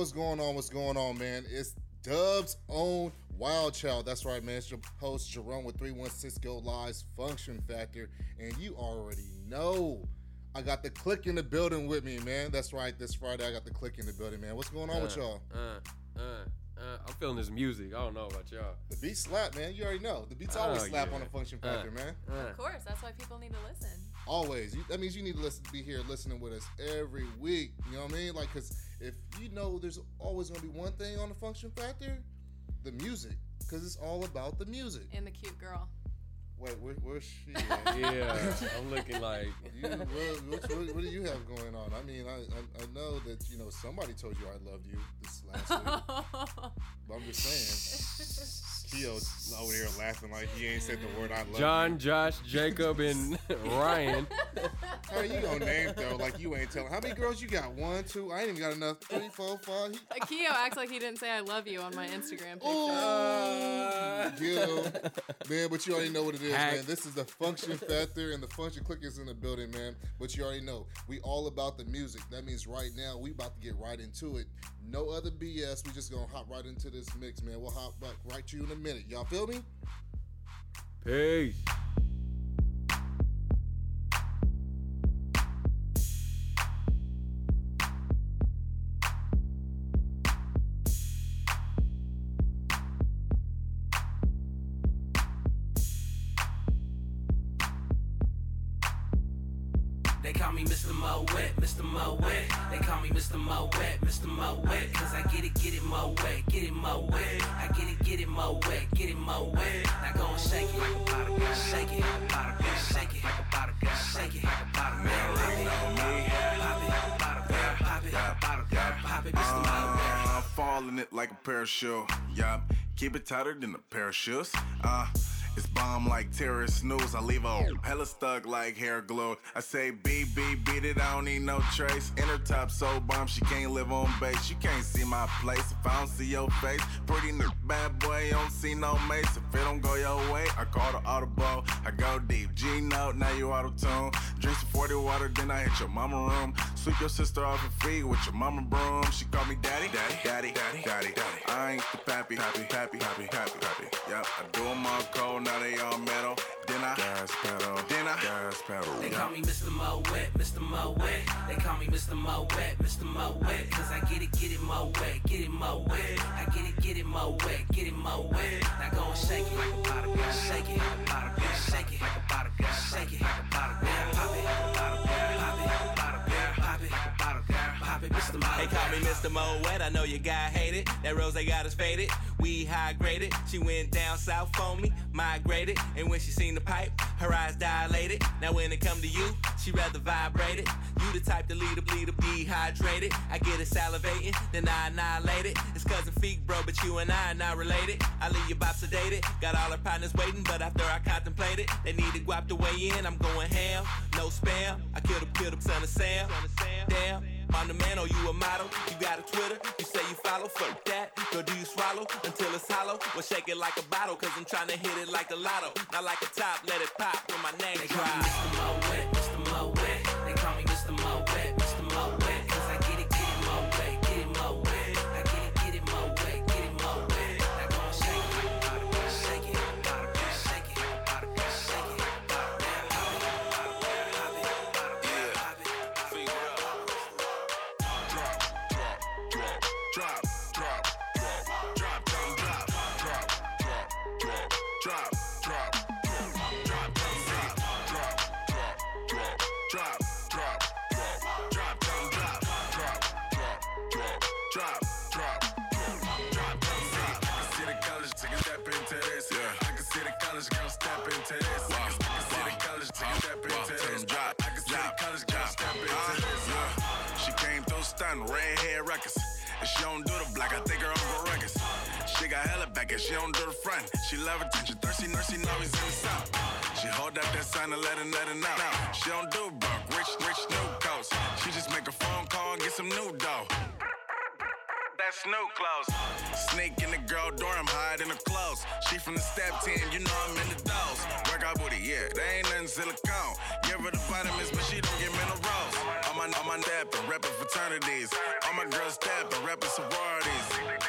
what's going on? What's going on, man? It's Dub's own Wild Child. That's right, man. It's your host, Jerome with 316 Go Live's Function Factor. And you already know I got the click in the building with me, man. That's right. This Friday, I got the click in the building, man. What's going on with y'all? Uh, uh, uh, I'm feeling this music. I don't know about y'all. The beat slap, man. You already know. The beats always Oh, slap yeah. on the Function Factor, Uh, man. uh. Of course, that's why people need to listen. Always. You, that means you need to listen, be here listening with us every week. You know what I mean? Like, because if you know there's always going to be one thing on the function factor, the music. Because it's all about the music. And the cute girl. Wait, where, where's she at? Yeah, I'm looking like. You, what, what, what, what do you have going on? I mean, I, I I know that you know somebody told you I loved you this last week, but I'm just saying. Keo's over here laughing like he ain't said the word I love John, you. Josh, Jacob, and Ryan. How you gonna name though? Like you ain't telling. How many girls you got? One, two. I ain't even got enough. Three, four, five. He, Akio acts like he didn't say I love you on my Instagram picture. Uh, Gil, man, but you already know what it is, Hack. man. This is the function factor, and the function click is in the building, man. But you already know we all about the music. That means right now we about to get right into it. No other BS. We just gonna hop right into this mix, man. We'll hop back right to you in a minute. Y'all feel me? Peace. They call me Mr. Mo Wet, Mr. Mo Wet. Mr. Mo Wet, Mr. Mo Wet. Cause I get it, get it Mo Wet, get it Mo Wet. I get it, get it Mo Wet, get it Mo Wet. Now go and shake it shake it shake it shake it. Pop it, Mr. Mo Wet. Uh, fall in it like a pair of shoes. Yup, keep it tighter than a pair of shoes. Uh, it's bomb like terrorist news. I leave a hella stuck like hair glue. I say beat, beat, beat it. I don't need no trace. In her top so bomb, she can't live on base. You can't see my place if I don't see your face. Pretty n- bad boy, don't see no mace. If it don't go your way, I call the audible. I go deep. G note, now you auto tune. Drink some 40 water, then I hit your mama room. Sweep your sister off her feet with your mama broom. She call me daddy, daddy, daddy, daddy, daddy, daddy. I ain't the pappy, happy, happy, happy, happy, happy. Yep, I do 'em all cold, now they all metal. Then I gas pedal, then I gas pedal. They call me Mr. Mo Wet, Mr. Mo Wet. They call me Mr. Mo Wet, Mr. Mo Wet. Cause I get it, get it Mo Wet, get it Mo Wet. I get it, get it Mo Wet, get it Mo Wet. Now go and shake it like a bottle girl, shake it like a bottle girl, shake it like a bottle girl, shake it like a bottle girl. Pop it, bottle girl, pop it, bottle girl, pop it, like a bottle, bottle pop it, Mr. Mo They call me Mr. Mo Wet, I know your guy hate it. That rose they got us faded. We high graded. She went down south on me, migrated. And when she seen the pipe, her eyes dilated. Now when it come to you, she rather vibrate it. You the type to lead a bleed a dehydrated. I get it salivating, then I annihilate it. It's cousin feet, bro, but you and I are not related. I leave your bop sedated. Got all her partners waiting, but after I contemplate it they need to guap to way in. I'm going ham, no spam. I killed a killed a son of Sam. Damn. I'm the man, or you a model? You got a Twitter, you say you follow, fuck that. Girl, do you swallow until it's hollow? Well, shake it like a bottle, cause I'm trying to hit it like a lotto. Not like a top, let it pop when my name They call drop. Through red hair records. And she don't do the black, I think her Uncle Ruckus. She got hella back and she don't do the front. She love attention, thirsty, nurse, she know he's in the south. She hold up that sign and let her let her know. She don't do broke, rich, rich, new coast. She just make a phone call and get some new dough. That's new clothes. Sneak in the girl dorm, hide in the clothes. She from the step team, you know I'm in the dolls. Work out booty, yeah, they ain't nothing silicone. Give her the vitamins, but she don't get minerals. I'm my, napping, repping fraternities. All my girls tapping, repping sororities.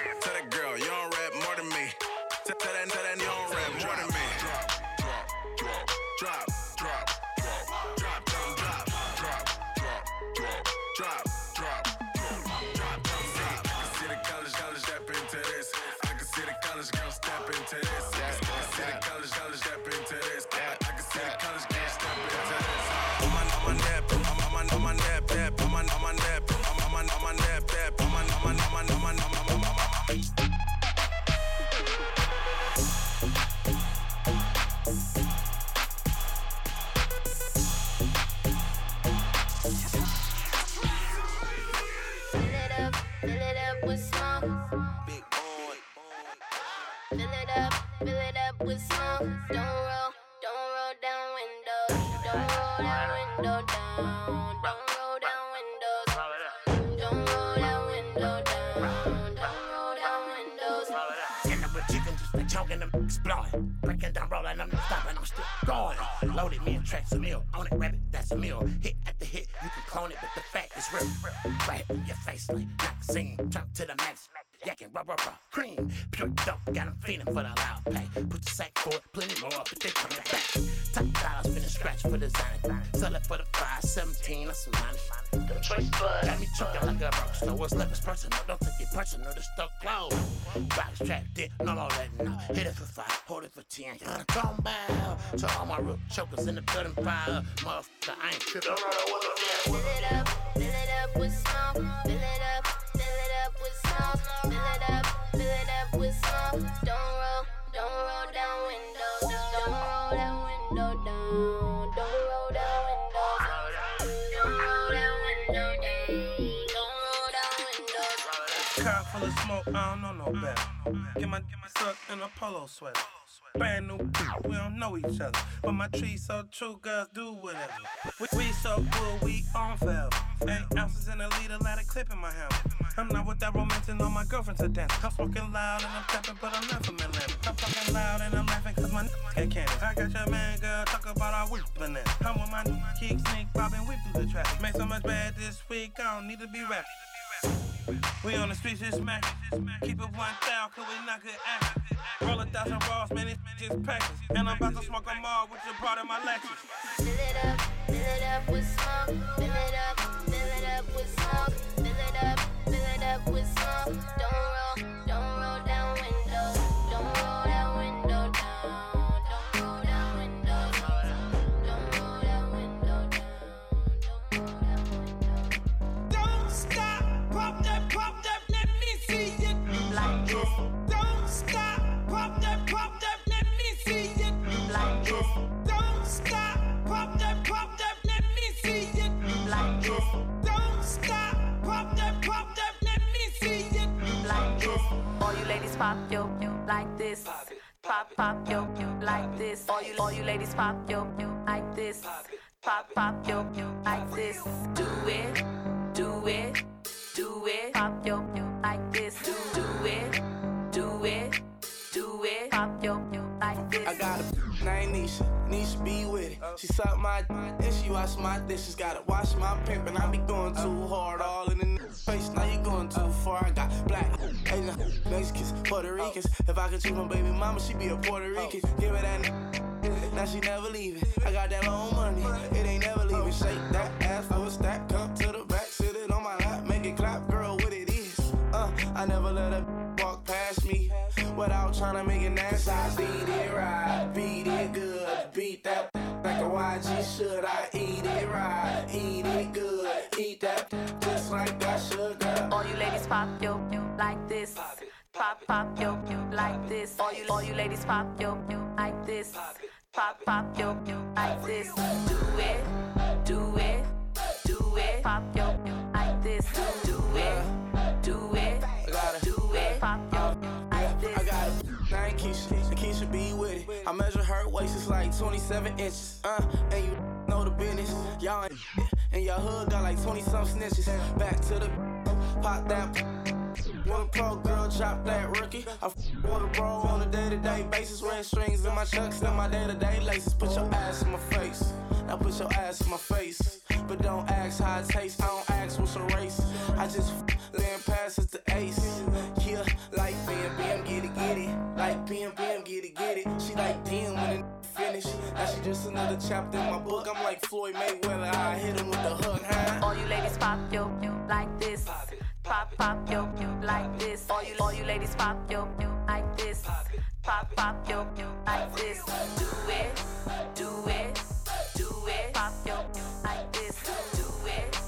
With smoke. Don't roll, don't roll down windows. Don't roll that window down. Don't roll down windows. Don't roll that window down. Don't roll down windows. End up with chicken, just like choking them, exploding. Breaking down, rolling, I'm not stopping, I'm still going. Loaded me and tracks a meal. On it, rabbit, that's a meal. Hit after hit, you can clone it, but the fact is real. Right in your face, like magazine. Jump to the max. Got 'em feeling for the loud pay. Put the sack for it, plenty more, but they coming back. Top dollars, finna scratch for the design. Sell it for the 517, that's some money. The choice buds got me choking like a broke store. What's left is personal, don't take it personal, the stuff closed. Box trap, dick, no, no, let no. Hit it for five, hold it for ten. Come bow to all my real chokers in the building fire. Motherfucker, I ain't tripping. Fill it up, fill it up with smoke. With smoke. Don't roll, don't roll down windows. Don't roll that window down. Don't roll down windows. Don't roll that window down. Don't roll down windows. Car full of smoke, I don't know no better. Get my, get my stuck in a polo sweater. Brand new, we don't know each other. But my tree so true, girls do whatever. We, we so cool, we on forever. Eight ounces in a liter, let a clip in my hand. I'm not with that romancing on my girlfriend's a dance. I'm smoking loud and I'm tapping, but I'm not from Atlanta. I'm talking loud and I'm laughing cause my n- can't can I got your man, girl, talk about our week banana. I'm with my new kick, sneak, bobbing, we through the traffic. Made so much bad this week, I don't need to be rapping. We on the streets just smack. Keep it one thou, cause we not good at Roll a thousand balls, man, it's just practice. And I'm about to smoke them all with your part of my Lexus. Fill it up, fill it up with smoke. Fill it up, fill it up with smoke. Fill it up, fill it up with smoke. Don't roll, don't pop yo yo like this. Pop pop yo yo like this. All you all you ladies pop yo yo like this. Pop pop yo yo like this. Do it, do it, do it. Pop yo yo like this. Do do it, do it, do it. Pop yo yo like this. I got a name Nisha, Nisha be with it. She suck my and she wash my dishes. Gotta wash my pimp and I be going too hard all in the n- face. Now you going too far. I got black, Asian, Mexicans, Puerto Ricans. If I could choose my baby mama, she be a Puerto Rican. Give her that n- now she never leaving. I got that long money, it ain't never leaving. Shake that ass for a stack, come to the back, sit it on my lap, make it clap, girl. What it is? Uh, I never let her walk past me without trying to make it nasty. I beat it right, YG should. I eat it right, eat it good, eat that just like that sugar. All you ladies pop yo yo like this. Pop pop yo yo like this. All you all you ladies pop yo yo like this. Pop pop yo yo like this. Do it, do it, do it. Pop yo yo I measure her waist, it's like 27 inches. Uh, and you know the business. Y'all ain't and your hood got like 20 some snitches. Back to the pop that. Pro girl, drop that rookie. I f- want a bro on a day to day basis. Wearing strings in my chucks and my day to day laces. Put your ass in my face. Now put your ass in my face. but don't ask how it tastes. I don't ask what's a race. I just f- land passes the ace. Yeah, like bam bam, get it, get it. Like bam bam, She like damn when it finish. Now she just another chapter in my book. I'm like Floyd Mayweather. I hit him with the hook, huh? All you ladies pop yo yo like this. Pop pop yo yo like this. All you all you ladies pop yo yo like this. Pop pop yo yo like this. Do it, do it, do it. Pop yo yo like this. Do it,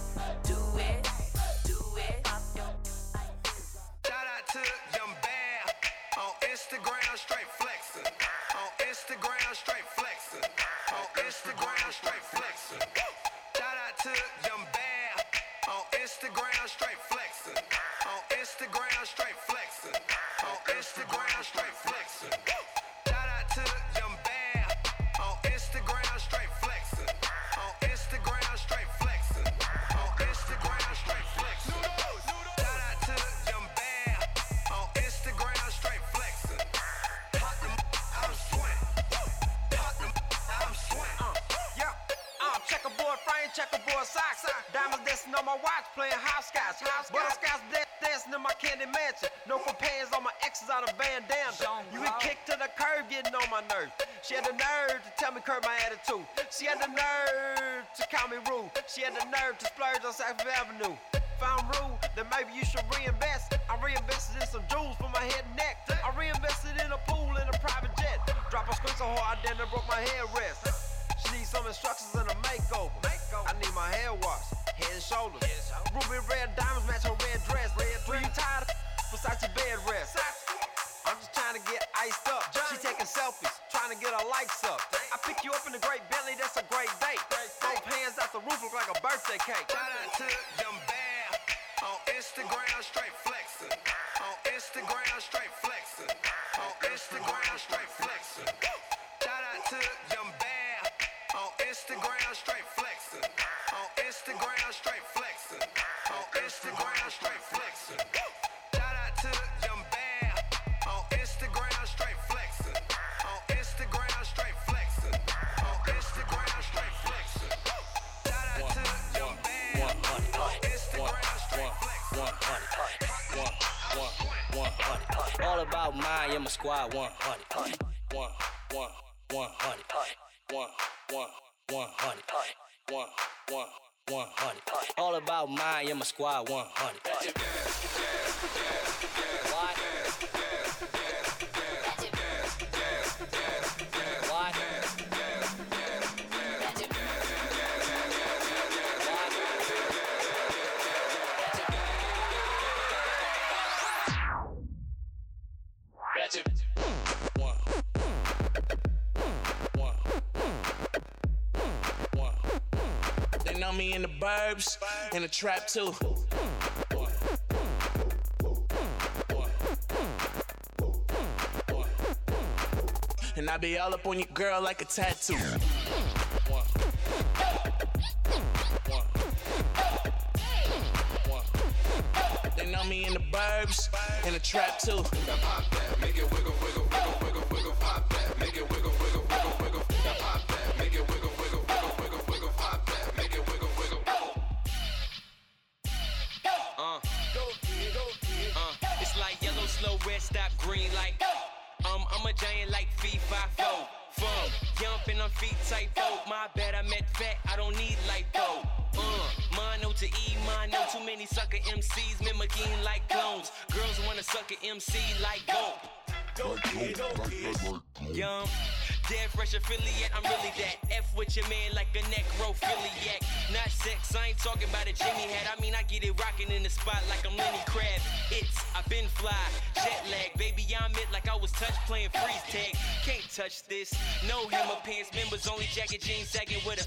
do it, do it. Pop yo yo like this. Shout out to Young Bear on Instagram, straight flexing. Instagram, straight flexing. On Instagram, straight flexing. Shout out to Young Bear on Instagram, straight flexing. On Instagram, straight flexing. On Instagram, straight flexing. Diamonds on my watch, playing hopscotch. Butterscotch dan- dancing in my candy mansion. No companions on my exes on a bandana. You get kicked to the curb, getting on my nerves. She had the nerve to tell me curb my attitude. She had the nerve to call me rude. She had the nerve to splurge on South Avenue. If I'm rude, then maybe you should reinvest. I reinvested in some jewels for my head and neck. I reinvested in a pool and a private jet. Drop a screen so hard, then I broke my headrest. She needs some instructions and a makeover. I need my hair washed, head and shoulders. Ruby red diamonds match her red dress. Red When you tired of Versace bed rest. I'm just trying to get iced up. She taking selfies, trying to get her likes up. I pick you up in the great Bentley, that's a great date. Both hands out the roof look like a birthday cake. Shout out to Young Bear on Instagram, straight flexing. On Instagram, straight flexing. On Instagram, straight flexing. Shout out to on Instagram, straight flexing. On Instagram, straight flexing. On Instagram, straight flexing. Shout out to Young Bear on Instagram, straight flexing. On Instagram, straight flexing. On Instagram, straight flexing. Shout out to Young Bear on Instagram, straight flexing. All about mine, yeah, my squad 100. 1, 1, 100. 1, 1, 100. 1, 1, 100. All about mine, yeah, my squad 100. Why? Know me in the burbs, in the trap too. And I be all up on your girl like a tattoo. They know me in the burbs, in the trap too. Jeans sagging with a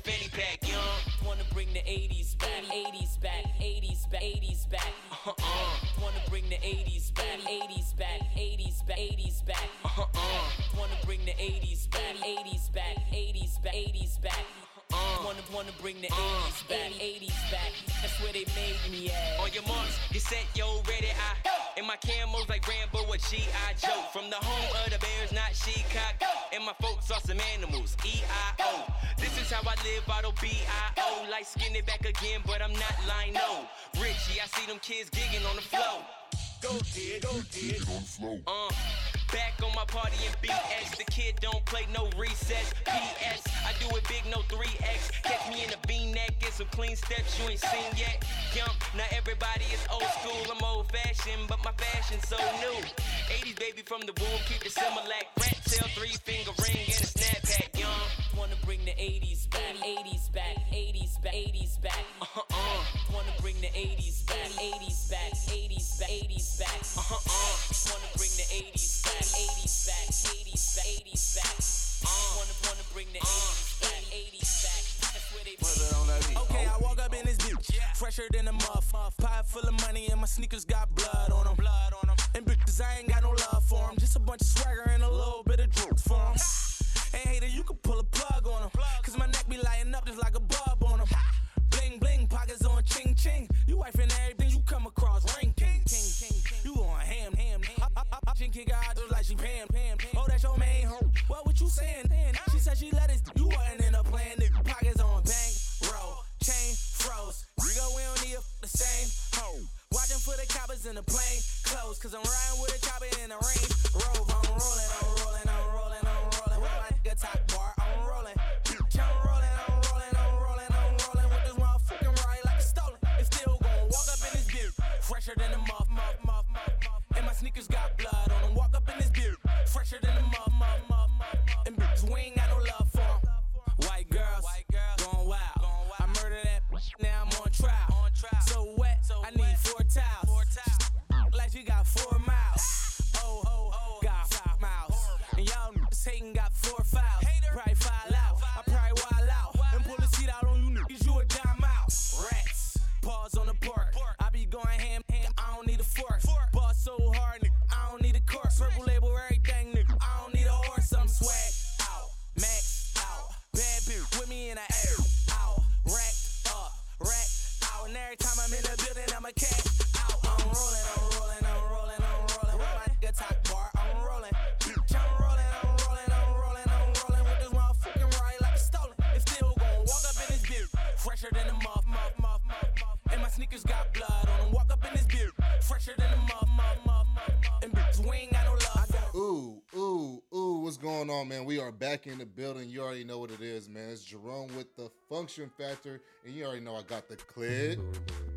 are back in the building. You already know what it is, man. It's Jerome with the function factor, and you already know I got the click.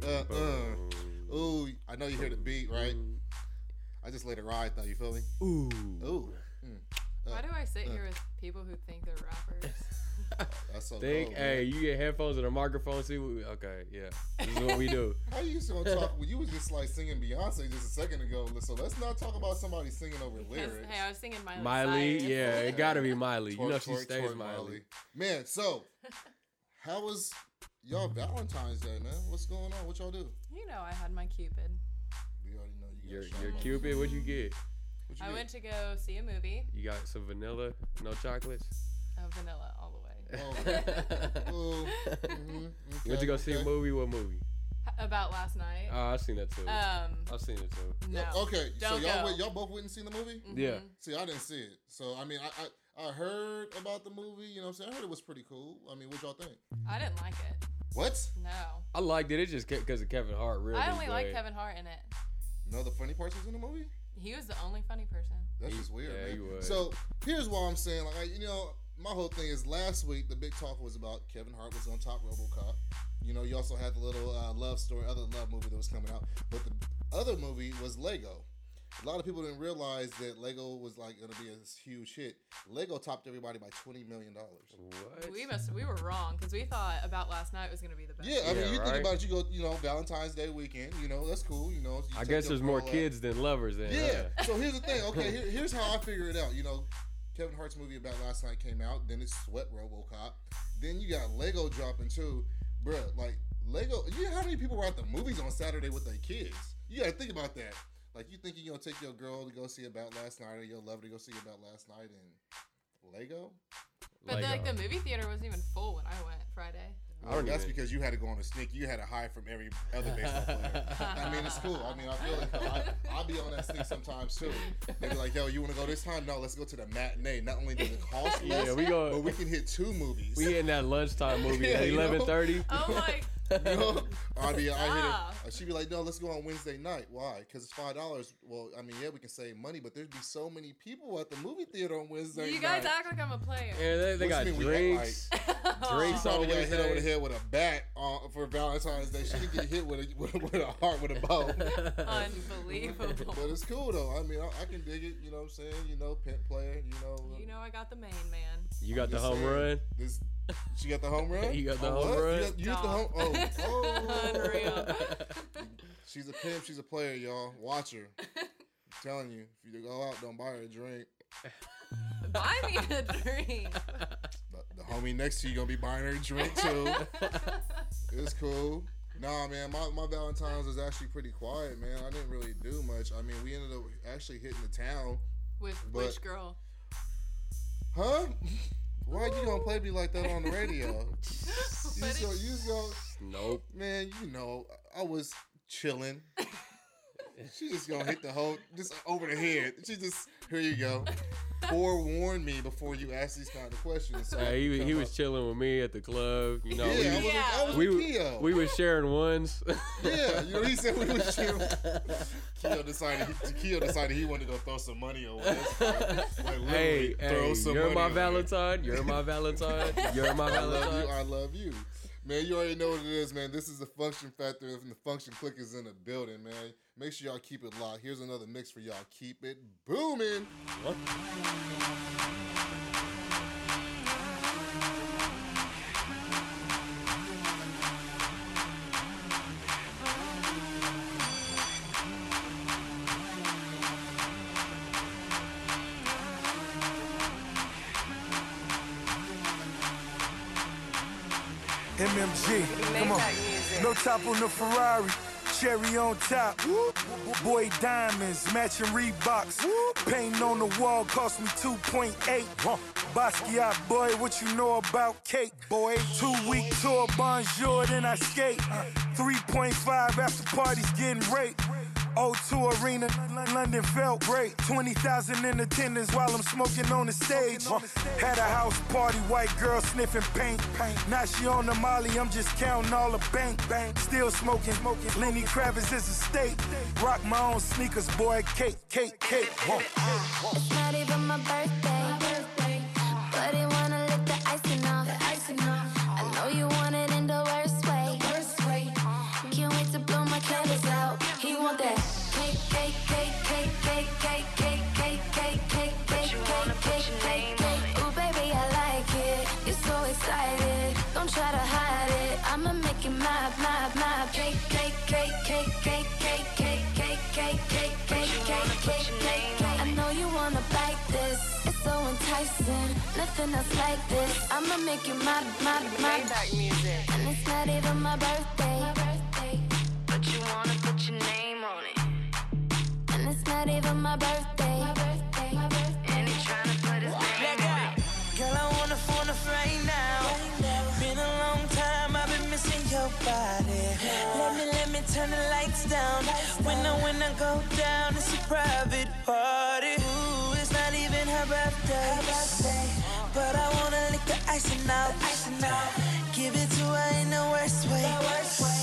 Uh, uh. Ooh, I know you hear the beat, right? I just let it ride, though. You feel me? Ooh, ooh. Mm. Uh, Why do I sit uh. here with people who think they're rappers? That's so Think, cold, hey, man. you get headphones and a microphone. See, what we, okay, yeah, this is what we do. How you used to talk? Well, you was just like singing Beyonce just a second ago. So let's not talk about somebody singing over lyrics. hey, I was singing Miley. Miley, Cyrus. yeah, it gotta be Miley. You know she twerk, stays twerk, Miley. Man, so how was y'all Valentine's Day, man? What's going on? What y'all do? You know, I had my Cupid. We already know you Your got your shot. Cupid, what you get? What you I get? went to go see a movie. You got some vanilla, no chocolates. Uh, vanilla all the way. Oh, Ooh, mhm, Went to go see a movie. What movie? About last night. Oh, I've seen that too. Um, I've seen it too. no. Okay, so Don't y'all go. went, y'all both went and seen the movie? Yeah. See, I didn't see it. So I mean, I, I I heard about the movie. You know, what I'm saying I heard it was pretty cool. I mean, what y'all think? I didn't like it. What? No. I liked it. It just because of Kevin Hart. Really, I only like Kevin Hart in it. No, the funny parts was in the movie. He was the only funny person. That's He- just weird, yeah, man. he was. So here's why I'm saying, like, I- you know, my whole thing is last week the big talk was about Kevin Hart was on top RoboCop. You know, you also had the little uh, love story, other love movie that was coming out, but the other movie was Lego. A lot of people didn't realize that Lego was like going to be a huge hit. Lego topped everybody by twenty million dollars. What? We must we were wrong because we thought about last night was gonna be the best. Yeah, I mean, Yeah, you right. think about it, you go, you know, Valentine's Day weekend. You know, that's cool. You know, you I guess there's more girl out. kids than lovers. Then. Yeah. huh? So here's the thing. Okay, here, here's how I figure it out. You know, Kevin Hart's movie about last night came out. Then it swept RoboCop. Then you got Lego dropping too, bruh. Like Lego. You know how many people were at the movies on Saturday with their kids? You got to think about that. Like you think you're gonna take your girl to go see about last night, or your lover to go see about last night, and Lego. But like the movie theater wasn't even full when I went Friday. I don't that's even- because you had to go on a sneak. You had to hide from every other baseball player. I mean, it's cool. I mean, I feel like I, I've be on that sneak sometimes too. They be like, "Yo, you want to go this time? No, let's go to the matinee. Not only does it cost less, Yeah, we go- but we can hit two movies. We in that lunchtime movie Yeah, at eleven thirty. Oh my. You know? I'd be, I hit Stop. it. She'd be like, "No, let's go on Wednesday night. Why? Because it's five dollars. Well, I mean, yeah, we can save money, but there'd be so many people at the movie theater on Wednesday You guys night. act like I'm a player. Yeah, they, they What got you mean we act drinks. drinks She on probably hit over the head with a bat uh, for Valentine's Day. She didn't get hit with a, with, a- with a heart with a bow. Unbelievable. but it's cool though. I mean, I, I can dig it. You know what I'm saying? You know, pimp player. You know. You know I got the main man. You got I'm the home saying, run. This, she got the home run. You got the Oh, home what? run? You got, you got the home. Oh, oh. Unreal. She's a pimp. She's a player, y'all. Watch her. I'm telling you, if you go out, don't buy her a drink. Buy me a drink. The, the homie next to you gonna be buying her a drink too. it's cool. Nah, man, my, my Valentine's was actually pretty quiet, man. I didn't really do much. I mean, we ended up actually hitting the town. With But- which girl? Huh? Why you gonna play me like that on the radio? you just go, you just go, Nope. man. You know, I was chilling. She just gonna hit the whole just over the head. She just here you go. Forewarn me before you ask these kind of questions. So Yeah, he, he was up- chilling with me at the club. You know, Yeah, I we, was, with- I was we, Keo. we was sharing ones. Yeah, you know, he said we were sharing. Keo decided he, Keo decided he wanted to go throw some money away. Like hey, throw hey, some you're my. Valentine. You're my Valentine. You're my Valentine. I love you. I love you. Man, you already know what it is, man. This is the function factor, and the function click is in the building, man. Make sure y'all keep it locked. Here's another mix for y'all. Keep it booming. MMG, come on. No top on the Ferrari, cherry on top. Boy diamonds, matching Reeboks. Paint on the wall cost me 2.8. Basquiat boy, what you know about cake, boy? Two week tour, bonjour, then I skate. 3.5 after parties getting raped. O2 Arena, London felt great. 20,000 in attendance while I'm smoking on the stage. Had a house party, white girl sniffing paint. Now she on the molly, I'm just counting all the bank. Still smoking, smoking. Lenny Kravitz is a state. Rock my own sneakers, boy. Cake, cake, cake. Whoa. It's not even my birthday. Enticing. Nothing else like this. I'ma make you my, my, my music. And it's not even my birthday. But you wanna put your name on it. And it's not even my birthday. And he's tryna put his name on it. Girl, I wanna phone up right now. Been a long time, I've been missing your body. Let me, let me turn the lights down. When I, when I go down, it's a private party her birthday. Her birthday. But I wanna lick the icing out. The icing out. Give it to her in the worst way. The worst way.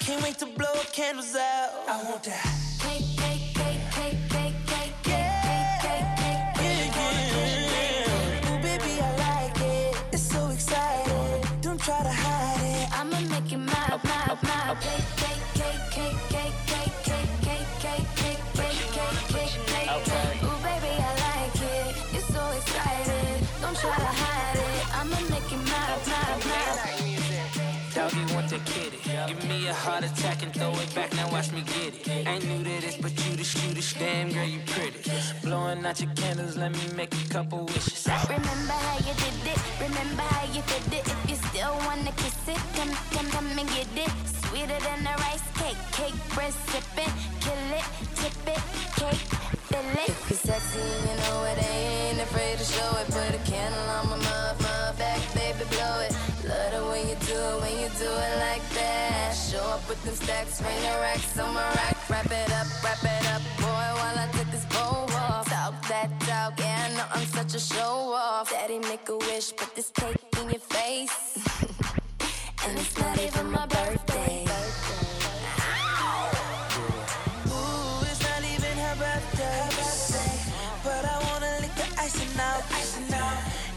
Can't wait to blow candles out. I want that. Cake, cake, cake, cake, cake, cake, cake, cake, cake, cake. Ooh, baby, I like it. It's so exciting. Don't try to hide it. I'ma make it my, my, my. Cake. Cutest. Damn girl, you pretty. Blowing out your candles, let me make a couple wishes. Remember how you did it. Remember how you did it. If you still wanna kiss it, come, come, come and get it. Sweeter than a rice cake, cake bread sipping. Kill it, tip it, cake, fill it. If you're sexy, you know it. I ain't afraid to show it. Put a candle on my mouth, my back, baby, blow it. Love the way you do it when you do it like that. Show up with them stacks, ring the racks on my rack wrap it up, wrap it up, boy, while I take this bow off. Talk that talk, yeah, I know I'm such a show off. Daddy, make a wish, put this cake in your face. and it's not even my birthday. Ooh, it's not even her birthday. But I wanna lick the icing out.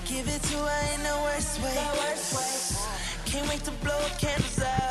Give it to her in the worst way. The worst way. Can't wait to blow candles out.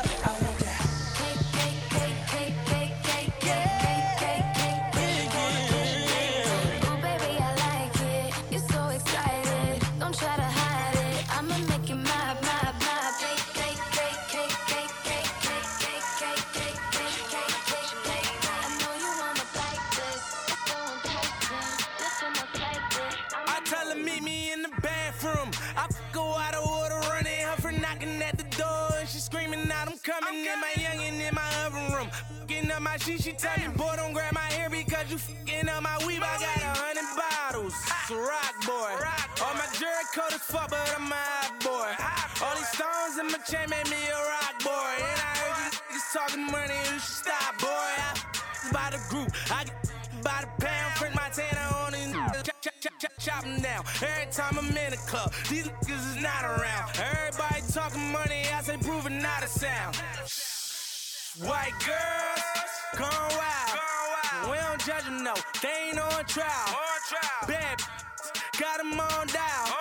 Coat is fuck, but I'm a hot boy. All these stones in my chain made me a rock boy, and I heard you niggas talking money, you should stop, boy. I by the group, I get by the pound, print my tanner on niggas, chop, chop, chop, chop, chop 'em down. Every time I'm in the club, these niggas is not around. Everybody talking money, I say proving not a sound. White girls, gone wild. We don't judge them, no, they ain't on trial. Bad b- got them on dial.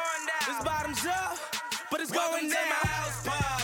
This bottoms up, but it's going down.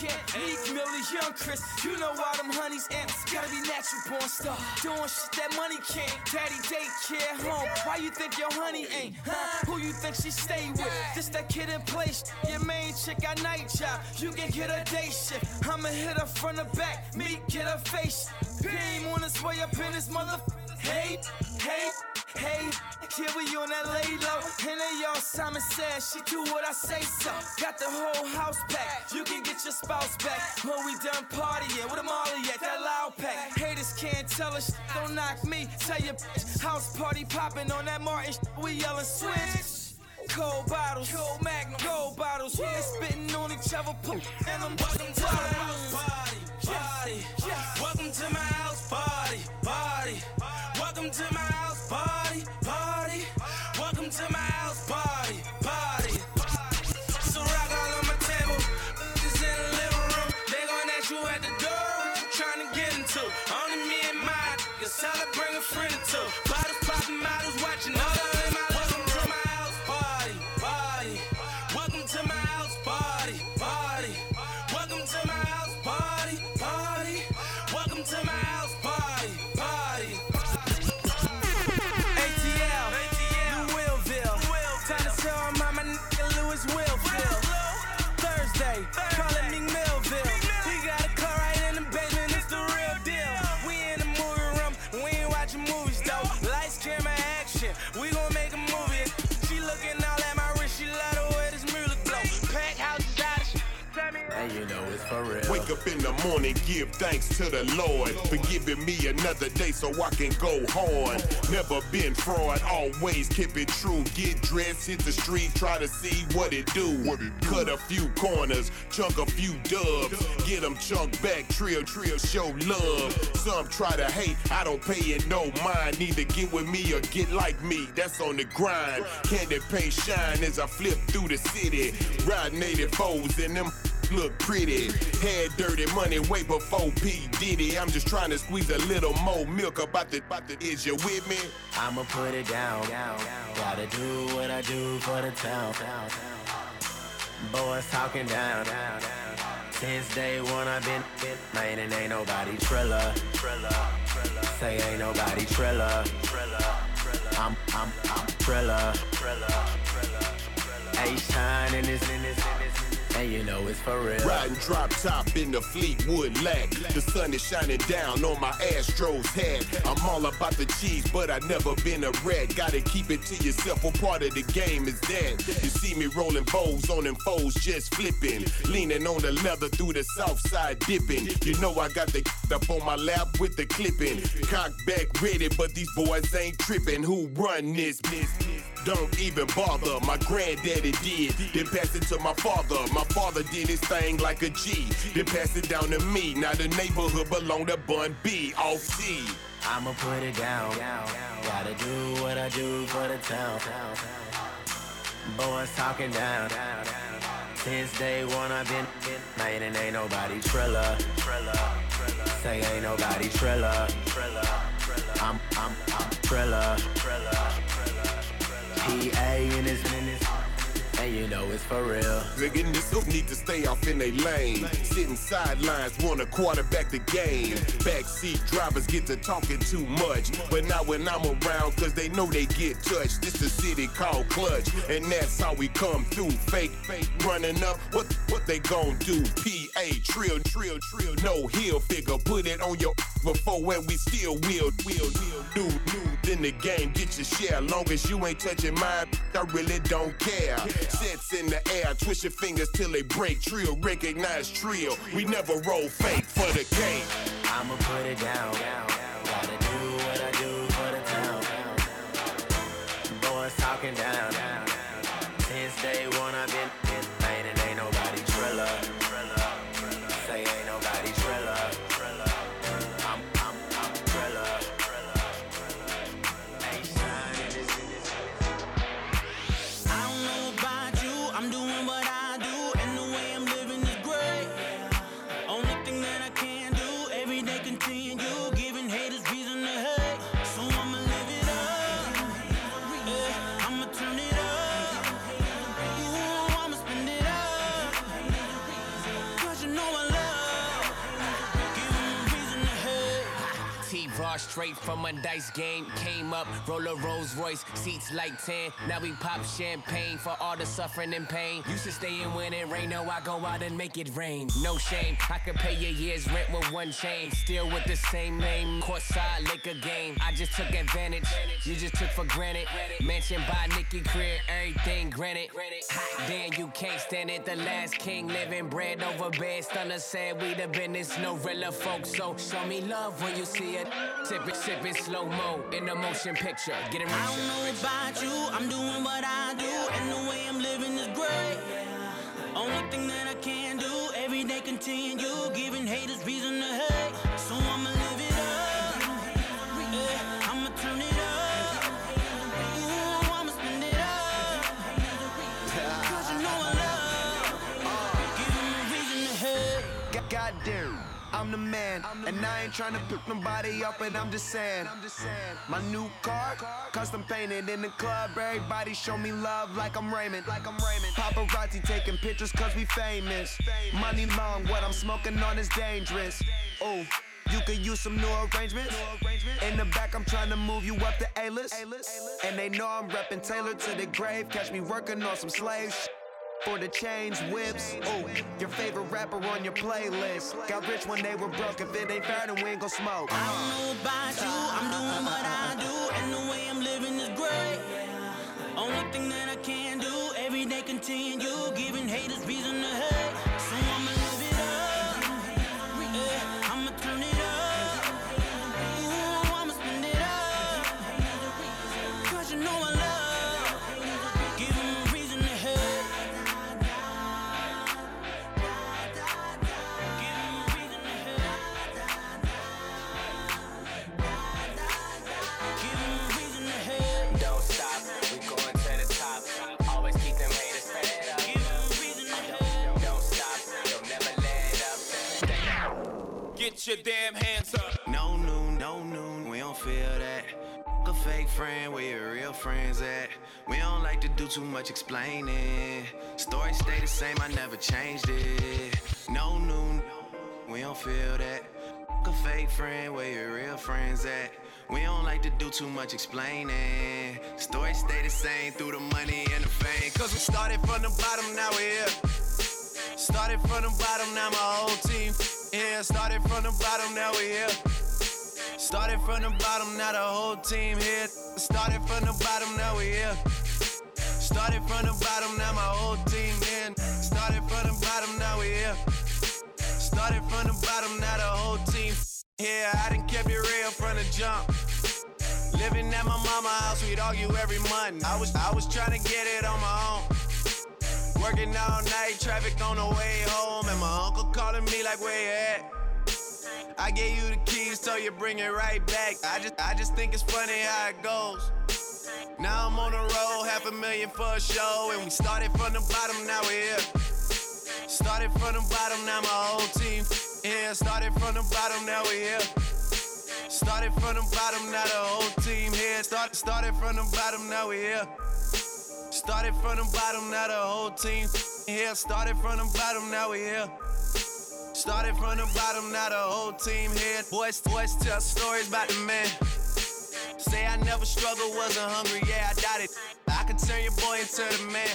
The honeys can. Meek Milly, Young Chris. You know why them honeys ants. Gotta be natural born star. Doing shit that money can't. Daddy daycare home. Why you think your honey ain't? Huh? Who you think she stay with? This that kid in place. Your main chick got night job. You can get a day shift. I'ma hit her front or back. Me get her face. Beam on his way up in this mother. Hey, hey, hey. Yeah, we on that lay low. And then y'all Simon said she do what I say so. Got the whole house packed. You can get your spouse back when we done partying. With them all at that loud pack. Haters can't tell us don't knock me. Tell your house party popping on that Martin. We yelling switch. Cold bottles, cold magnum, gold bottles. They spitting on each other, poop, and I'm to my house party, party. Welcome to my up in the morning, give thanks to the Lord for giving me another day so I can go hard. Never been fraud, always keep it true. Get dressed, hit the street, try to see what it do. Cut a few corners, chunk a few dubs. Get them chunk back, trill, trill, show love. Some try to hate, I don't pay it no mind. Either get with me or get like me, that's on the grind. Candy paint shine as I flip through the city. Ride native foes and them look pretty. Had dirty money way before P. Diddy. I'm just trying to squeeze a little more milk about the, about the, is you with me? I'ma put it down. Gotta do what I do for the town. Boys talking down. Since day one I've been, been man, and ain't nobody triller. Say ain't nobody triller. I'm, I'm, I'm triller. H shine in this, in this. And you know it's for real. Riding drop top in the Fleetwood Lac. The sun is shining down on my Astros hat. I'm all about the cheese, but I never been a rat. Gotta keep it to yourself. What part of the game is that? You see me rolling bows on them foes, just flipping. Leaning on the leather through the south side dipping. You know I got the up on my lap with the clipping. Cock back ready, but these boys ain't tripping. Who run this business? Don't even bother. My granddaddy did, then pass it to my father. My father did his thing like a G, then pass it down to me. Now the neighborhood belong to Bun B, off T. I'ma put it down. Gotta do what I do for the town. Boys talking down. Since day one I've been, man, and ain't nobody triller. Say ain't nobody triller. I'm, I'm, I'm triller. PA in his minutes. And you know it's for real. Nigga this hoop need to stay off in they lane. Sitting sidelines, wanna quarterback the game. Backseat drivers get to talking too much. But not when I'm around, cause they know they get touched. This the city called Clutch, and that's how we come through. Fake, fake, running up. What what they gon' do? PA, trill, trill, trill. No heel figure, put it on your before when we still will, will, will. New, in the game, get your share. Long as you ain't touching mine, I really don't care. Sets in the air, twist your fingers till they break. Trill, recognize trill. We never roll fake for the game. I'ma put it down. Gotta do what I do for the town. Boys talking down. Straight from a dice game. Came up, roll a Rolls Royce, seats like 10. Now we pop champagne for all the suffering and pain. Used to stay in when it rain, now I go out and make it rain. No shame, I could pay your year's rent with one chain. Still with the same name, courtside liquor game. I just took advantage, you just took for granted. Mansion by Nicky Crib, everything granted. Hot damn, you can't stand it. The last king living bread over bed. Stunner said we the business, no realer folks. So show me love when you see it. Sip it, it slow mo in the motion picture. Get it I don't know about you, I'm doing what I do, and the way I'm living is great. Only thing that I can do, every day continue, giving haters reason to hate. Ain't tryna pick nobody up, but I'm just saying. My new car, custom painted in the club. Everybody show me love like I'm Raymond. Like I'm. Paparazzi taking pictures cause we famous. Money long, what I'm smoking on is dangerous. Oh. You could use some new arrangements. In the back, I'm trying to move you up to A-list. And they know I'm reppin' Taylor to the grave. Catch me working on some slave shit. For the chains, whips, ooh, your favorite rapper on your playlist. Got rich when they were broke, if it ain't fair, then we ain't gon' smoke. I don't know about you, I'm doing what I do, and the way I'm living is great. Only thing that I can do, every day continue, giving haters reason to hate. Your damn hands up. No noon, no noon, we don't feel that. A fake friend, where your real friends at? We don't like to do too much explaining. Story stay the same, I never changed it. No noon, we don't feel that. A fake friend, where your real friends at? We don't like to do too much explaining. Story stay the same through the money and the fame. Cause we started from the bottom, now we're here. Started from the bottom, now my whole team here. Started from the bottom, now we here. Started from the bottom, now the whole team here. Started from the bottom, now we here. Started from the bottom, now my whole team in. Started from the bottom, now we here. Started from the bottom, now the whole team here. I done kept it real from the jump. Living at my mama house, we'd argue every month. I was I was trying to get it on my own. Working all night, traffic on the way home, and my uncle calling me like, where you at? I gave you the keys, so you bring it right back. I just I just think it's funny how it goes. Now I'm on the road, half a million for a show, and we started from the bottom, now we're here. Started from the bottom, now my whole team here. Started from the bottom, now we're here. Started from the bottom, now the whole team here. Started started from the bottom, now we're here. Started from the bottom, now the whole team here. Started from the bottom, now we here. Started from the bottom, now the whole team here. Boys, boys tell stories about the man. Say I never struggled, wasn't hungry, yeah, I doubt it. I can turn your boy into the man.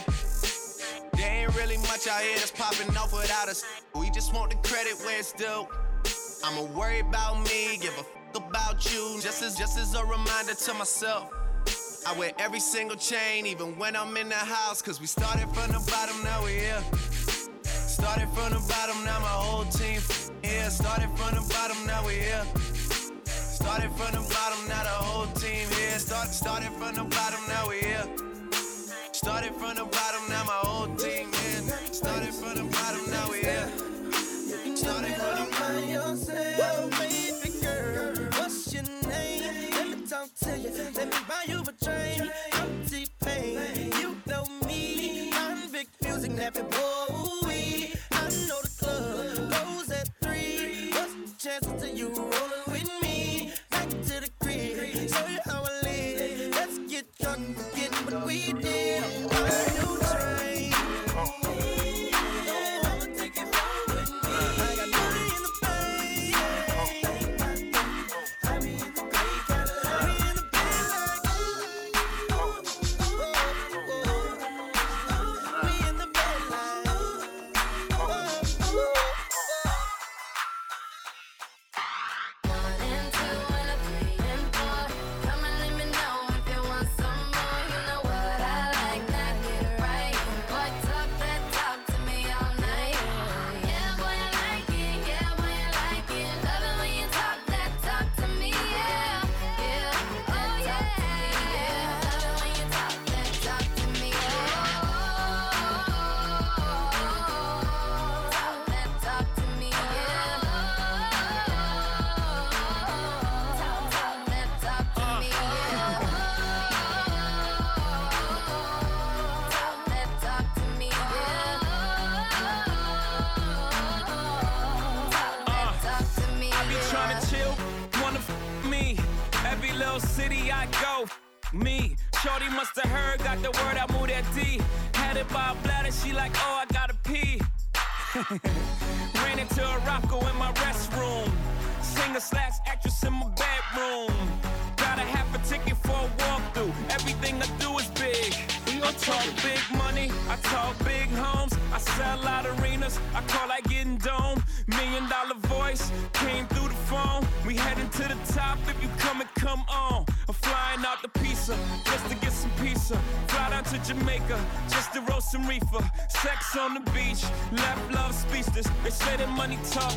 There ain't really much out here that's popping off without us. We just want the credit where it's due. I'ma worry about me, give a f about you. Just as just as a reminder to myself. I wear every single chain, even when I'm in the house. Cause we started from the bottom, now we here. Started from the bottom, now my whole team here. Started from the bottom, now we here. Started from the bottom, now the whole team here. Start, started from the bottom, now we here. Started from the bottom, now my whole team here. Started from the bottom, now we here. Started from the bottom. yourself, baby girl. What's your name? Let me talk to you. Let me buy you Music, Nappy Boy. I know the club goes at three. What's the chances of you rolling with me? Back to the crib. Show you how I live. Let's get drunk forget what we did.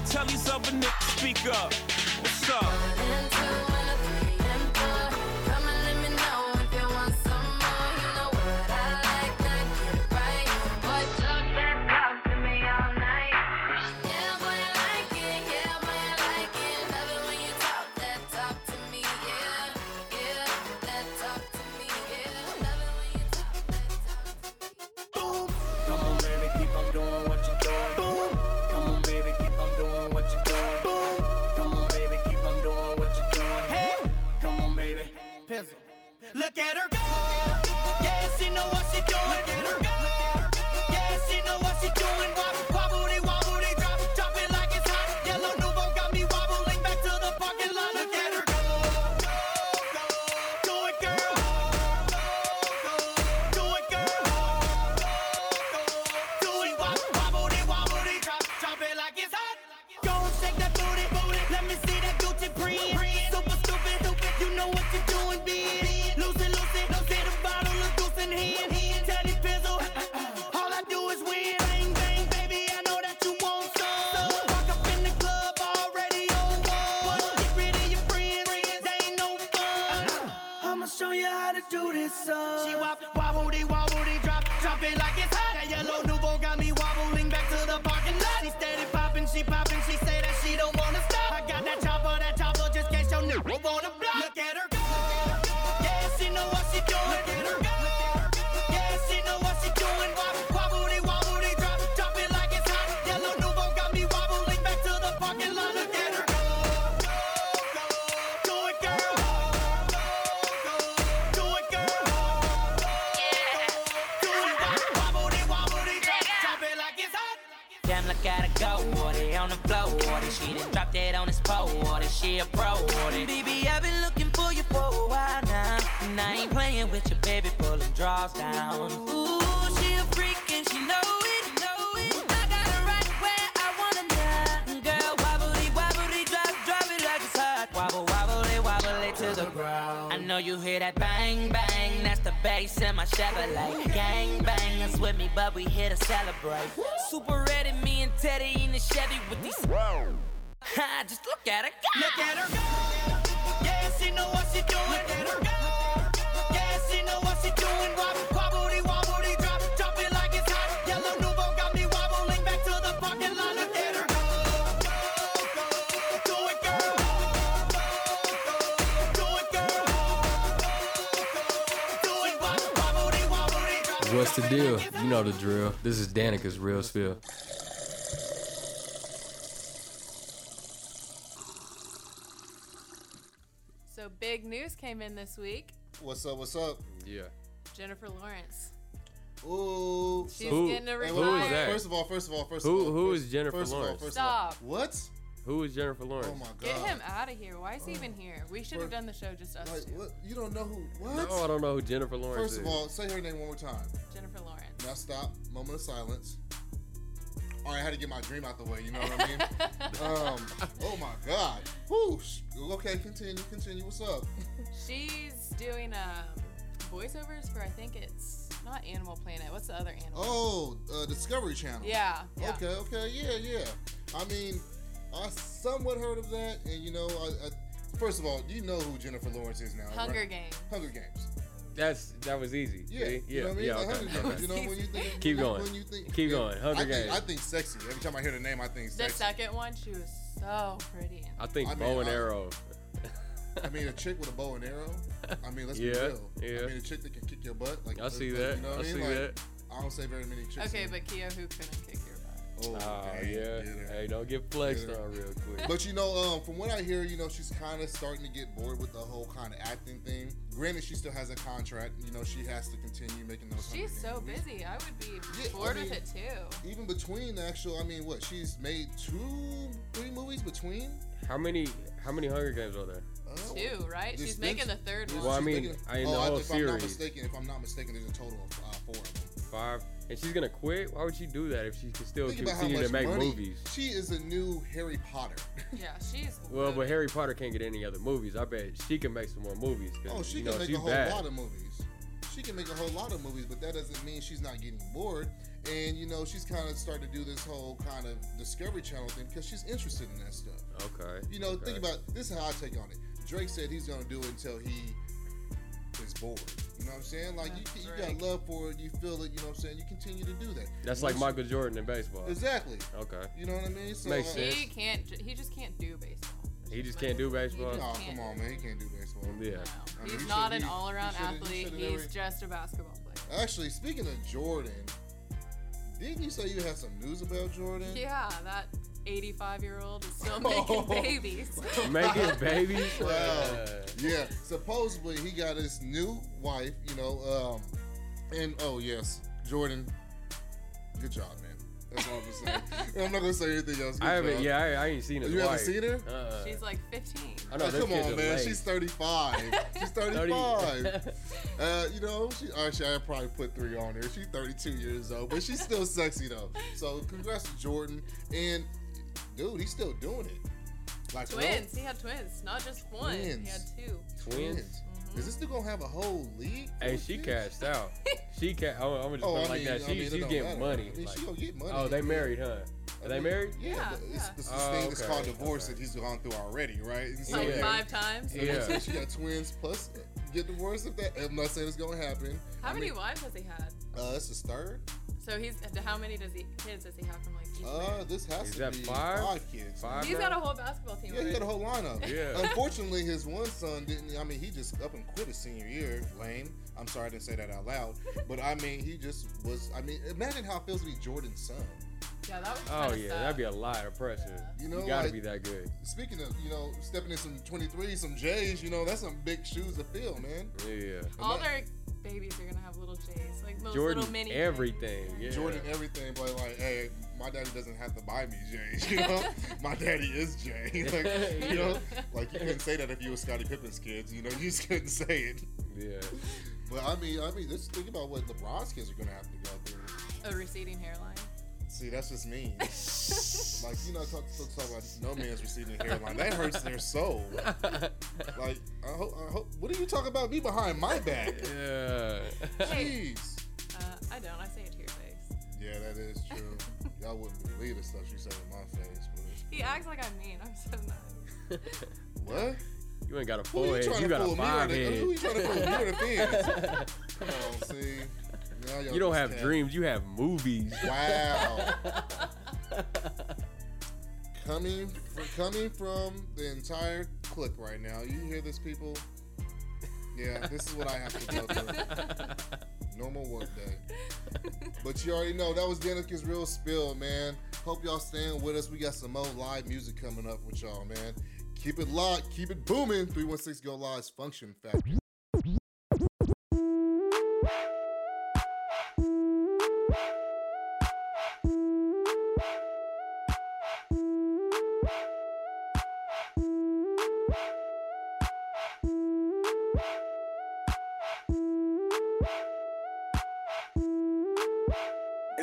Tell these Danica's. So big news came in this week. What's up? What's up? Yeah. Jennifer Lawrence. Ooh. She's Who- getting a Hey, retire. Who is that? First of all, first of all, first Who- of all. who first- is Jennifer first of all, Lawrence? first of all. Stop. What? Who is Jennifer Lawrence? Oh my god. Get him out of here. Why is he even here? We should have done the show just us Like, two. what? You don't know who? What? No, I don't know who Jennifer Lawrence First of is. all, say her name one more time. Jennifer Lawrence. Now stop. Moment of silence. All right, I had to get my dream out the way. You know what I mean? um. Oh my God. Whoosh. Okay, continue. Continue. What's up? She's doing um, voiceovers for I think it's not Animal Planet. What's the other animal? Oh, uh, Discovery Channel. Yeah, yeah. Okay. Okay. Yeah. Yeah. I mean, I somewhat heard of that, and you know, I, I first of all, you know who Jennifer Lawrence is now? Hunger right? Games. Hunger Games. That's that was easy. Yeah, See? you know what I mean? yeah. Okay, Hunger Games. You know when you think Keep going. When you think, Keep yeah, going. Hunger I think, Games. I think sexy. Every time I hear the name, I think sexy. The second one, she was so pretty. I think I mean, bow and I- arrow. I mean, a chick with a bow and arrow. I mean, let's Yeah, be real. yeah. I mean, a chick that can kick your butt. Like I see that. You know what I I mean? see like, that. I don't say very many chicks. Okay, in- but Kia, who couldn't kick your butt? Oh, Ah, yeah. Hey, don't get flexed on real quick. But you know, um, from what I hear, you know, she's kind of starting to get bored with the whole kind of acting thing. Granted, she still has a contract. You know, she has to continue making those. She's so movies. busy. I would be Yeah, I bored mean, with it too. Even between the actual, I mean, what she's made two, three movies between. How many how many Hunger Games are there? Two, right? there's- She's making the third one. Well, I mean, making- I- in the oh, whole if I'm not mistaken, if I'm not mistaken, there's a total of uh, four of them. Five. And she's gonna quit? Why would she do that if she can still Think continue to make money. movies? She is a new Harry Potter. Yeah, she's. Well, but Harry Potter can't get any other movies. I bet she can make some more movies. Oh, she you can know, make she's a whole bad. lot of movies. She can make a whole lot of movies, but that doesn't mean she's not getting bored. And you know, she's kind of starting to do this whole kind of Discovery Channel thing because she's interested in that stuff. Okay. You know, think about this. Is how I take on it. Drake said he's gonna do it until he is bored. You know what I'm saying? Like you, you got love for it. You feel it. You know what I'm saying? You continue to do that. That's Once like Michael Jordan in baseball. Exactly. Okay. You know what I mean? So, Makes uh, sense. He can't. He just can't do baseball. He just can't do baseball. No, come on, man. He can't do baseball. Yeah. I mean, He's not an he- all-around he should've- he athlete. He's never- just a basketball player. Actually, speaking of Jordan, didn't you say you had some news about Jordan? Yeah, that 85-year-old is still making babies. Making babies? Wow. Yeah. Yeah. Supposedly he got his new wife, you know, um, and oh yes, Jordan, good job, man. That's all I'm gonna say. I'm not gonna say anything else. Good I haven't. job. Yeah, I, I ain't seen his You haven't seen her? Uh-uh. She's like 15. I know Oh, come on, man. late. She's 35. She's 35. uh, you know, she actually I probably put three on there. She's 32 years old, but she's still sexy though. So congrats to Jordan. And dude, he's still doing it. Like bro, Twins. He had twins, not just one. He had Twins. two. Twins. Is this dude gonna have a whole league? Hey, she cashed out. She ca- I'm, I'm gonna just Oh, put it like mean- that. I She, mean, she's getting matter. money. I mean, she gonna get money. Oh, they married, huh? Are they married? Yeah, Yeah, the- it's, yeah. this Oh, thing that's okay, called divorce okay. that he's gone through already, right? And so, Like Yeah. five times. so Yeah. she got twins plus get divorced if that. I'm not saying it's gonna happen. How I many mean, wives has he had? Uh, this is third. So he's. How many does he kids does he have from like each Uh, this has Is to that be five? five kids. Five He's now? got a whole basketball team. Yeah, he got a whole lineup. Yeah. Unfortunately, his one son didn't. I mean, he just up and quit his senior year. Lame. I'm sorry I didn't say that out loud. But I mean, he just was. I mean, imagine how it feels to be Jordan's son. Yeah, that was. Oh yeah, that'd be a lot of pressure. You know, you gotta like- be that good. Speaking of, you know, stepping in some 23, some J's, you know, that's some big shoes to fill, man. Yeah. All their babies are gonna have little J's, like those Jordan little mini. everything. Yeah. Jordan everything, but like, hey, my daddy doesn't have to buy me J's. You know, my daddy is Jay. Like, you know, like you couldn't say that if you were Scottie Pippen's kids. You know, you just couldn't say it. Yeah. But I mean, I mean, just think about what LeBron's kids are gonna have to go through. A receding hairline. See, that's just mean. like you know, talk, talk, talk about no man's receding hairline. That hurts their soul. Like, I hope, I hope. What are you talking about me behind my back? Yeah. Jeez. Uh, I don't. I say it to your face. Yeah, that is true. Y'all wouldn't believe the stuff she said in my face. But He acts like I'm mean. I'm so nice. what? You ain't got a Who you forehead. You got a me or five the, head. Who you trying to fool me or the fans? Come on, see. Now y'all You don't just have can't- dreams. You have movies. Wow. coming fr- coming from the entire clique right now. You hear this, people? Yeah, this is what I have to go through. Normal work day. But you already know that was Danica's real spill, man. Hope y'all staying with us. We got some more live music coming up with y'all, man. Keep it locked, keep it booming. 316 Go Live's Function Factor. And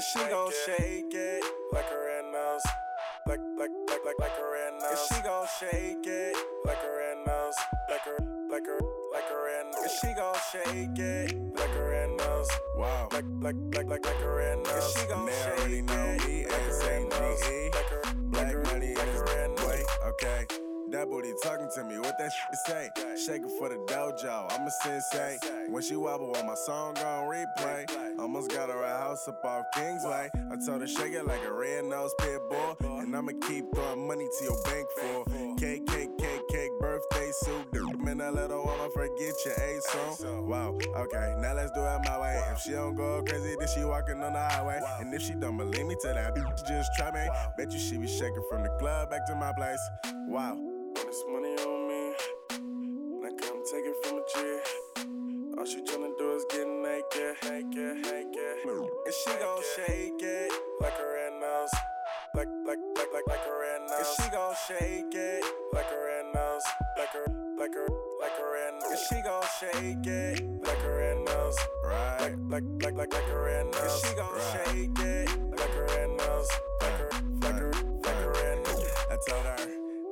she gon' shake it like her red nose. Like, like, like, like, like her red nose. And she gon' shake it like her red nose. Like her, like her, like her red nose. And she gon' shake it like her red nose. Wow. Like, like, like, like, like her. And she gon' They already know me, like her red nose. S-A-G-E. Like her, like Black money in like his her red nose. Okay. That booty talking to me. What that shit say? Shaking for the dojo. I'm a sensei. When she wobble on my song on replay. Almost got her a house up off Kingsway. I told her shake it like a red nose pit bull. And I'ma keep throwing money to your bank for cake, birthday suit. Man, a little woman forget your A song. Wow. Okay, now let's do it my way. If she don't go crazy, then she walking on the highway. And if she don't believe me, tell that bitch just try me. Bet you she be shaking from the club back to my place. Wow. This money on me. Now come take it from a G. All she tryna do is get naked, naked, naked. And she gon' shake it like a red nose. Like, like, like, like, like a red nose. And she gon' shake it like a red nose. Like her, like her, like red nose. And she gon' shake it like a red nose. Right. Like, like, like, like, like a red nose. And she gon' shake it like a red nose. Like her, like her, like red nose. I told her,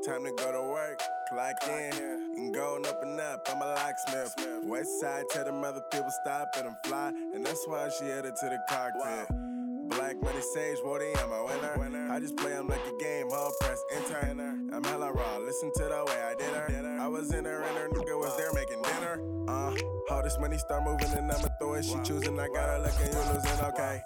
time to go to work, clock in. And going up and up, I'm a locksmith. West side, tell them other people stop and I'm fly. And that's why she headed to the cockpit. Black money sage, Woody, I'm a winner. I just play 'em like a game, listen to the way I did her. I was in her and her nigga was there making dinner. Uh, all this money start moving and I'ma throw it. She choosing, I got her looking, you losing, okay.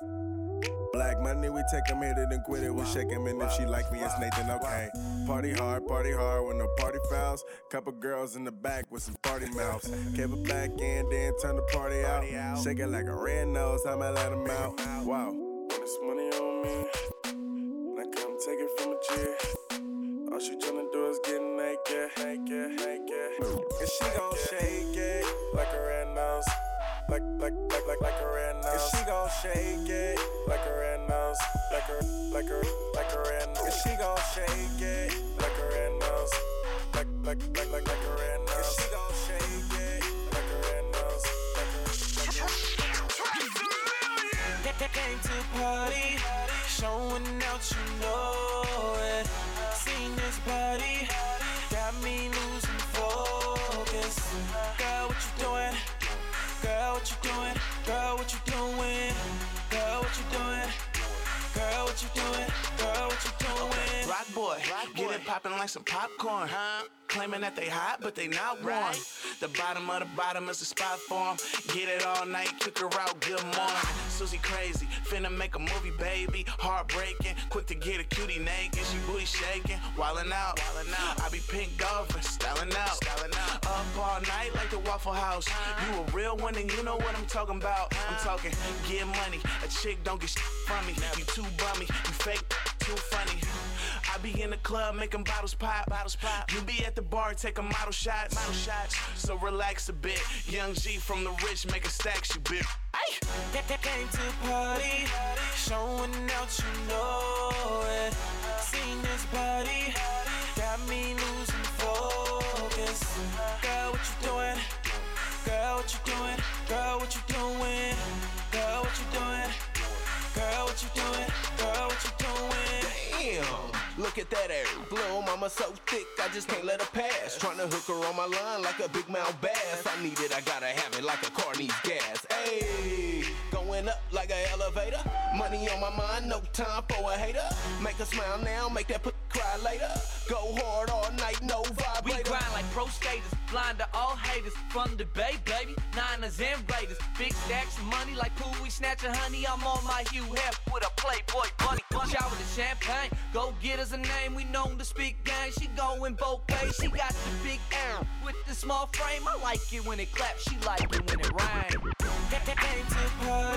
Black money, we take 'em, hit it and quit it. We shake 'em, and if she like me, it's Nathan, okay. Party hard, party hard when the party fouls. Couple girls in the back with some party mouths. Gave it back in, then turn the party out. Shake it like a red nose, I'ma let 'em out. Wow. This money on me. Now come take it from a G. All she tryna she gon' shake it like a red nose. Like, like, like, like, like a red nose. And she gon' shake it like a red nose. Like her, like her, like a red nose. And she gon' shake it like a red nose. Like, like, like, like, like a red nose. And she gon' shake it like a red nose. Like her, like her. Came to party, showing out, you know it. Seen this body, Girl, what you doing? Girl, what you doing? Girl, what you doing? Girl, what you doing? Rock boy, get it poppin' like some popcorn, huh? Claiming that they hot, but they not warm. The bottom of the bottom is the spot for for 'em. Get it all night, kick her out, good morning. Susie crazy, finna make a movie, baby. Heartbreaking, quick to get a cutie naked. She booty shaking, wildin' out. I be pink dolphin, styling out. Up all night like the Waffle House. You a real one and you know what I'm talking about. I'm uh-huh. talking get money. A chick don't get from me. You too bummy, you fake too funny. I be be in the club making bottles pop. Bottles pop. You be at the bar taking model shots. Model shots. So relax a bit. Young G from the rich making stacks, you bitch. Came to party, showing out, you know it. Seen this body, got me losing focus. Girl, what you doing? Girl, what you doing? Girl, what you doing? Girl, what you doing? Girl, what you doing? Girl, what you doing? Damn, look at that air. Little mama so thick, I just can't let her pass. Tryna hook her on my line like a big mouth bass. I need it, I gotta have it like a car needs gas. Hey, going up like an elevator. Money on my mind, no time for a hater. Make her smile now, make that put cry later. Go hard all night, no We vibrator. grind like pro skaters, blind to all haters. From the Bay, baby, Niners and Raiders. Big stacks of money like pool, we snatching honey. I'm on my Hugh Hef with a Playboy bunny. Shower the champagne, go get us a name. We known to speak gang. She going both ways. She got the big arm with the small frame. I like it when it claps. She like it when it rains. Came to party,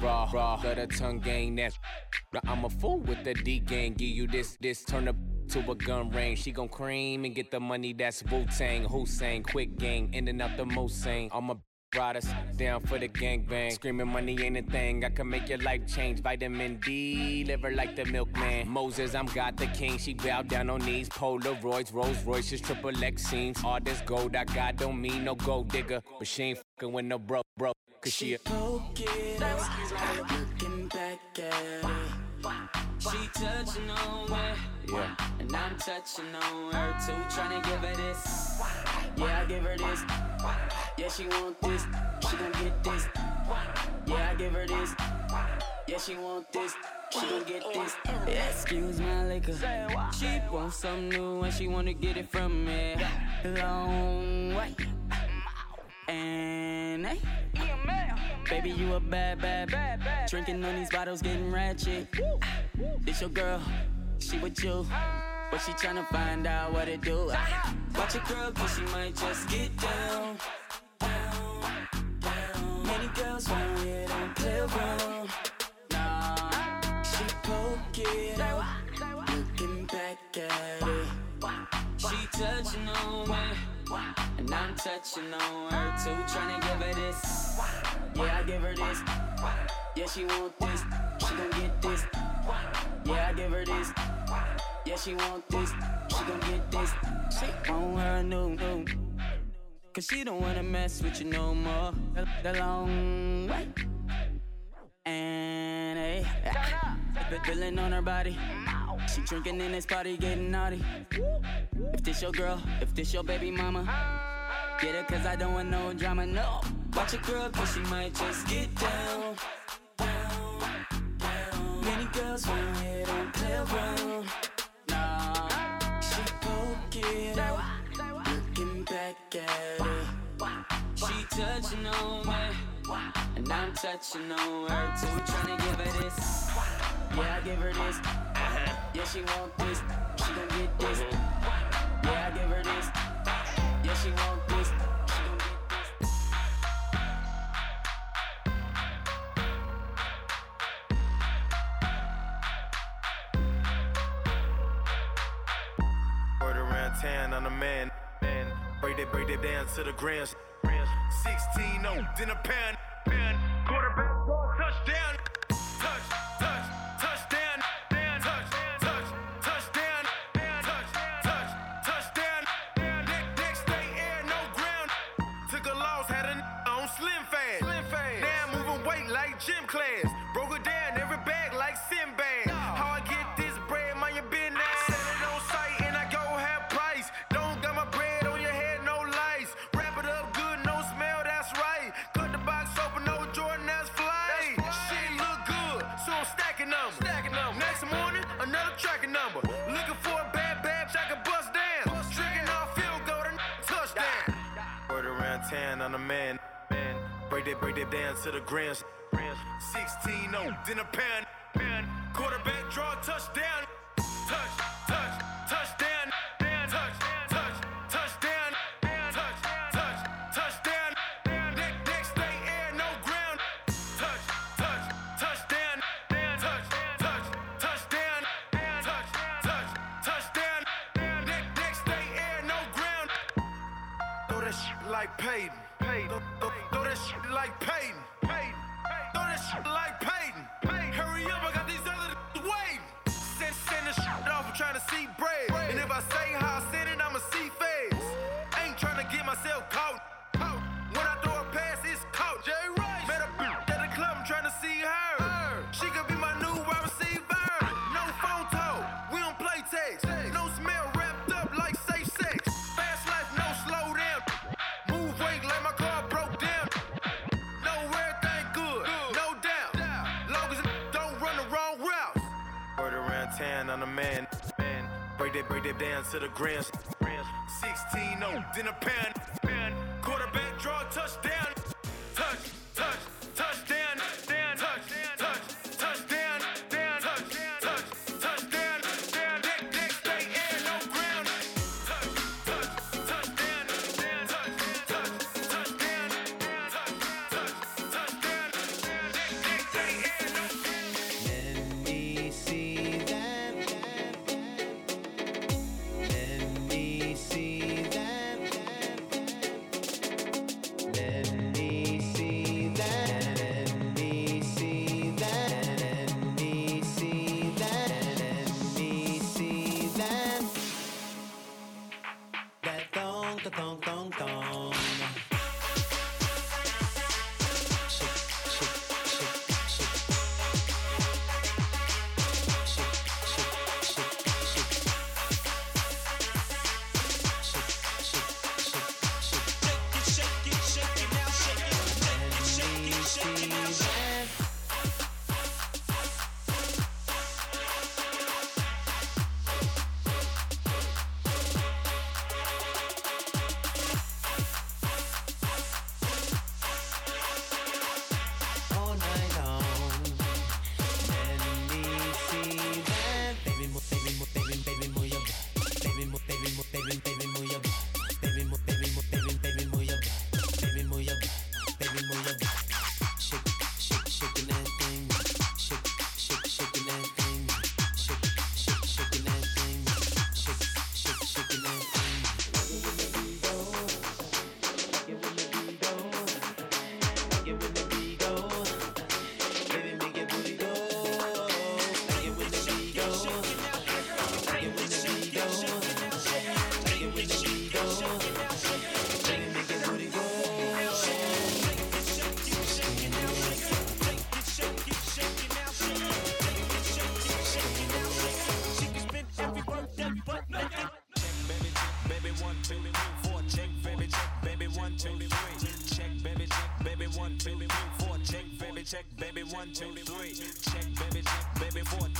Raw, raw, let her tongue gang that. I'm a fool with the D gang. Give you this, this, turn up to a gun range. She gon' cream and get the money that's Wu Tang, Hussein, quick gang, in and out the Mosaine. All my riders down for the gangbang. Screaming money ain't a thing. I can make your life change. Vitamin D, liver like the milkman. Moses, I'm God the king. She bow down on knees. Polaroids, Rolls Royces, triple X scenes. All this gold I got don't mean no gold digger. But she ain't fucking with no broke, broke. Cause she a Poking, looking back at it. She touching on me, Yeah. and I'm touching on her too. Tryna give her this. Yeah, I give her this. Yeah, she want this. She gon' get this. Yeah, I give her this. Yeah, she want this. She gon' get this. Excuse my liquor. She wants something new and she wanna get it from me. Long way. And hey, baby, you a bad, bad, bad, bad. Drinking on these bottles, getting ratchet. This your girl, she with you. But she tryna find out what it do. Watch your girl, cause she might just get down. down, down. Many girls want it on playground. Nah, She poke poking, looking back at it. She touching on me, and I'm touching on her too, trying to give her this. Yeah, I give her this. Yeah, she want this. She gon' get this. Yeah, I give her this. Yeah, she want this. She gon' get this. She want her new, new. Cause she don't wanna mess with you no more. The, long way. And hey, been feeling on her body. She drinking in this party, getting naughty. If this your girl, if this your baby mama, get her cause I don't want no drama, no. Watch your girl cause she might just get down. Many girls want it on playground. Nah, She poking, looking back at it. She touching on me, and I'm touching on her too, trying to give her this. Yeah, I give her this. Uh-huh. Yeah, she want this. She gon' get this. Mm-hmm. Yeah, I give her this. Yeah, she want this. She gon' get this. Word around town on the man. Break it, break it down to the grams. 16 0 in a pound. Quarterback draw, break that down to the grams. 16 0, then a pan. Quarterback draw touchdown. Check baby one two three. Check baby check baby four.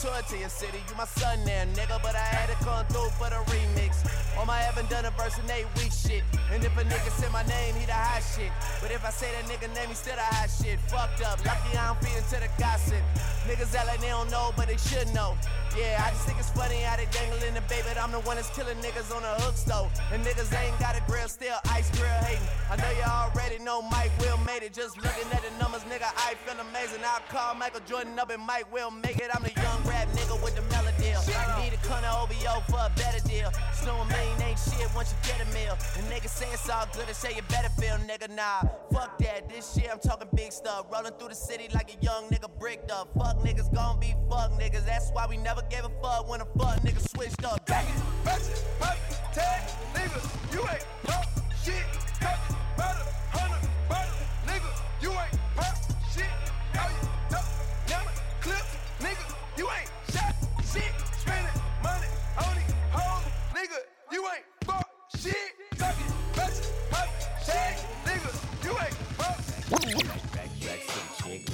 Tour to your city. You my son there, nigga. But I had to come through for the remix. On my haven't done a verse in eight weeks shit. And if a nigga say my name, he the hot shit. But if I say that nigga name, he still the hot shit. Fucked up. Lucky I don't feed into the gossip. Niggas act like they don't know, but they should know. Yeah, I just think it's funny how they dangling the baby. I'm the one that's killing niggas on the hook though. And niggas ain't got a grill, still ice grill hating. I know you already know Mike Will made it. Just looking at the numbers, nigga, I feel amazing. I'll call Michael Jordan up and Mike will make it. I'm the OVO for a better deal. Snow million ain't shit once you get a meal. And niggas say it's all good and say you better feel, nigga. Nah, fuck that. This shit, I'm talking big stuff. Rolling through the city like a young nigga bricked up. Fuck niggas gon' be fuck niggas. That's why we never gave a fuck when a fuck nigga switched up. Back it, Ratchet, perfect, tag, nigga, you ain't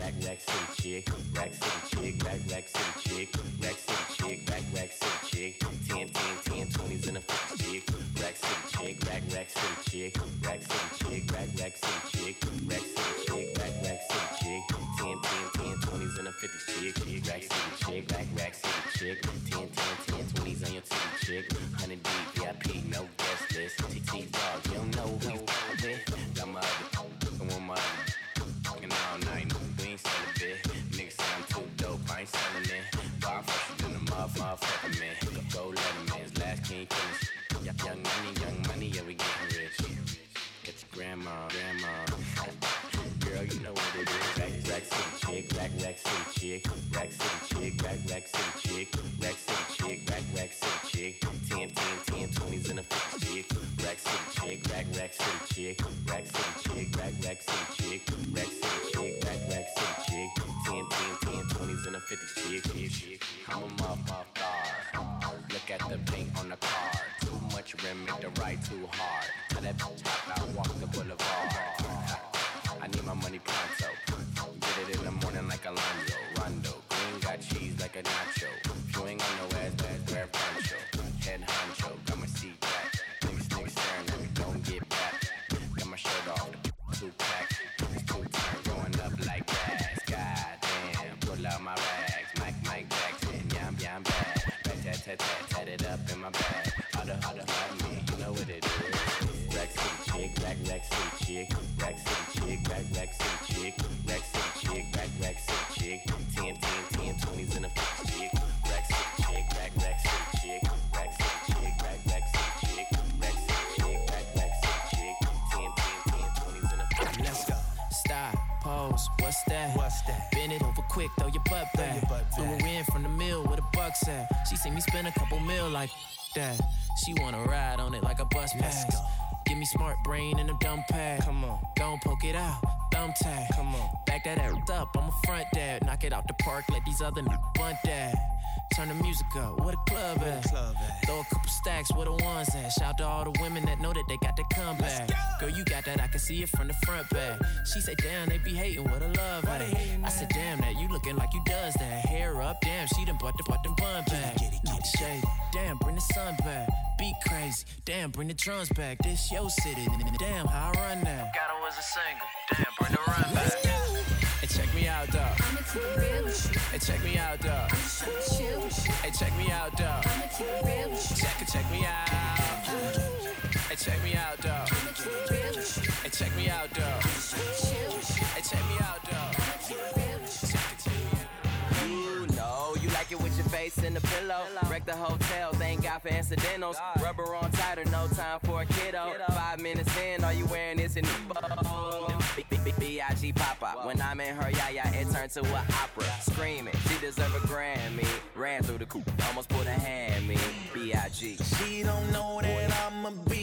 rack, rack city chick, rack city chick, rack, rack city chick, rack city chick, rack, rack city chick, 10, 10, 10, 20s and a 50 chick, rack city chick, rack, rack city chick, chick, rack city chick, rack, rack city chick, rack city chick, rack, rack city chick. 10, 10, 10, 20s and a 50 chick. Rack city chick, rack, rack city chick, rack city chick, rack, rack city chick, rack city chick, rack, rack city chick. 10, 10, 10, 20s and a 50 chick. I'm a motherfucker. Look at the chick, rack city chick, rack, rack city chick, rack city chick, rack, rack city chick, 10, 10, 10, 20s and a 50 chick, rack city chick, rack, rack city chick, rack city chick, rack, rack city chick, rack city chick, rack, rack city chick, 10, 10, 10, 20s and a 50 Let's go. Stop, pose, what's that? What's that? Bend it over quick, throw your butt back. Threw her in from the mill with a bucks at. She seen me spend a couple mil like that. She wanna ride on it like a bus pass. Give me smart brain and a dumb pad. Come on, don't poke it out. Thumb tag. Come on, back that ass up. I'm a front dad. Knock it out the park. Let these other n- bunt that. Turn the music up. What a club at? Throw a couple stacks. Where the ones at? Shout to all the women that know that they got to come back. Girl, you got that. I can see it from the front back. She said, damn, they be hating. What a love at. I said, damn, that you looking like you does that. Hair up, damn, she done bought the bought them bun back. Get it, get it, shade. Damn, bring the sun back. Beat crazy. Damn, bring the drums back. This yo city. Damn, how I run now. Got her as a single. Damn, bring the run back. Hey, check me out, dog. Hey, check me out, dog. Hey, check me out, dog. Check it, check me out. Hey, check me out, dog. Hey, check me out, dog. Hey, check me out, dog. You know, you like it with your face in the pillow. Wreck the hotels, ain't got for incidentals. Rubber on tighter, no time for a kiddo. Five minutes in, all you wearing is an B.I.G. Papa. When I'm in her yaya, it turned to an opera. Screaming, she deserve a Grammy. Ran through the coop, almost put a hand me. B.I.G. She don't know that I'ma beat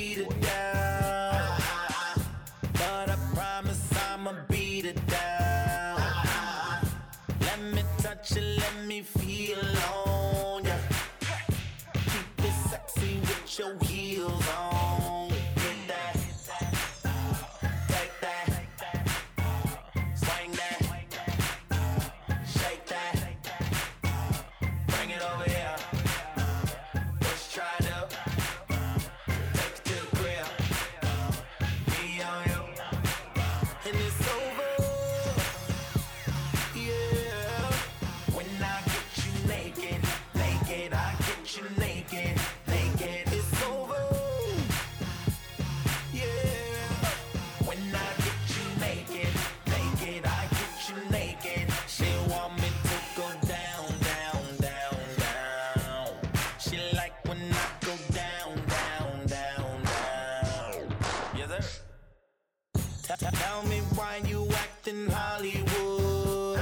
Tell me why you acting Hollywood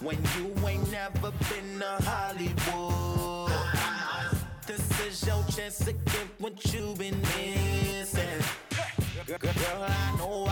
when you ain't never been to Hollywood. This is your chance to get what you've been missing. Girl, I know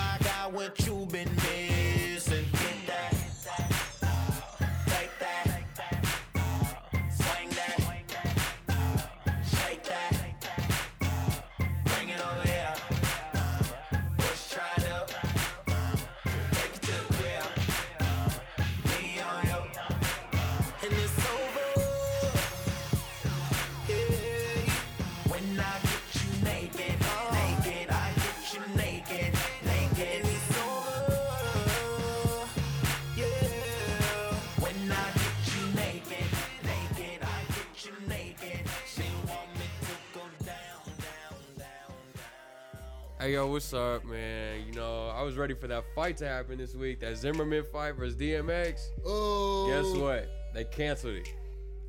Hey yo, what's up, man? You know, I was ready for that fight to happen this week. That Zimmerman fight versus DMX. Oh. Guess what? They canceled it.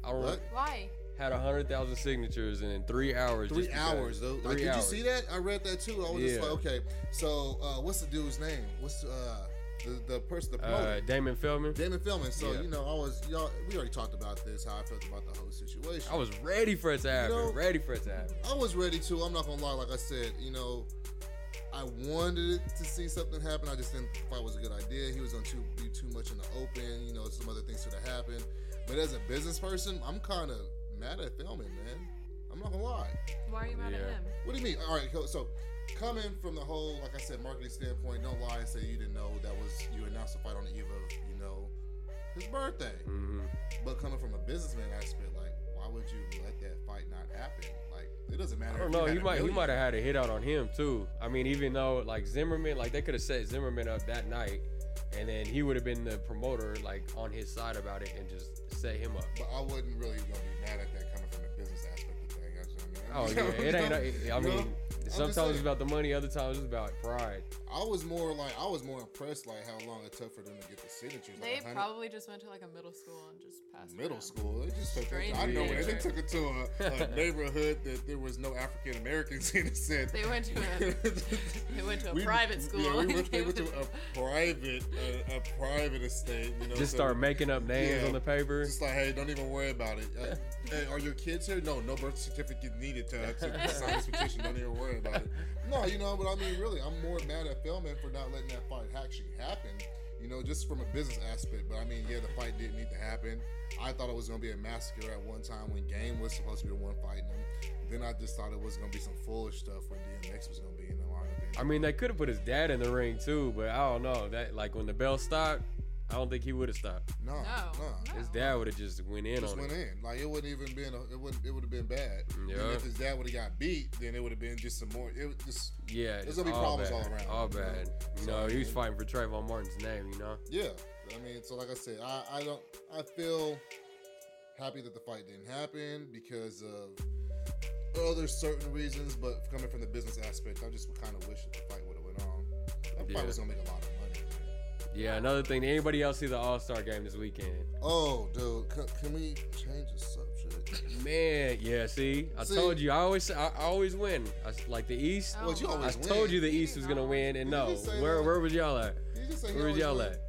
I re- What? Why? had a hundred thousand signatures and in three hours. Three hours though. Three Like, did hours. you see that? I read that too. I was just Yeah. like, okay. So, uh, what's the dude's name? What's uh, the the person, the Uh. Damon Feldman. Damon Feldman. So Yeah. you know, I was y'all. We already talked about this. How I felt about the whole situation. I was ready for it to happen. know- ready for it to happen. I was ready to. I'm not gonna lie. Like I said, you know, I wanted to see something happen. I just didn't think the fight was a good idea. He was gonna too, be too much in the open. You know, some other things could have happened. But as a business person, I'm kind of mad at Feldman, man. I'm not gonna lie. Why are you mad at him? What do you mean? All right, so- so coming from the whole, like I said, marketing standpoint, don't lie and say you didn't know that was you announced the fight on the eve of, you know, his birthday. Mm-hmm. But coming from a businessman aspect, like, why would you let that fight not happen? Like, it doesn't matter. I don't know. He might he might have had a hit out on him too. I mean, even though like Zimmerman, like they could have set Zimmerman up that night, and then he would have been the promoter, like on his side about it, and just set him up. But I wasn't really gonna be mad at that coming from the business aspect of things. Oh You know what I mean? yeah, it ain't. I mean, sometimes saying. it's about the money, other times it's about pride. I was more like I was more impressed like how long it took for them to get the signatures. They like probably just went to like a middle school and just passed. middle around. school. They just took it. I know it. They took it to a, a neighborhood that there was no African Americans in it. Said They went to a they went to a We- private school. Yeah, we went, they went to a private, a, a private estate. You know, Just so- start making up names on the paper. Just like, hey, don't even worry about it. Uh, hey, are your kids here? No, no birth certificate needed to, to sign this petition. Don't even worry about it. No, you know, but I mean, really, I'm more mad at Feldman for not letting that fight actually happen. You know, just from a business aspect. But I mean, yeah, the fight didn't need to happen. I thought it was gonna be a massacre at one time when Game was supposed to be the one fighting him. Then I just thought it was gonna be some foolish stuff when DMX was gonna be in the lineup. I mean, they could have put his dad in the ring too, but I don't know. That like when the bell stopped, I don't think he would have stopped. No, no, His dad would have just went in just on went it. in. Like it wouldn't even been. A, it would. It would have been bad. Yeah. And if his dad would have got beat, then it would have been just some more. It would just. Yeah, There's gonna be all problems bad, all around. All you know? bad. You So, know, I he was fighting for Trayvon Martin's name. You know. Yeah. I mean, so like I said, I, I don't. I feel happy that the fight didn't happen because of other certain reasons, but coming from the business aspect, I just kind of wish that the fight would have went on. That Yeah. fight was gonna make a lot of money. Yeah. Another thing. Did anybody else see the All Star game this weekend? Oh, dude, can, can we change the subject? Man, yeah. See, I See? told you. I always, I, I always win. I, s- like the East. Well, you always I win. told you the East was gonna win, and no, where, where was y'all at? You just say he Where was y'all win. at?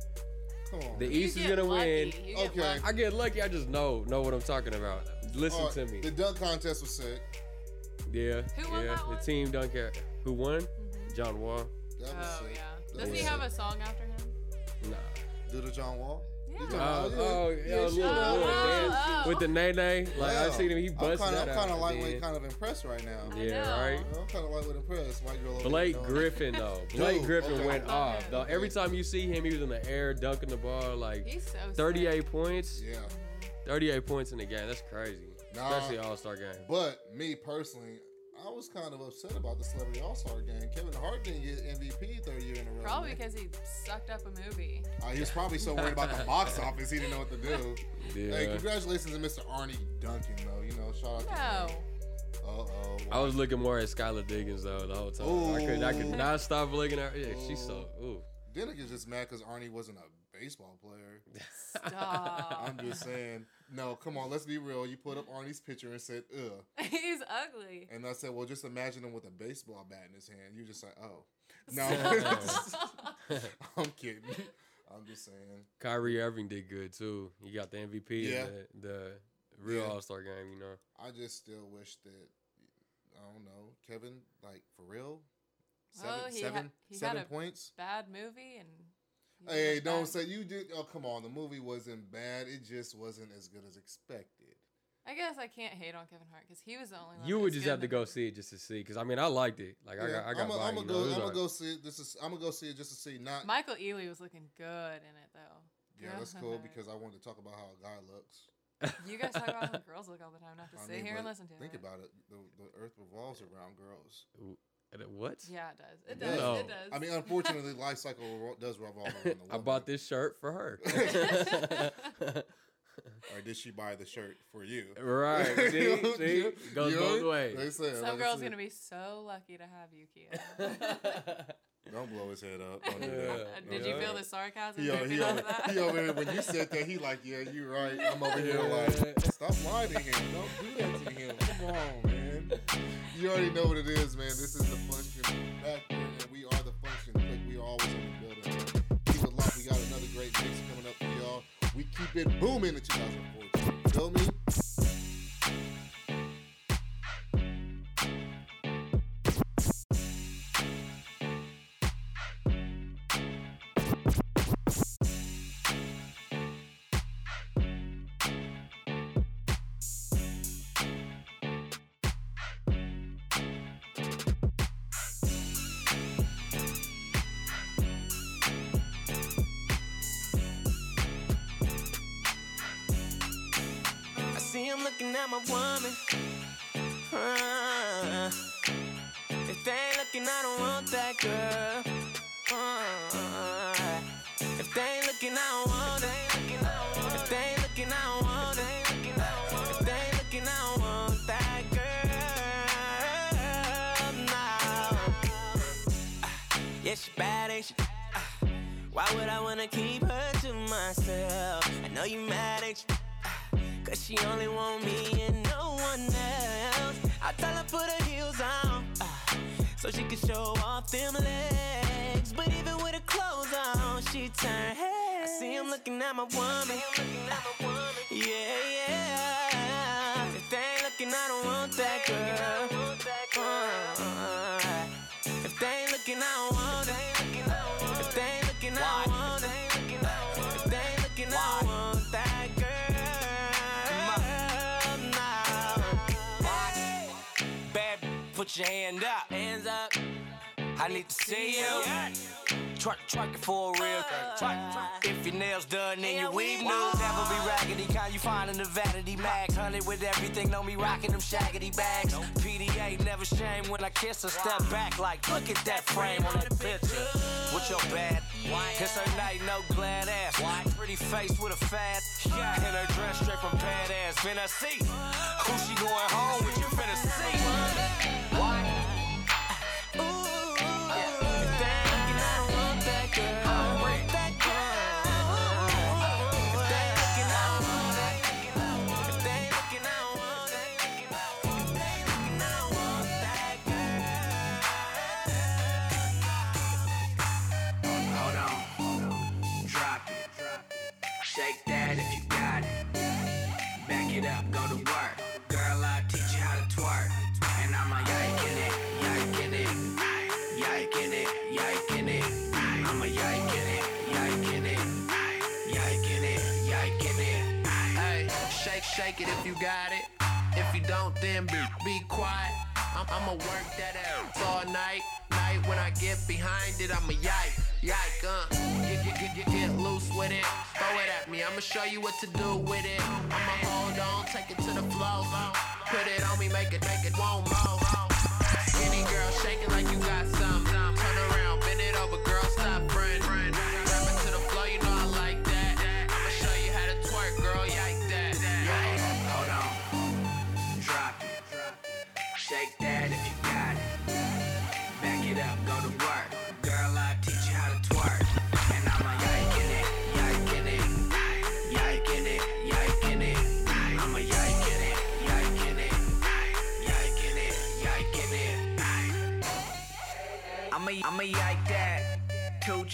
Come on. The. East is gonna win. Okay. I get lucky. I just know know what I'm talking about. Listen All right, to me. The dunk contest was sick. Yeah, Who won yeah. that the team don't care. Who won? Mm-hmm. John Wall. That was Oh sick. yeah. Does he have a song after him? Nah. Do the John Wall? Yeah. You Oh, oh, yeah, yeah, little, did. little oh, oh. with the nay nay. Like I Yeah. seen him, he busted I'm kinda, that I'm kind of lightweight, then- kind of impressed right now. Yeah, right. I'm kind of lightweight impressed. White girl. Blake there Griffin though. Blake Dude, Griffin okay. went off. Though every time you see him, he was in the air dunking the ball like He's so 38 points. Yeah. 38 points in the game. That's crazy. Nah. Especially All Star game. But me personally, I was kind of upset about the Celebrity All Star game. Kevin Hart didn't get MVP third year in a row. Probably man. because he sucked up a movie. Uh, he was probably so worried about the box office, he didn't know what to do. Hey, congratulations to Mr. Arnie Duncan, though. You know, shout out to him. No. Uh oh. I was looking more at Skylar Diggins though the whole time. I could I could not stop looking at her. Yeah, she's so ooh. Dennick is just mad because Arnie wasn't a baseball player. Stop. I'm just saying. No, come on, let's be real. You put up Arnie's picture and said, ugh. He's ugly. And I said, well, just imagine him with a baseball bat in his hand. You're just like, oh. No, I'm kidding. I'm just saying. Kyrie Irving did good too. He got the MVP Yeah. in the, the real Yeah. All Star game. You know. I just still wish that I don't know Kevin like for real. Well, Seven, he seven, had, he seven had a points. Bad movie and. He Hey, don't bad. say you did. Oh, come on. The movie wasn't bad. It just wasn't as good as expected. I guess I can't hate on Kevin Hart because he was the only one. You would just have to in the go see it just to see, because I mean I liked it. Like I got I got I'm gonna go. know, it was I'm gonna like- go see it. This is. I'm gonna go see it just to see. Not. Michael Ealy was looking good in it though. yeah, that's cool because I wanted to talk about how a guy looks. You guys talk about how girls look all the time, not to I sit mean, here and listen to Think it. about it. The, the Earth revolves around girls. Ooh, and it- What? Yeah, it does. It Yeah. does. No. It does. I mean, unfortunately, life cycle does revolve around the woman. I bought this shirt for her. or did she buy the shirt for you? Right. See? You See? you- Goes you both ways. They Some girl's said, gonna be so lucky to have you, Kia. Don't blow his head up. Don't do Yeah. that. Did Don't you feel the sarcasm? He, he, over, that? he over here, when you said that, he like, yeah, you're right. I'm over here like, stop lying to him. Don't do that to him. Come on, man. You already know what it is, man. This is the function factor, and we are the function. Click, we are always in the building. Keep it locked. We got another great mix coming up for y'all. We keep it booming in 2014. Feel me? At my woman. Uh, if they ain't looking, I don't want that girl. Uh, if they ain't looking, I don't want it. If they ain't looking, I don't want it. If they ain't looking, I don't want that girl. No. Yeah, she bad, ain't she? Ah, Why would I wanna keep her to myself? I know you mad, ain't you? Cause she only want me and no one else. I tell her put her heels on, ah, so she can show off them legs. But even with her clothes on, she turn heads. I see him looking at my woman. Yeah, yeah. If they ain't looking, I don't want that girl. Put your hand up. Hands up. I need to see you. Twerk, twerk it for real. Uh, twerk, twerk. If your nails done, then your weave new. Never be raggedy, kind you find in the vanity max. Honey with everything, know me rocking them shaggy bags. PDA never shame when I kiss her. Step back like, look at that frame on that picture. With your bad, it's her night, no glad ass. Pretty face with a fat, yeah. And her dress straight from badass. Finna see who she going home with. You finna see. Hold Shake that if you got it. Back it up, go to work. Girl, I'll teach you how to twerk. And I'm a yike in it, yike in it. Yike in it, yike in it. I'm a yike in it, yike in it. Yike in it, yike in it. Hey, shake, shake it if you got it. If you don't, then be, be quiet. I'm, I'ma work that out all night. Night when I get behind it, I'ma yike, yike, uh. Get, get, get, get, get loose with it. Throw it at me, I'ma show you what to do with it. I'ma hold on, take it to the flow. Put it on me, make it, make it won't more. Any girl shaking like you got something.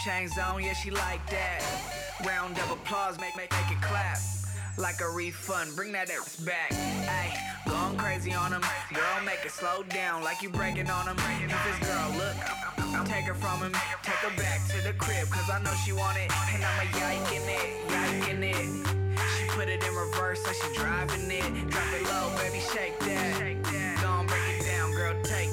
Chains on, yeah, she like that. Round of applause, make, make, make it clap. Like a refund, bring that ass back. Ayy, going crazy on him. Girl, make it slow down like you breaking on him. If this girl, look, I'll take her from him. Take her back to the crib, cause I know she want it. And I'ma yiking it, yiking it. She put it in reverse, like she driving it. Drop it low, baby, shake that. Gon' break it down, girl, take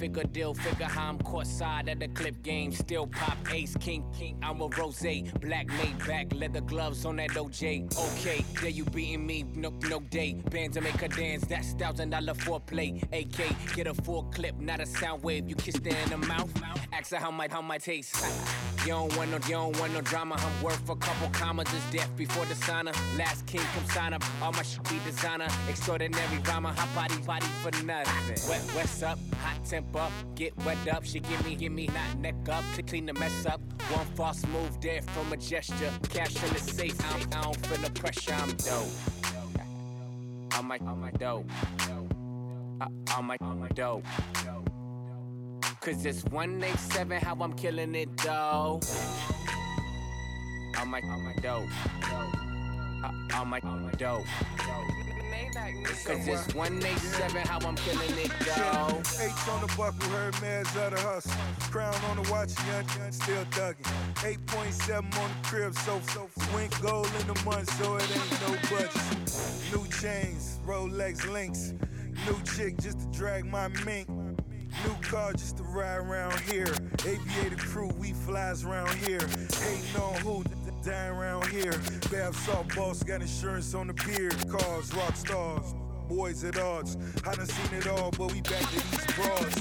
figure deal, figure how I'm caught side at the clip game. Still pop ace, king, king. I'm a rose, black made back, leather gloves on that OJ. Okay, there you beating me, no, no day. Bands to make her dance, that's thousand dollar foreplay. AK, get a full clip, not a sound wave. You kissed her in the mouth, ask her how my, how my taste. You don't want no, you don't want no drama. I'm worth a couple commas, just death before the sauna. Last king, come sign up. All my shit be designer, extraordinary rhymer. Hot body, body for nothing. Wet, what's up? Hot temp up, get wet up. She give me, give me, not neck up to clean the mess up. One false move there from a gesture. Cash in the safe, I'm, I don't feel the pressure. I'm dope. I'm my, I'm dope. I'm my, I'm my dope. Cause it's 187 how I'm killing it though. I'm my, I'm my dope. Uh, I, I'm my, I'm my dope. Cause it's 187 how I'm killing it though. H on the buckle, heard man's of hustle. Crown on the watch, young, still thugging. 8.7 on the crib, so, so went gold in the month, so it ain't no budget. New chains, Rolex links. New chick just to drag my mink. New car just to ride around here. Aviator crew, we flies around here. Hating on who, dying around here. Bath salt boss got insurance on the beard. Cars, rock stars, boys at odds. I done seen it all, but we back to these bras.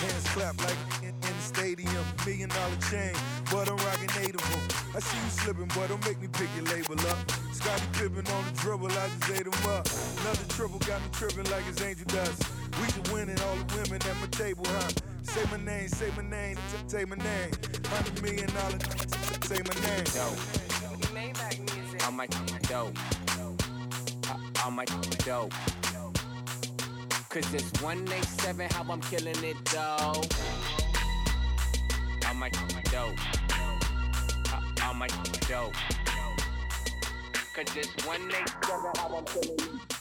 Hands clap like in, in the stadium. Million dollar chain, but I'm rocking eight of them. I see you slipping, but don't make me pick your label up. Scotty Pippen on the dribble, I just ate him up. Another triple got me tripping like it's angel dust. We just winning all the women at my table, huh? Say my name, say my name, say my name. Hundred million dollar, say my name. My dope. I, dope. Cause it's 187 how I'm killing it though. I'm my dope. I, my dope. Cause it's 187 how I'm killing it.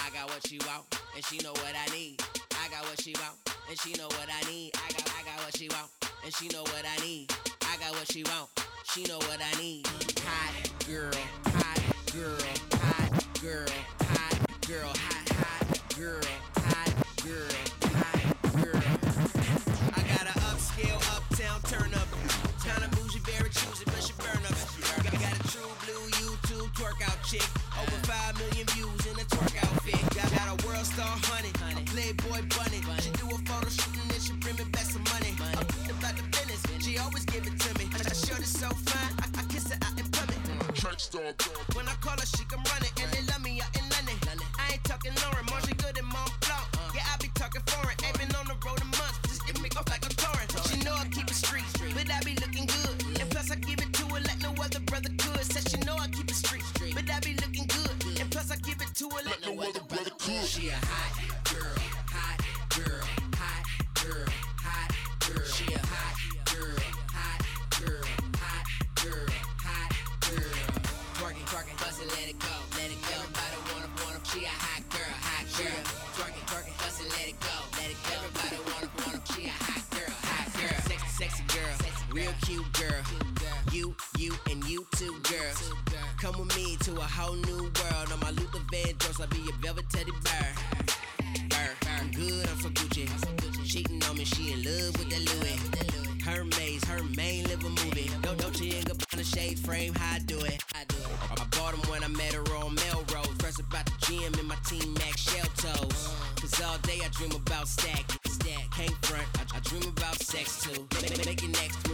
I got what she want, and she know what I need. I got what she want, and she know what I need. I got, I got what she want, and she know what I need. I got what she want, she know what I need. Hot girl, hot girl, hot girl, hot girl, hot hot girl, hot girl, hot girl. I got a upscale, uptown turn up. Kinda bougie, very choosy, but she burn up. I got a true blue YouTube twerk out chick. Over 5 million views twerk outfit. Got, got a world star honey, a playboy bunny. She do a photo shoot and then she bring me back some money. I'm about the business, she always give it to me. I is so fine, I, I kiss her out in public. When I call her, she come running, and they love me She a hot girl, hot girl, hot girl, hot girl. She a hot girl, hot girl, hot girl, hot girl. Twerking, twerking, bust it, let it go, let it go. Everybody wanna, wanna. She a hot girl, hot girl. Twerking, twerking, bust it, let it go, let it go. Everybody wanna, wanna. She a hot girl, hot girl. Sexy, sexy girl, real cute girl. You, you, and you too, girl. Come with me to a whole new world. On my Luther Vandross, I'll be your velvet teddy bear. Frame, how I do it. I do it. I bought them when I met her on Melrose. Fresh about the gym in my team Max shell toes. Cause all day I dream about stacking. Stack, can't front. I, I dream about sex too. Your next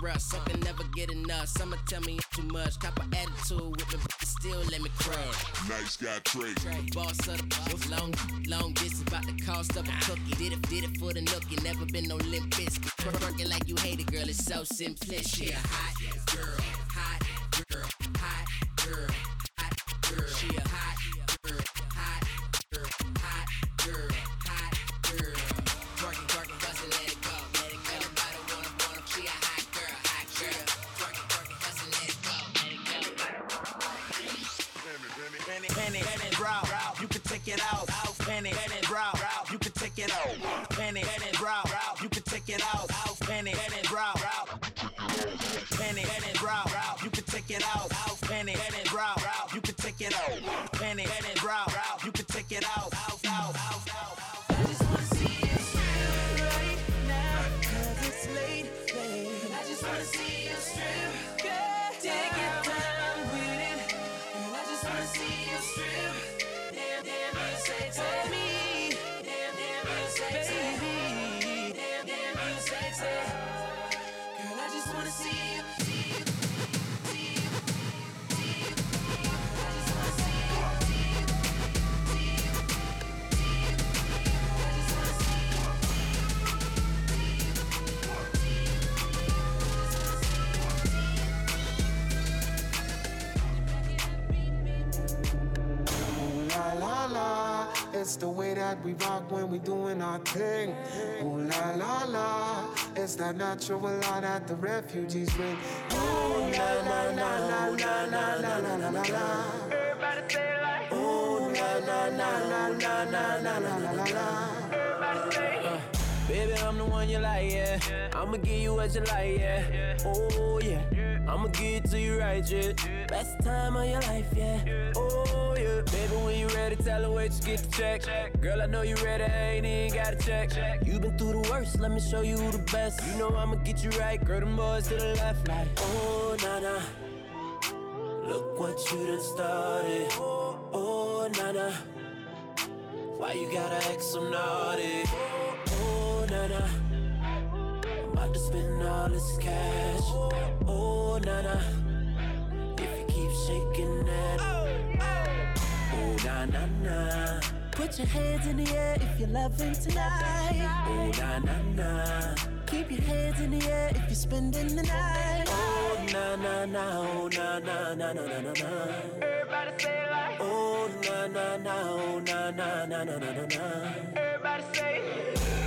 lubricated, race rust. Some can never get enough. Some tell me too much. Cop an attitude with me, but still let me crush. Nice guy Trey. Boss of the boss, long, long distance, about the cost of a ah. cookie. Did it, did it for the nookie, never been no limp biscuit. Working like you hate it, girl, it's so simplistic. She a hot girl, hot girl, hot girl, hot girl. She a hot girl, it's the way that we rock when we doing our thing. Ooh la la la, it's that natural law that the refugees bring. Ooh la la la la la la la la la la la. Everybody say it like. Ooh la la la la la la la la la la la. Everybody say it. Baby, I'm the one you like, yeah. I'ma give you what you like, yeah. Oh, yeah. I'ma get to you right, yeah. Best time of your life, yeah. Oh, yeah. Baby, when you ready, tell her wait, you get the check. Girl, I know you ready, ain't even got to check. you been through the worst, let me show you the best. You know I'ma get you right, girl, them boys to the left, like, oh, nah, nah. Look what you done started. Oh, nah, nah. Why you gotta act so naughty? Oh, na na. About to spend all this cash. Oh, na na. If you keep shaking that. Oh, na na na. Put your hands in the air if you're loving tonight. Oh, na na na. Keep your hands in the air if you're spending the night. Oh, na na na. Oh, na na na na na na na. Everybody say it like. Oh, na na na. Oh, na na na na na na na. Everybody say it.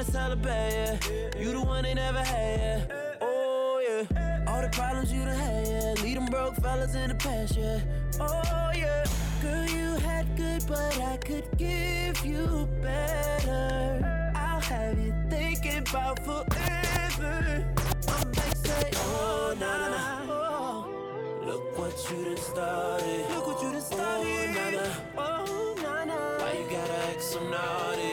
You the one to celebrate, yeah. You the one they never had, yeah. Oh, yeah. All the problems you done had, yeah. Lead them broke fellas in the past, yeah. Oh, yeah. Girl, you had good, but I could give you better. I'll have you thinking about forever. I might say, Oh, na na na. oh, Look what you done started. look what you done started. Oh, na na. Oh, na na. Why you gotta act so naughty?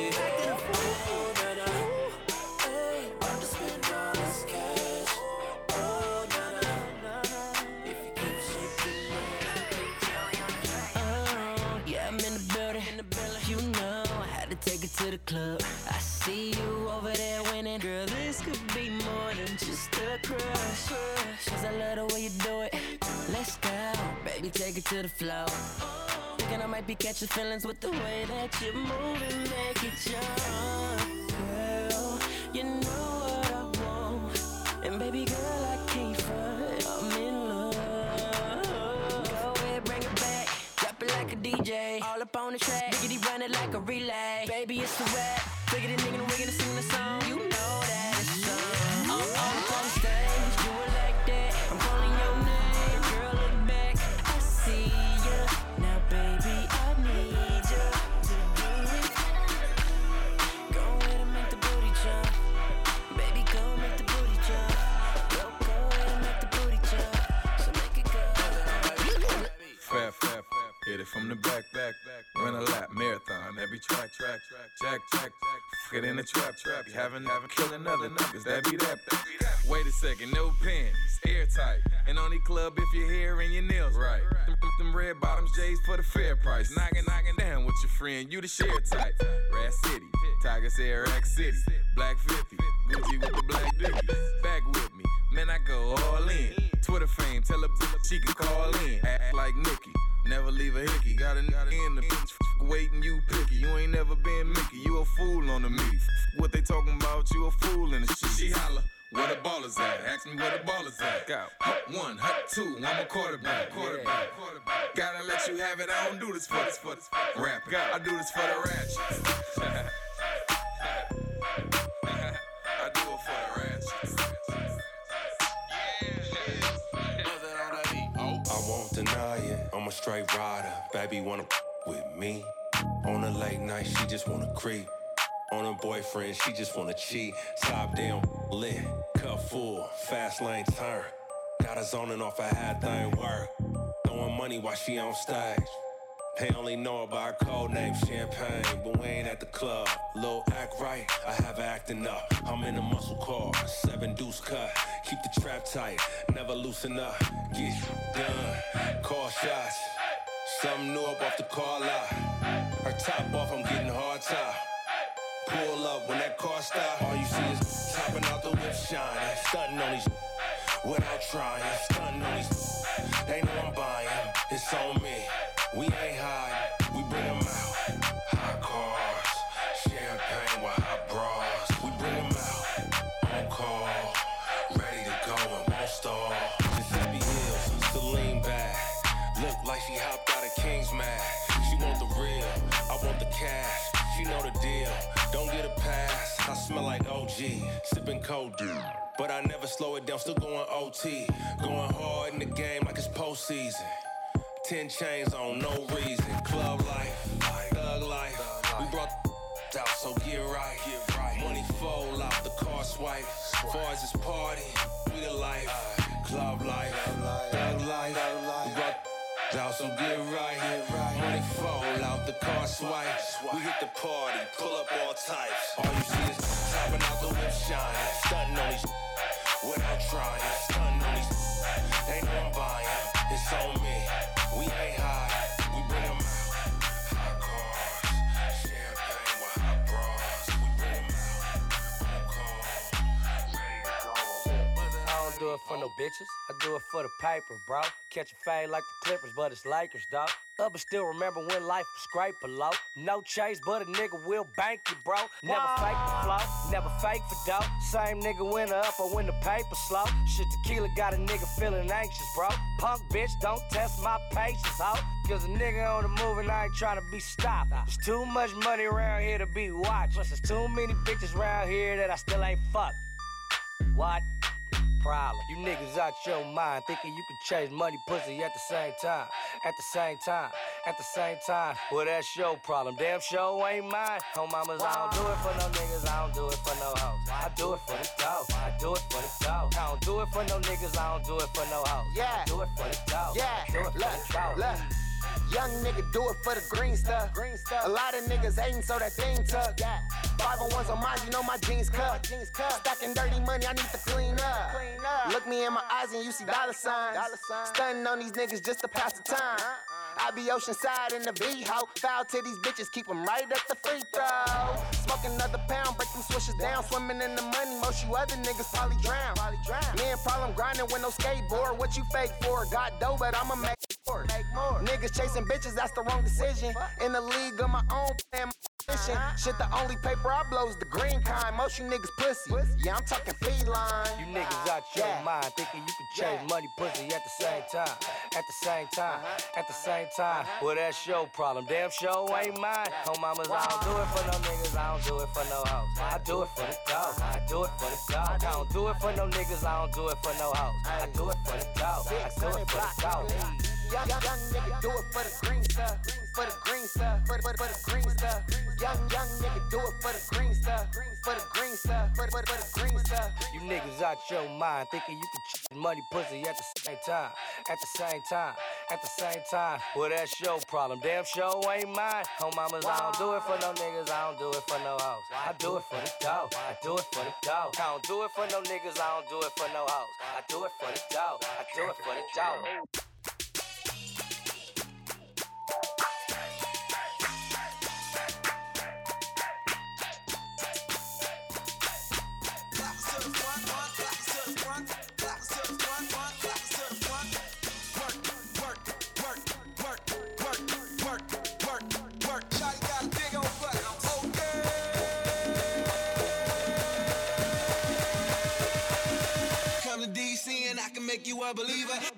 Club. I see you over there winning. Girl, this could be more than just a crush. Cause I love the way you do it. Let's go, baby, take it to the floor. thinking I might be catching feelings with the way that you move and make it jump. Girl, you know what I want. And baby girl, I DJ. All up on the track. Biggity run it like a relay. Baby, it's the rap. The back, back, back. Run a lap, marathon. Every track, track, track, jack, jack, jack. Get in the trap, trap. You haven't, haven't killed another niggas. That be that. Wait a second, no panties, airtight. And only club if your hair and your nails right. Them, them, them red bottoms, J's for the fair price. Knocking, knocking down with your friend, you the share type. Rat City, Tigers Air X City, Black 50, Gucci with the black dickies. Back with me, man, I go all in. Twitter fame, tell her she can call in. Act like Nikki, never leave a hickey. Got a got in the bitch, waiting you picky. You ain't never been Mickey, you a fool on the me. What they talking about, you a fool in the shit. She holla. Where the ballers at? Ask me where the ballers at. Go. Hut one, hut two, I'm a quarterback. Quarterback. quarterback. Gotta let you have it. I don't do this for this for this rap. I do this for the ratchets. I do it for the ratchets. A straight rider. Baby wanna with me. On a late night, she just wanna creep. On a boyfriend, she just wanna cheat. Top down, lit, cup full, fast lane turn. Got her zoning off a had thing work. Throwing money while she on stage. They only know about her code name Champagne, but we ain't at the club. Lil act right, I have her acting up. I'm in a muscle car, seven deuce tight, never loosen up. Get done, call shots. Something new up off the car lot. Her top off, I'm getting hard top. Pull up when that car stop. All you see is topping out the whip shining, stunting on these without trying, stunting on these. They know I'm buying, it's on me. We ain't hiding, we bring 'em out. Cold But I never slow it down, still going OT. Going hard in the game like it's postseason. Ten chains on no reason. Club life, thug life. We brought the out, so get right. Get right. Money fold out, the car swipe. Far as this party, we the life. Club life, thug life. We brought the out, so get right. Money fold out, the car swipe. We hit the party, pull up all types. All you see is topping out the whip shine. Stunting on these without trying. It for no oh. bitches. I do it for the paper, bro. Catch a fade like the Clippers, but it's Lakers, dog. Up and still remember when life was scraper low. No chase, but a nigga will bank you, bro. Never fake the flow, never fake for dough. Same nigga the up or when the paper slow. Shit, tequila got a nigga feeling anxious, bro. Punk bitch, don't test my patience, ho. Cause a nigga on the move and I ain't tryna be stopped. There's too much money around here to be watched. Plus, there's too many bitches around here that I still ain't fucked. What? Problem. You niggas out your mind thinking you can chase money, pussy at the same time. At the same time. At the same time. Well, that's your problem. Damn show ain't mine. Home mamas, I don't do it for no niggas. I don't do it for no hoes. I do it for the dough. I do it for the dough. I don't do it for no niggas. I don't do it for no hoes. Yeah. I do it for the dough. Yeah, I do it for the dough. Young nigga do it for the green stuff. Green stuff. A lot of niggas hating so that thing tuck. Yeah. Five on ones on mine, you know my jeans cut. jeans cut. Stacking dirty money, I need to clean up. Clean up. Look me in my eyes and you see dollar signs. Dollar signs. Stunning on these niggas just to pass the time. Uh-uh. I be oceanside in the V-Ho. Foul to these bitches, keep them right at the free throw. Smoke another pound, break them swishes down. Swimming in the money, most you other niggas probably drown. Me and problem grinding with no skateboard. What you fake for? Got dough, but I'ma make more. Niggas chasing bitches, that's the wrong decision. In the league of my own plan, mission. Shit, the only paper I blow is the green kind. Most you niggas pussy. Yeah, I'm talking feline. You niggas out your Yeah. mind, thinking you can chase money, pussy at the same time. At the same time, Uh-huh. at the same time. Well, that's your problem. Damn show ain't mine. Home mamas, I don't do it for no niggas, I don't do it for no hoes. I do it for the dog, I do it for the dog. I don't do it for no niggas, I don't do it for no hoes. I do it for the dog, I do it for the dog. Young, young nigga do it for the green stuff, for the green stuff, for, for, for the green stuff. Young, young nigga do it for the green stuff, for the green stuff, for, for, for the green stuff. You niggas out your mind, thinking you can chase money, pussy at the same time. At the same time, at the same time. Well, that's your problem. Damn show ain't mine. Home mamas, I don't do it for no niggas, I don't do it for no hoes. I do it for the dog, I do it for the dog. I don't do it for no niggas, I don't do it for no hoes. I do it for the dog, I do it for the dog. Make you a believer.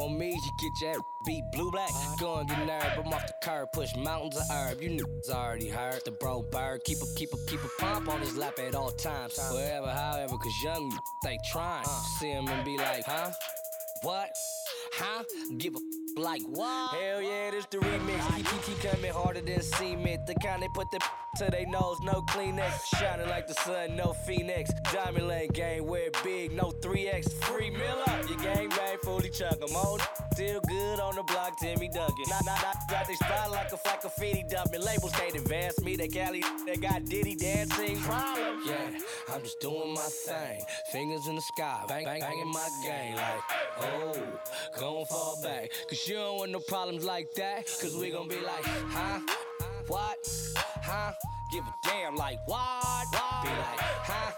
On me, you get your beat blue black. Go and get nerve, I'm off the curb, push mountains of herb. You niggas already heard the bro bird. Keep a keep a keep a pump on his lap at all times. Wherever, however, cause young they trying. Uh. See him and be like, huh? EPT harder than cement. The kind they put the to they nose, no Kleenex. Shining like the sun, no Phoenix. Diamond Lane gang, wear big, no 3X. Free Miller, your gang bang, fully chuck 'em on. Still good on the block, Timmy Duncan. Not, not, not, got they spot like a like a feedy dumping. Labels can't advance me, they Cali, they got Diddy dancing. problems. Yeah, I'm just doing my thing. Fingers in the sky, bang, bang, banging my game. Like, oh, gon' fall back. Cause you don't want no problems like that. Cause we gon' be like, huh? What? Huh? Give a damn like what? what? Be like, huh?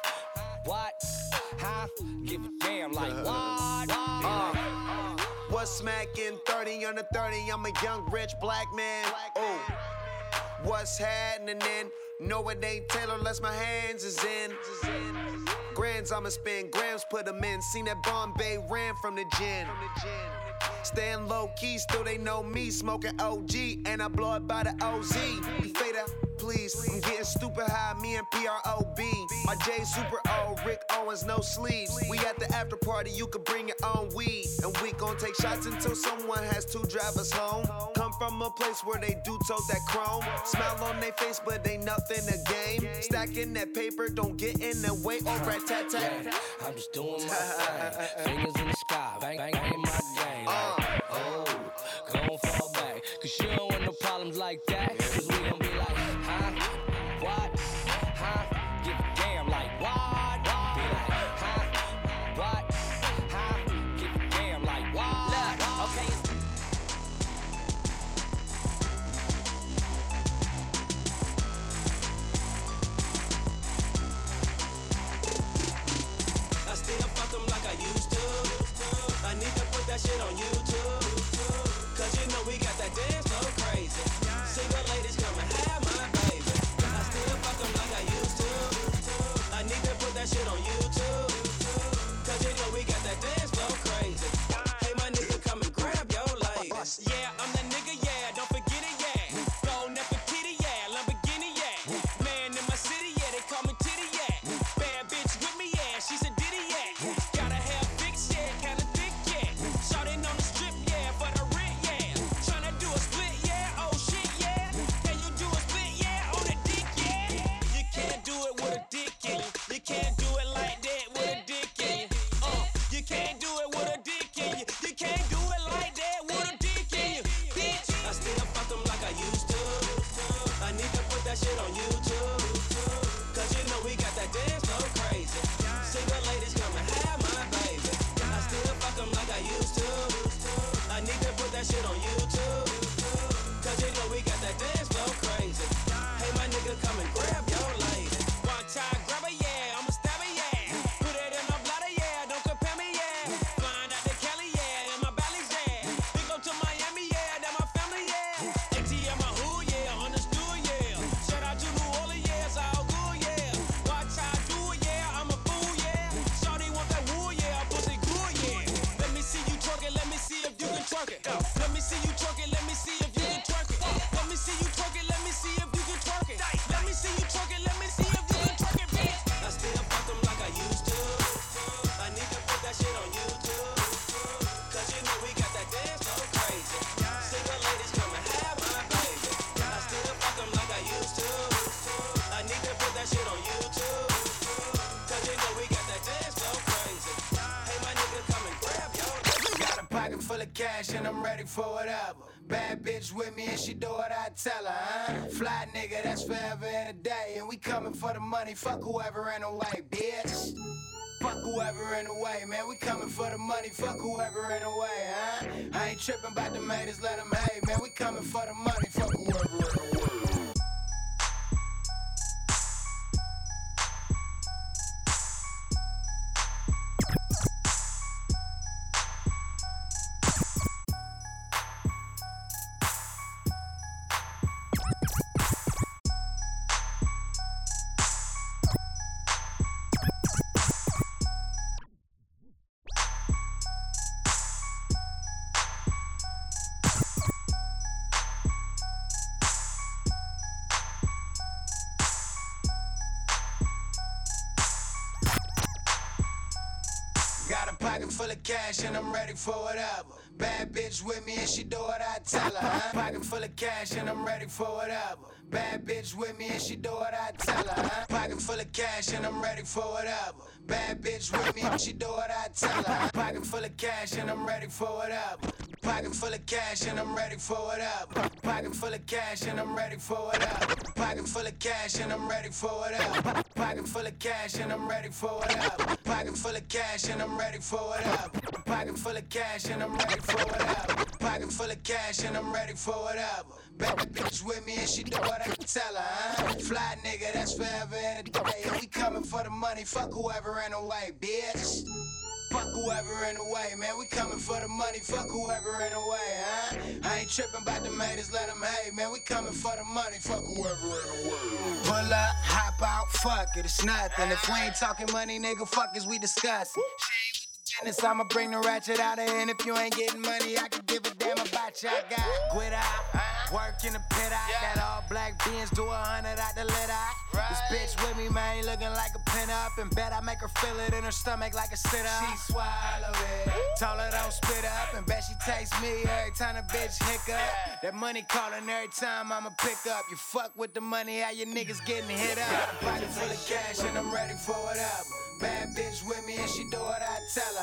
What? Huh? Give a damn like what? Be like, What's smacking 30 under 30? I'm a young rich black man. Oh, what's happening then? No, it ain't Taylor unless my hands is in. Grands, I'ma spend grams, put them in. Seen that Bombay ran from the gin. Staying low key, still they know me. Smoking OG, and I blow it by the OZ. Please. I'm getting stupid high, me and PROB. My J super old, Rick Owens, no sleeves. We at the after party, you could bring your own weed. And we gon' take shots until someone has to drive us home. Come from a place where they do tote that chrome. Smile on their face, but ain't nothing a game. Stacking that paper, don't get in the way. Or rat tat tat. Yeah, I'm just doing my thing. Fingers in the sky, bang, bang, bang my game. Uh. Like, oh, gon' fall back. Cause you don't want no problems like that. In cash and I'm ready for whatever. Bad bitch with me and she do what I tell her, huh? Fly nigga, that's forever and a day. And we coming for the money, fuck whoever in the way, bitch. Fuck whoever in the way, man. We coming for the money, fuck whoever in the way, huh? I ain't tripping about the haters, let them hate, man. We coming for the money, fuck whoever for whatever. Bad bitch with me and she do what I tell her. Huh? Pocket full of cash and I'm ready for whatever. Bad bitch with me and she do what I tell her. Pocket full of cash and I'm ready for whatever. Pocket full of cash and I'm ready for whatever. Pocket full of cash and I'm ready for whatever. Pocket full of cash and I'm ready for whatever. Pocket full of cash and I'm ready for whatever. Pocket full of cash and I'm ready for whatever. Pocket full of cash and I'm ready for whatever. Pocket full of cash and I'm ready for whatever. Bad bitch with me and she do what I tell her, huh? Fly nigga, that's forever and a day. We coming for the money, fuck whoever in the way, bitch. Fuck whoever in the way, man. We coming for the money. Fuck whoever in the way, huh? I ain't tripping about the haters, let them hate, man. We coming for the money. Fuck whoever in the way. Pull up, hop out, fuck it, it's nothing. If we ain't talking money, nigga, fuck is we discussing? She business. I'ma bring the ratchet out of here. And if you ain't getting money, I can give a damn about you. I got quit out, work in the pit out. That all black beans do a hundred out the lit out. This bitch with me, man, looking like a pin up. And bet I make her feel it in her stomach like a sit up. She swallow it. Told her don't spit up. And bet she takes me every time a bitch hiccup. That money calling every time I'ma pick up. You fuck with the money, how your niggas getting hit up. Pocket full of cash and I'm ready for whatever. Bad bitch with me and she do what I tell her,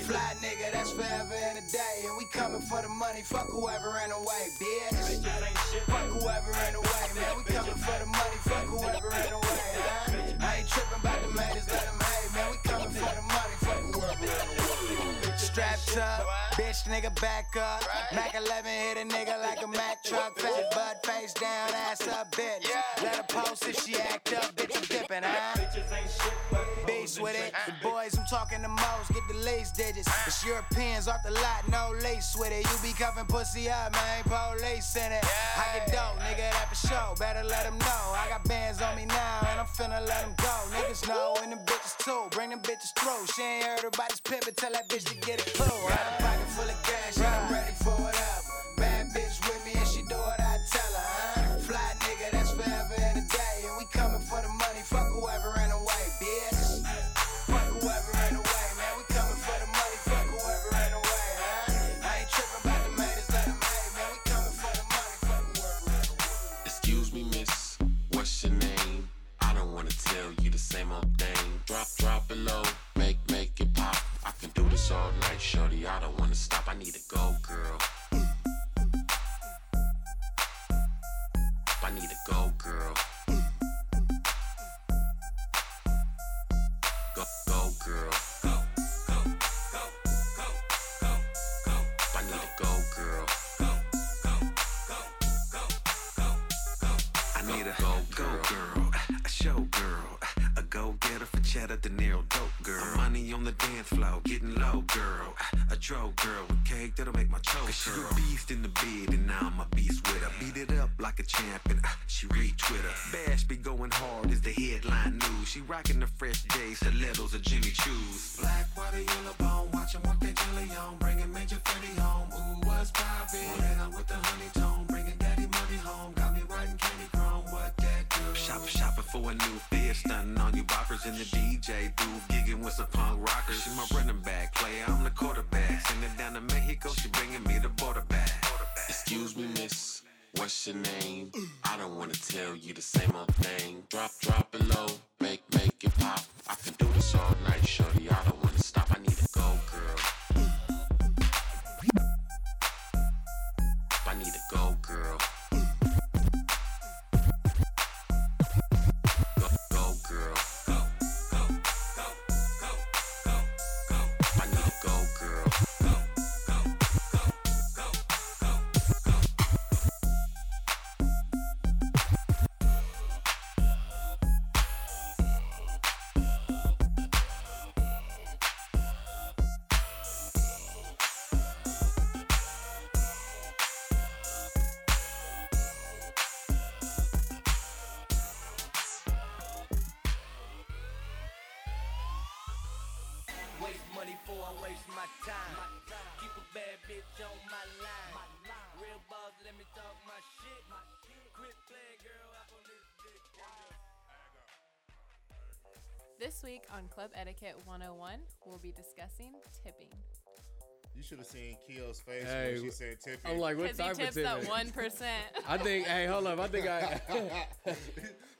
Fly nigga, that's forever and a day. And we coming for the money, fuck whoever ran away, bitch. Fuck whoever ran away, man. We coming for the money, fuck whoever ran away, huh? I ain't tripping about the haters, let them hate, man. We coming for the money, fuck whoever ran away. Strapped up, bitch nigga back up. Mac 11 hit a nigga like a Mack truck. Fat butt face down, ass up, bitch. Yeah. Let her post if she act up, bitch, I'm dipping, huh? Beast with it. The boys I'm talking the most get the least digits. It's Europeans off the lot, no lace with it. You be cuffing pussy up, man, police in it. I get dope, nigga, that for sure. Better let them know. Finna let them go. Niggas know, and them bitches too. Bring them bitches through. She ain't heard about this pivot, tell that bitch to get a clue. Got a pocket full of cash, and I'm ready for This week on Club Etiquette 101, we'll be discussing tipping. You should have seen Keo's face Hey, when she said tipping. I'm like, what Because he type of tips that tipping? 1%. I think. Hey, hold up. I think I.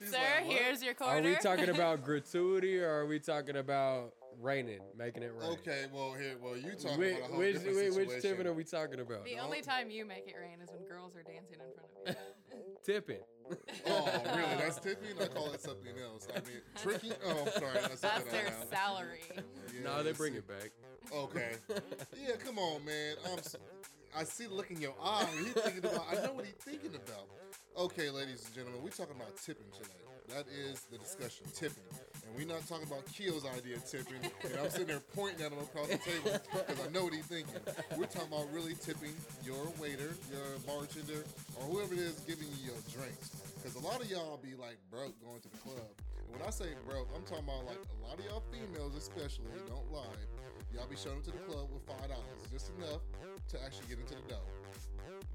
Sir, here's your Are we talking about gratuity or are we talking about raining, making it rain? Okay, well here, well you talking Which, about a whole which, different which, which tipping are we talking about? The only time you make it rain is when girls are dancing in front of you. Tipping. Oh, really? That's tipping? I call it something else. I mean, tricking? Oh, I'm sorry. That's, That's their I have. salary. no, they bring see. it back. Okay. Yeah, come on, man. I'm s I see the look in your eye. He's thinking about. I know what he's thinking about. Okay, ladies and gentlemen, we're talking about tipping tonight. That is the discussion, tipping, and we're not talking about Keel's idea of tipping. And I'm sitting there pointing at him across the table because I know what he's thinking. We're talking about really tipping your waiter, your bartender, or whoever it is giving you your drinks. Because a lot of y'all be like broke going to the club. When I say broke, I'm talking about like a lot of y'all females, especially, don't lie. Y'all be showing up to the club with five dollars, just enough to actually get into the dough.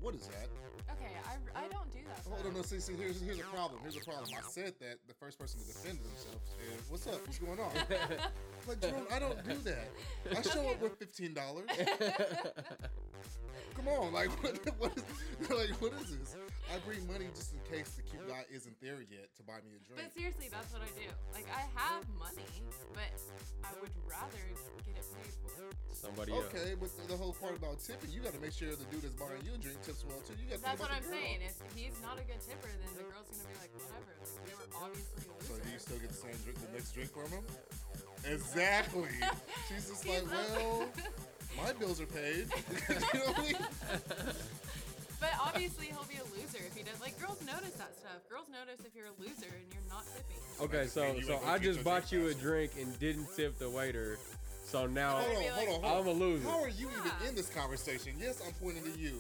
What is that? Okay, I, I don't do that. Hold on, no, see, see, here's here's a problem. Here's a problem. I said that the first person to defend themselves is, "What's up? What's going on?" like, Jerome, I don't do that. I show up with fifteen dollars. Come on, like what, what is like what is this? I bring money just in case the cute guy isn't there yet to buy me a drink. But seriously, that's what I do. Like, I have money, but I would rather get it paid for. Somebody else. Okay, but the, the whole part about tipping, you got to make sure the dude that's buying you a drink tips well too. You got to That's what I'm saying. If he's not a good tipper, then the girl's gonna be like, whatever. Like, they were obviously a So loser. do you still get the same drink, the next drink from him? Exactly. She's just like, well, my bills are paid. you know what I mean? But obviously, he'll be a loser if he does. Like, girls notice that stuff. Girls notice if you're a loser and you're not tipping. Okay, so so I just bought you a drink and didn't tip the waiter. So now Hold on, hold on, hold on. I'm a loser. How are you even in this conversation? Yes, I'm pointing to you.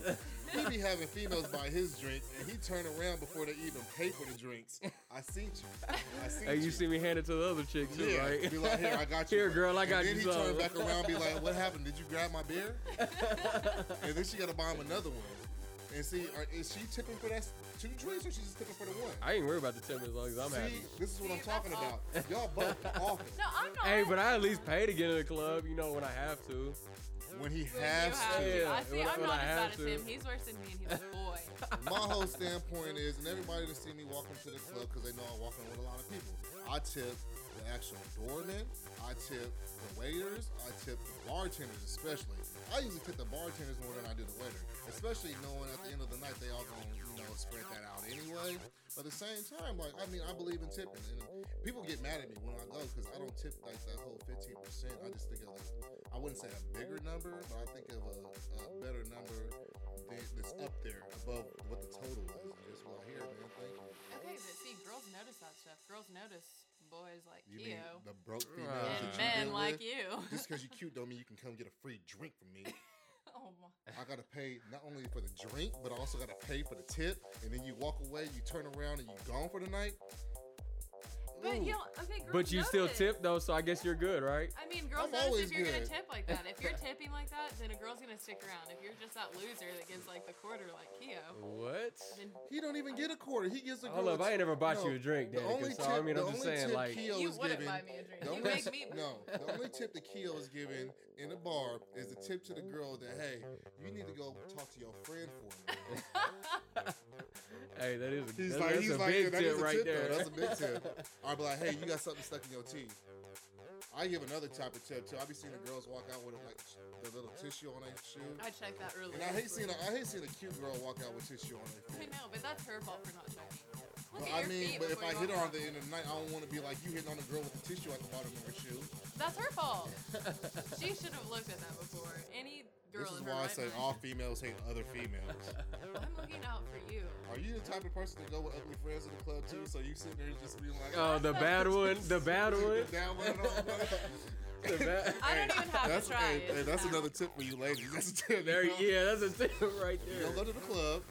He be having females buy his drink, and he turn around before they even pay for the drinks. I seen you. I seen Hey, you see me hand it to the other chick too, yeah, right? be like, here, I got you. Here, girl, I And got then you. he turn some. back around, and be like, what happened? Did you grab my beer? and then she got to buy him another one. And see, are, is she tipping for that two drinks, or she's just tipping for the one? I ain't worried about the tip as long as I'm see, happy. this is what I'm talking about. Y'all both awful. No, I'm not. Hey, but I at least pay to get in the club, you know, when I have to. When he You has have to. to. Yeah, I see. when I- I'm when not I as bad as him. He's worse than me, and he's a boy. My whole standpoint is, and everybody that see me walk into the club because they know I'm walking with a lot of people. I tip the actual doorman. I tip the waiters. I tip the bartenders, especially. I usually tip the bartenders more than I do the waiter, especially knowing at the end of the night they all gonna, you know, spread that out anyway. But at the same time, like, I mean, I believe in tipping, and people get mad at me when I go because I don't tip like that whole 15%. I just think of like, I wouldn't say a bigger number, but I think of a, a better number that's up there above what the total is. Just well, here, man, thank you. Okay, but see, girls notice that stuff. Girls notice boys like You you, the broke females and men like with? you. Just because you're cute don't mean you can come get a free drink from me. oh my. I gotta pay not only for the drink, but I also gotta pay for the tip. And then you walk away, you turn around, and you gone for the night. But you don't. Okay, girls. But you still notice. tip though, so I guess you're good, right? I mean, girls I'm notice always if you're gonna tip like that. If you're tipping like that, then a girl's gonna stick around. If you're just that loser that gives like the quarter like Keo, What? then He don't even get a quarter. He gives a girl. Hold up, a I ain't never bought no, you a drink, the Danica, only so I mean, the I'm just only saying, tip like- Keo You is wouldn't giving, buy me a drink. The You only, make me- no, the only tip that Keo is giving in the bar is a tip to the girl that hey, you need to go talk to your friend for me. Hey, that is a, He's that's, like, that's he's a like, big yeah, that tip is a right tip, there. Though. That's a big tip. I'd be like, hey, you got something stuck in your teeth. I give another type of tip too. I be seeing the girls walk out with like the little tissue on their shoe. I check that early. And I hate seeing a, I hate seeing a cute girl walk out with tissue on their I know, but that's her fault for not checking. Look But I mean, but if I hit her on the end of the night, I don't want to be like you hitting on a girl with the tissue at the bottom of her shoe. That's her fault. she should have looked at that before. Any girl This is in her why I right say all females hate other females. I'm looking out for you. Are you the type of person to go with ugly friends in the club too? So you sitting there just being like, Oh, the ah, bad one, the bad one. The down one and all that. The bad- I don't even have That's, to try. hey, it. hey, that's another tip for you ladies. That's a tip. There, you know? yeah, that's a tip right You there. don't go to the club.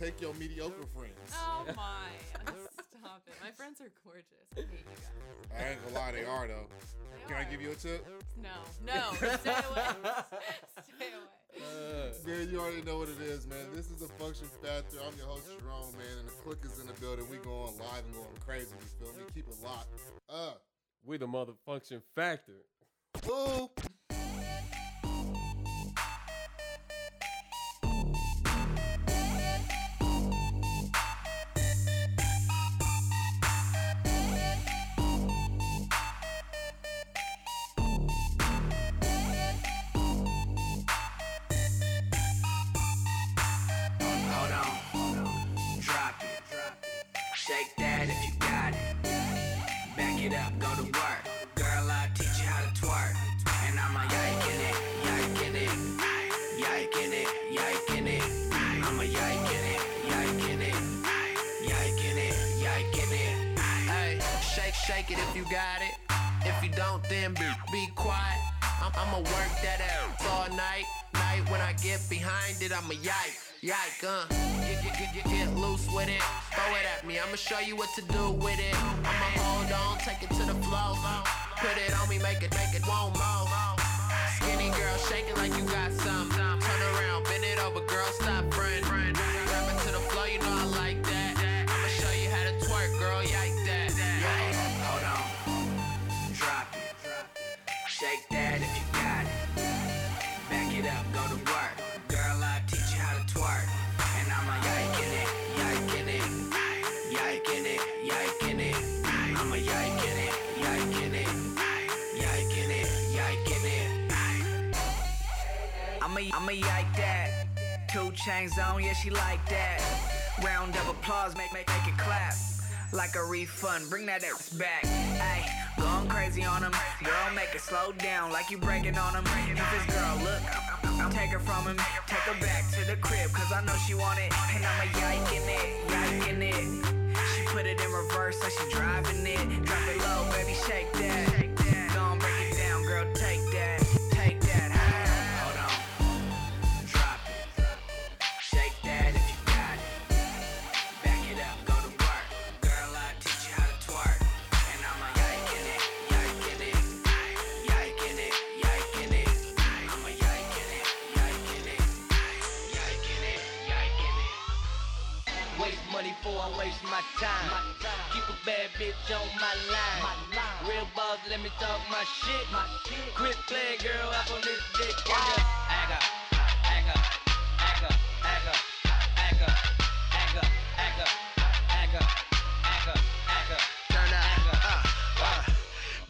Take your mediocre friends. Oh my! Stop it. My friends are gorgeous. I hate you guys. I ain't gonna lie, they are though. They Can I give you a tip? No, no. Stay away. Stay away. Man, you already know what it is, man. This is the Function Factor. I'm your host, Jerome, man, and the click is in the building. We going live and going crazy. You feel me? Keep it locked. Uh, We the motherfunction factor. Boo. Shake that if you got it. Back it up, go to work. Girl, I'll teach you how to twerk. And I'm a yike it, yike it, yike it, yike it. I'm a yike it, yike it, yike it, yike it. Hey, shake, shake it if you got it. If you don't, then be, be quiet. I'm, I'ma work that out all night. Night when I get behind it, I'm a yike, yike, uh. Get, get, get, get, get loose with it. Throw it at me, I'ma show you what to do with it. I'ma hold on, take it to the floor. Put it on me, make it, make it won't move. Skinny girl shaking like you got some. Turn around, bend it over, girl, stop chains on, yeah, she like that. Round of applause, make, make, make it clap. Like a refund, bring that ass back. Ay, going crazy on him. Girl, make it slow down, like you breaking on him. If this girl look, take her from him. Take her back to the crib, cause I know she want it. And I'm a yike in it, yike it. She put it in reverse, like she driving it. Drop it low, baby, shake that. Go on, break it down, girl. Take bitch on my line. Real boss, let me talk my shit. Quit playing, girl, up on this dick. Agga, agga, agga, agga, agga, agga, agga, agga, agga, agga, agga. Turn up, uh, uh.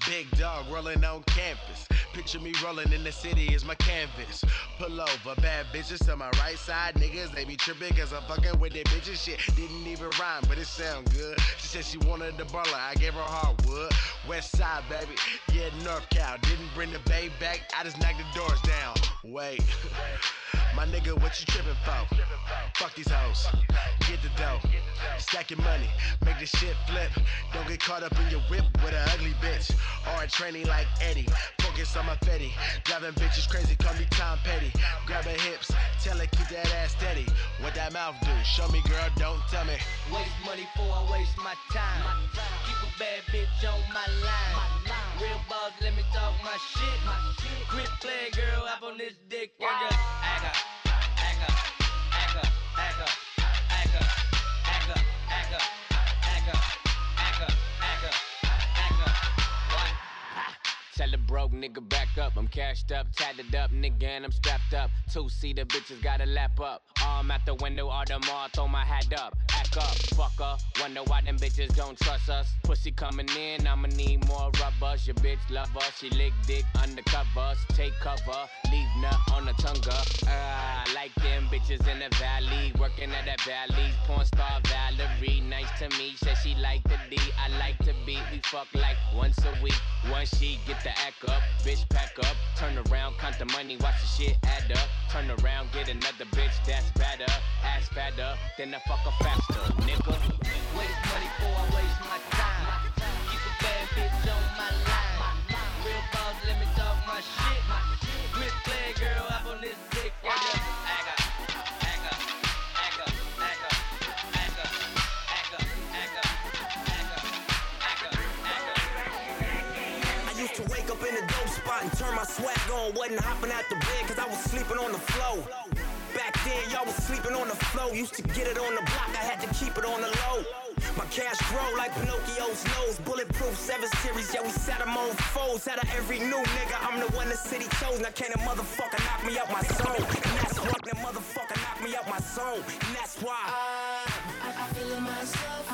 Big dog rolling on campus. Picture me rolling in the city is my canvas. Pull over, bad bitches to my right side. Niggas, they be tripping cause I'm fucking with their bitches. Shit didn't even rhyme, but it sound good. She said she wanted the baller, I gave her hardwood. West side, baby, yeah, North Cal. Didn't bring the bay back, I just knocked the doors down. Wait, my nigga, what you tripping for? Fuck these hoes, get the dough, stack your money, make the shit flip. Don't get caught up in your whip with an ugly bitch. Hard training like Eddie, focus on my fetty. Driving bitches crazy, call me Tom Petty. Grab her hips, tell her keep that ass steady. What that mouth do? Show me, girl, don't tell me. Waste money for I waste my time. Keep a bad bitch on my line. Real boss, let me talk my shit. Quit playing, girl, up on this dick. Agga, agga, agga, Tell a broke nigga back up. I'm cashed up, tatted up, nigga, and I'm strapped up. Two seater bitches got a lap up. Arm at the window, all all throw my hat up. Act up, fucker. Wonder why them bitches don't trust us. Pussy coming in, I'ma need more rubbers. Your bitch love us, she lick dick undercover. Take cover, leave nut on the tongue. Ah, I like them bitches in the valley, working at that valley. Porn star Valerie, nice to me. Said she like the D, I like to beat. We fuck like once a week. Once she get the act up, bitch pack up. Turn around, count the money, watch the shit add up. Turn around, get another bitch that's better. Ass fatter, then I fuck her faster, nigga. Waste money for I waste my a spot and turn my swag on. Wasn't hopping out the bed cause I was sleeping on the floor. Back then, y'all was sleeping on the floor. Used to get it on the block, I had to keep it on the low. My cash grow like Pinocchio's nose. Bulletproof 7 series, yeah, we set them on foes. Out of every new nigga, I'm the one the city chose. Now can't a motherfucker knock me out my zone. And that's why that motherfucker knock me out my zone. And that's why. I, I feel it myself.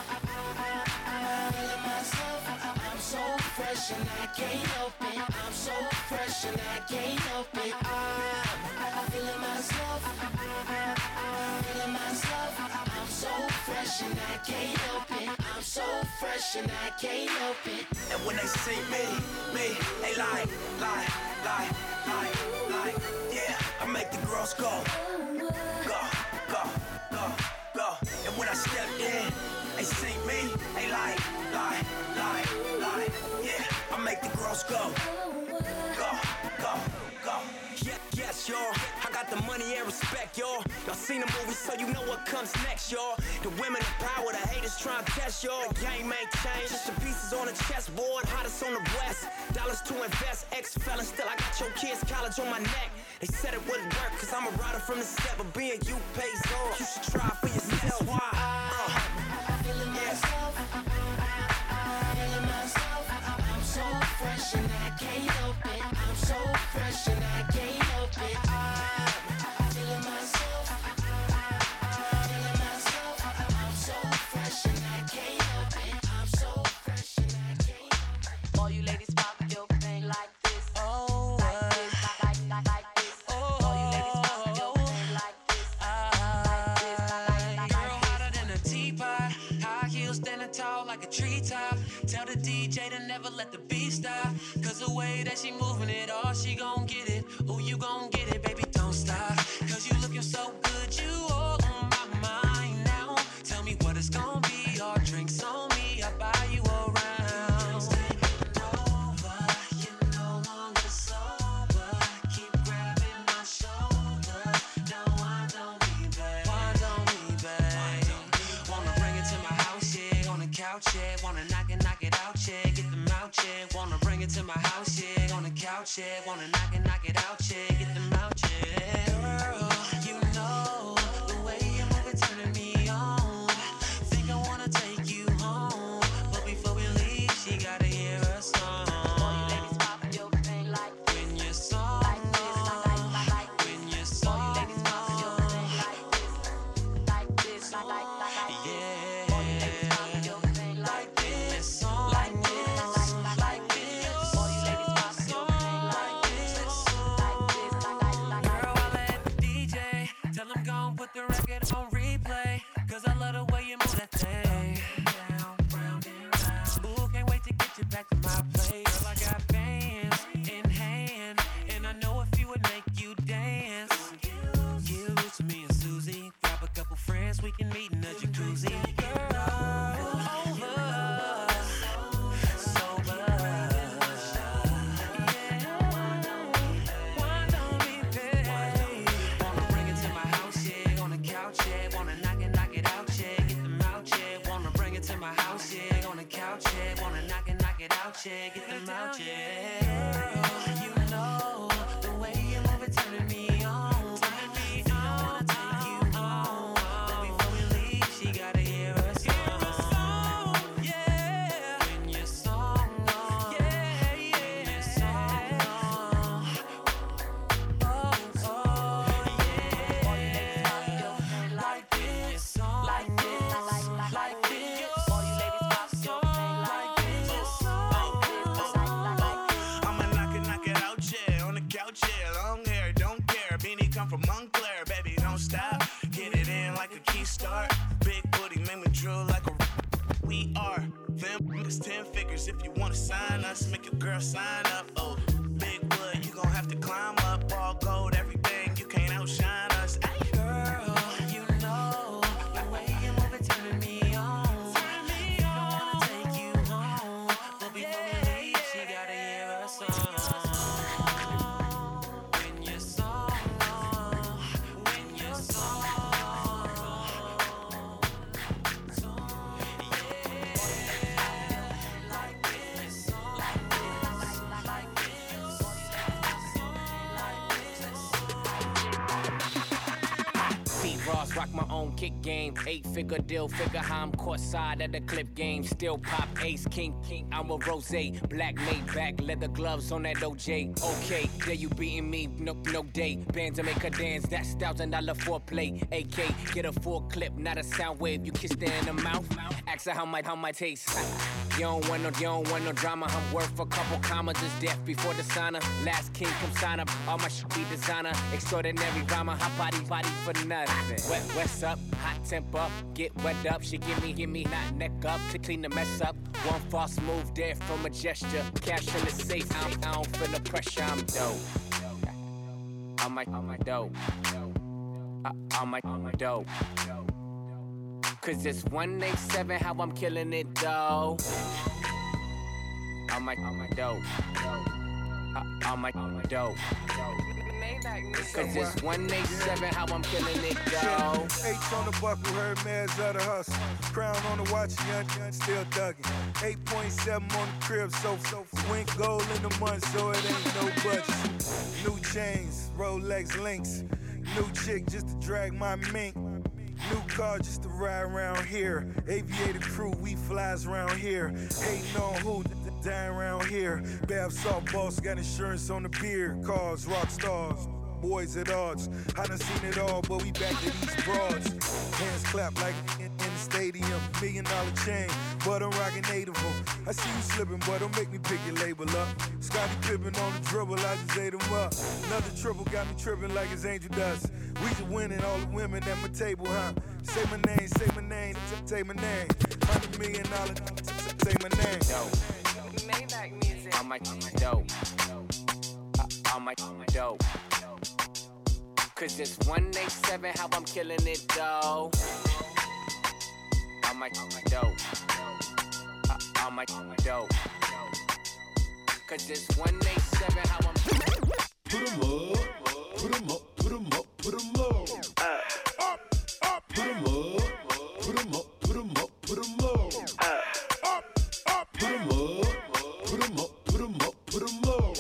Fresh and I can't help it. I'm so fresh and I can't help it. I, I, I feel it myself. I, I, I, I feel it myself. I'm so fresh and I can't help it. I'm so fresh and I can't help it. And when they see me, me, they like, like, like, like, like, yeah, I make the girls go, go, go, go, go. And when I step in, they see me, they like, like, make the girls go. Go, go, go. Yeah, yes, y'all. I got the money and respect, y'all. Y'all seen the movie, so you know what comes next, y'all. The women of power, the haters trying to test, y'all. The game ain't changed, just the pieces on the chessboard. Hottest on the west, dollars to invest. Ex felon, still I got your kids' college on my neck. They said it wouldn't work, cause I'm a rider from the step but being you pays off. You should try for yourself. Why? Uh, fresh and I can't help it. I'm so fresh and I can't shit, wanna knock it get them out sign I smell. eight figure deal. Figure how I'm caught side at the clip game. Still pop ace, king, king. I'm a rose, black made back, leather gloves on that OJ. Okay, there you beating me, no, no day. Bands to make a dance, that's thousand dollar foreplay. AK, get a full clip, not a sound wave. You kiss her in the mouth, ask her how my, how my taste. You don't want no, you don't want no drama. I'm worth a couple commas. Just death before the signer. Last king come sign up. All my shit be designer. Extraordinary drama. Hot body, body for nothing. Wet, what's up? Hot temp up. Get wet up. She give me, give me, not neck up. To clean the mess up. One false move there from a gesture. Cash in the safe. I'm, I don't feel no pressure. I'm dope. I'm my, I'm my dope. Uh, I'm my, I'm my dope. Cause it's 187 how I'm killing it though. On my, on my dope. Uh, on my, on my dope. Cause it's 187 how I'm killing it though. H on the buckle, her man's of the hustle. Crown on the watch, young, young still thugging. 8.7 on the crib, so, so went gold in the month, so it ain't no budget. New chains, Rolex links. New chick just to drag my mink. New car just to ride around here. Aviator crew, we flies around here. Hating on who dying around here. Bab salt boss got insurance on the beer. Cars, rock stars, boys at odds. I done seen it all, but we back to these broads. Hands clap like in, in the stadium. Million dollar chain, but I'm rocking eight of them. I see you slipping, but don't make me pick your label up. Scottie Pippen on the dribble, I just ate him up. Another triple got me tripping like it's angel dust. We just winning all the women at my table, huh? Say my name, say my name, t- say my name. Hundred million dollar, t- t- say my name. Yo. Maybach music. All my dope. All my dope. Cause it's 187 how I'm killing it, though. All my dope. Uh, all my dope. Cause it's 187 how I'm Put 'em up, put 'em up, put 'em up, put 'em up. Up, up, put 'em up, put 'em up, put 'em up, put 'em up. Up, up, put 'em up, put 'em up, put 'em up, put 'em up.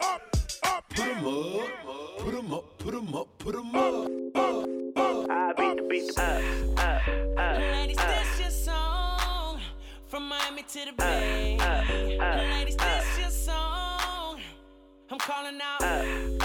Up, up, put 'em up, put 'em up, put 'em up, put 'em up. I beat the beat uh, uh, uh, the up, up, up. Ladies, up. this your song from Miami to the Bay. Ladies, this your song. I'm calling out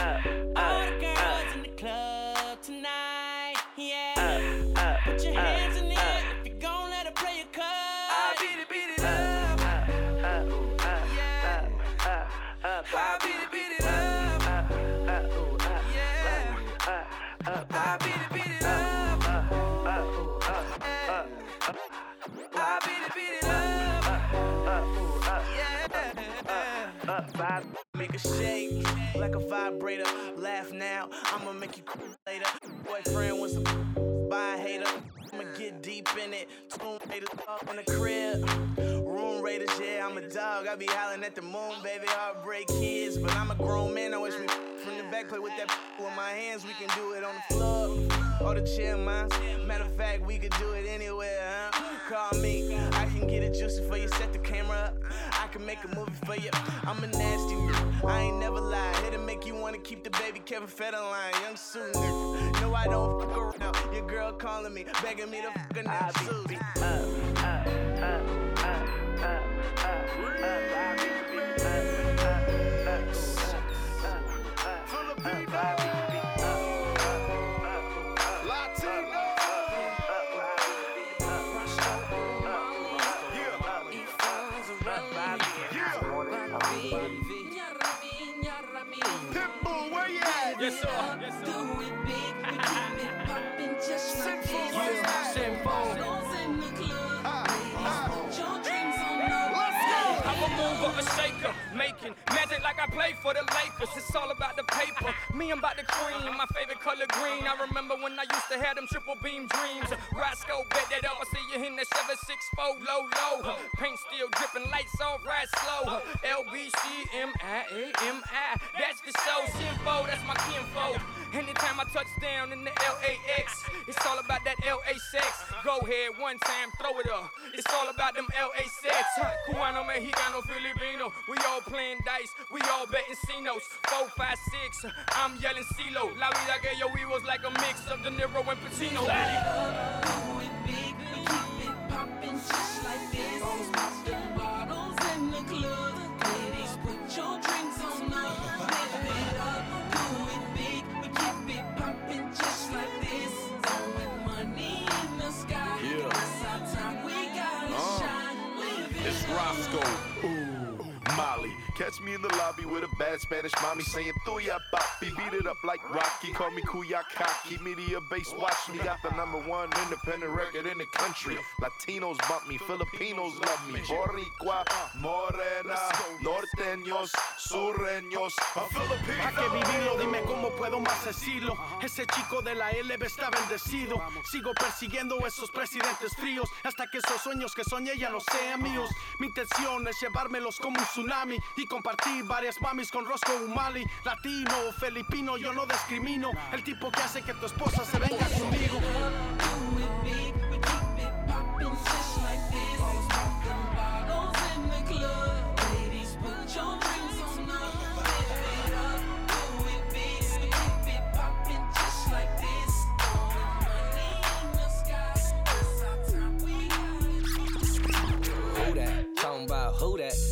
a shake like a vibrator. Laugh now, I'ma make you cry later. Boyfriend wants to buy hater. I'ma get deep in it. Tomb Raiders up in the crib. Room Raiders, yeah, I'm a dog. I be howling at the moon, baby. Heartbreak kids, but I'm a grown man. I wish we from the back play with that with my hands. We can do it on the floor or the chair, man. Matter of fact, we could do it anywhere, huh? Call me, I can get it juicy for you. Set the camera up, I can make a movie for you. I'm a nasty, nigga. I ain't never lie. Here to make you wanna keep the baby Kevin Federline, young nigga. No, I don't fuck around. Your girl calling me, begging me to fuck her now, Sue. Pitbull, a shaker, making magic like I play for the Lakers. It's all about the paper. Me, I'm about the cream. My favorite color green. I remember when I used to have them triple beam dreams. Roscoe, bet that up. I see you in that 764 low, low. Paint still dripping, lights off, ride slow. LBCMIAMI. That's the show. Simpo, that's my kinfo. Anytime I touch down in the LAX, it's all about that LA sex. Go ahead, one time, throw it up. It's all about them LA sex. Cubano, Mexicano, Filipino. We all playing dice, we all betting Cinos. Four, five, six. I'm yelling CeeLo. La vida que yo vivo like a mix of De Niro and Pacino. Do it keep it poppin' just like this. Roscoe. Ooh, Molly. Catch me in the lobby with a bad Spanish mommy saying Tuya papi. Beat it up like Rocky. Call me Kuyakaki. Media base watch me. Got the number one independent record in the country. Latinos bump me. Filipinos love me. Boricua, Morena, Norte, sureños, ¿A Filipino. que vivirlo? Dime cómo puedo más decirlo. Ese chico de la LB está bendecido. Sigo persiguiendo esos presidentes fríos hasta que esos sueños que soñé ya no sean míos. Mi intención es llevármelos como un tsunami compartir varias mamis con Roscoe Umali. Latino o filipino, yo no discrimino. El tipo que hace que tu esposa se venga conmigo. Who that?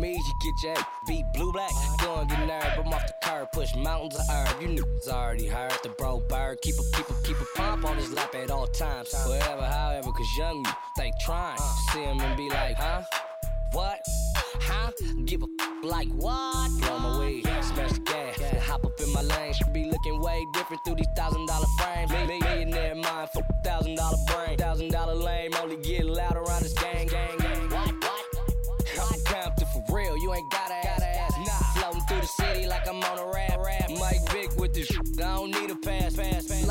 Me, you get your ass beat blue black. Go get nerve, I'm off the curb, push mountains of herb. You niggas already heard the bro bird. Keep a, keep a, keep a pump on his lap at all times. Wherever, however, cause young me, they trying. See him and be like, huh? What? Huh? Give a like what? Blow my weed, smash the gas, and hop up in my lane. Should be looking way different through these thousand dollar frames. Mi- Millionaire mind for thousand dollar brain. Thousand dollar lame, only get loud around this gang, gang,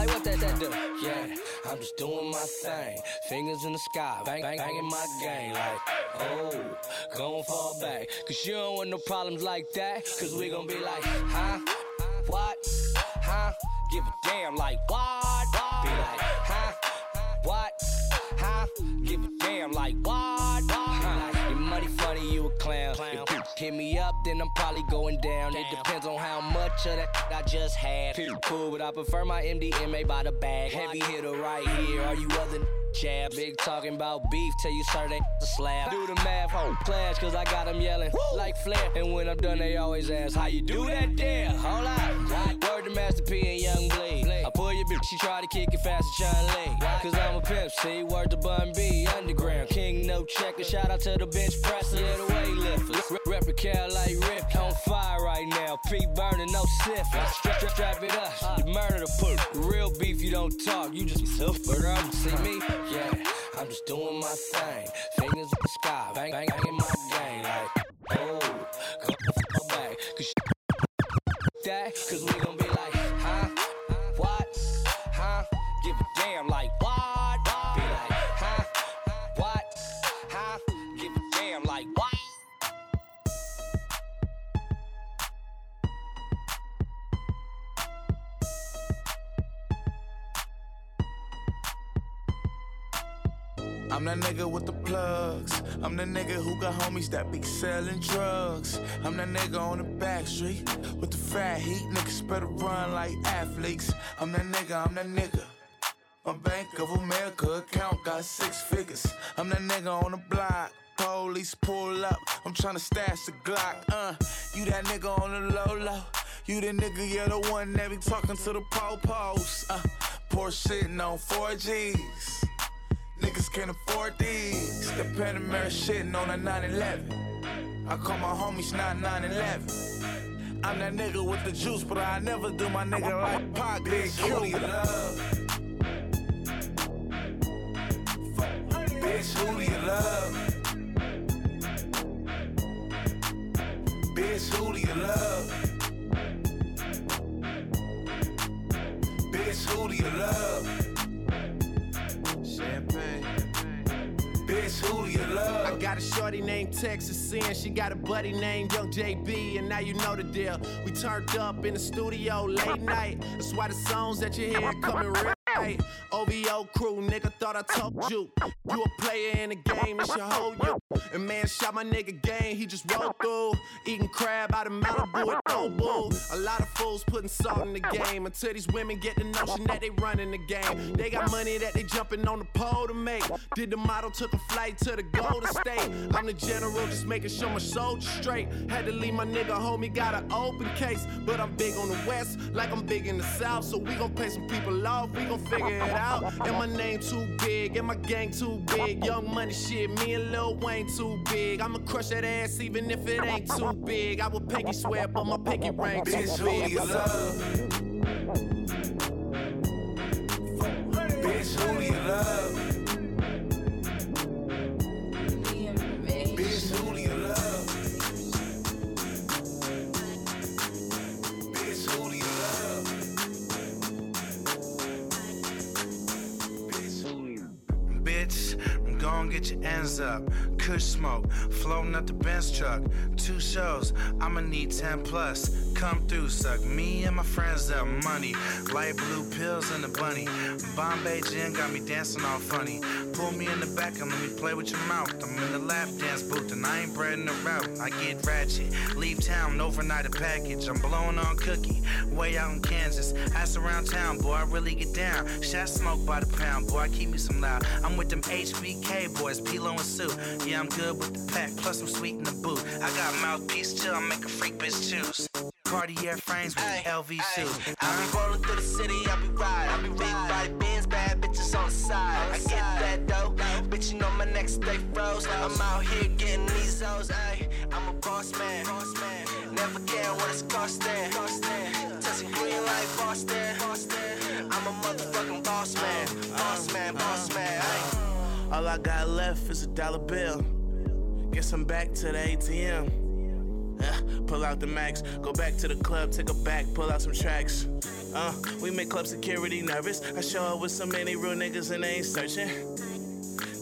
Like what that, that do? Yeah, I'm just doing my thing. Fingers in the sky, bang, bang, banging my gang. Like, oh, gon' fall back. Cause you don't want no problems like that. Cause we gon' be like, huh? What? Huh? Give a damn like what? Be like, huh? What? Huh? Give a damn like what? Huh? You money funny, you a clown. If you hit me up, then I'm probably going down. It depends on how much of that I just had. Cool, but I prefer my MDMA by the bag. Heavy hitter right here. Are you other jab? Big talking about beef, tell you sir they a slab. Do the math, home clash, cause I got them yelling like flair. And when I'm done, they always ask, How you do that there? Hold up. To Master P and Young Bleed. I pull your bitch, she try to kick it fast as Sean Lee. Cause I'm a pimp, see, word to Bun B, underground. King, no checker, shout out to the bench presser, yeah, the weightlifters. Rep, rep a cow like Rip, on fire right now. P burning, no siffing. Strap, strap, strap it up, you murder the put. Real beef, you don't talk, you just. But I'm see me, yeah, I'm just doing my thing. Fingers in the sky, bang, bang, banging my gang. Like, oh, come, come back, cause that, cause we gon' be like, I'm that nigga with the plugs. I'm the nigga who got homies that be selling drugs. I'm that nigga on the back street with the fat heat. Niggas better run like athletes. I'm that nigga, I'm that nigga. My Bank of America account got six figures. I'm that nigga on the block. Police pull up. I'm tryna stash the Glock. Uh, you that nigga on the low low. You the nigga, yeah, the one that be talking to the po-pos. Uh, poor shitting on 4Gs. Niggas can't afford these. The Panamera shitting on a 911. I call my homies not 911. I'm that nigga with the juice, but I never do my nigga like Pac. Big cutie love. Bitch, who do you love? Bitch, who do you love? Bitch, who do you love? Love? I got a shorty named Texas Sin. She got a buddy named Young JB, and now you know the deal. We turned up in the studio late night. That's why the songs that you hear coming real right. OVO crew, nigga, thought I told you. You a player in the game, it should hold you. And man, shot my nigga game, he just rolled through. Eating crab out of Malibu at Nobu. A lot of fools putting salt in the game until these women get the notion that they running the game. They got money that they jumping on the pole to make. Did the model, took a flight to the Golden State. I'm the general, just making sure my soldiers straight. Had to leave my nigga homie, got an open case. But I'm big on the west, like I'm big in the south. So we gon' pay some people off, we gon' figure it out. And my name too big, and my gang too big. Young money shit, me and Lil Wayne too big. I'ma crush that ass even if it ain't too big. I would pinky swear, but my pinky ring too Bitch, who big. do you love? Bitch, who you love? Bitch, who do you love? Get ends up. Kush smoke, floating up the Benz truck. Two shows, I'ma need 10 plus. Come through, suck me and my friends up money. Light blue pills and a bunny. Bombay gin got me dancing all funny. Pull me in the back and let me play with your mouth. I'm in the lap dance booth and I ain't breading the route. I get ratchet. Leave town, overnight a package. I'm blowing on cookie. Way out in Kansas. Ass around town, boy, I really get down. Shot smoke by the pound, boy, I keep me some loud. I'm with them HBK boys, Pilo and Sue. Yeah, I'm good with the pack, plus I'm sweet in the boot. I got mouthpiece too, I make a freak bitch choose. Cartier frames with LV shoes. I be rolling through the city, I be riding. I be big body Benz, bad bitches on the side. I get that dough, bitch, you know my next day froze. I'm out here getting these O's, ayy. I'm a boss man, never care what it's costing. Touching green like Boston. I'm a motherfucking boss man, boss man, boss man, ayy. All I got left is a dollar bill. Guess I'm back to the ATM. Pull out the max, go back to the club, take a back, pull out some tracks. Uh, we make club security nervous. I show up with so many real niggas and they ain't searching.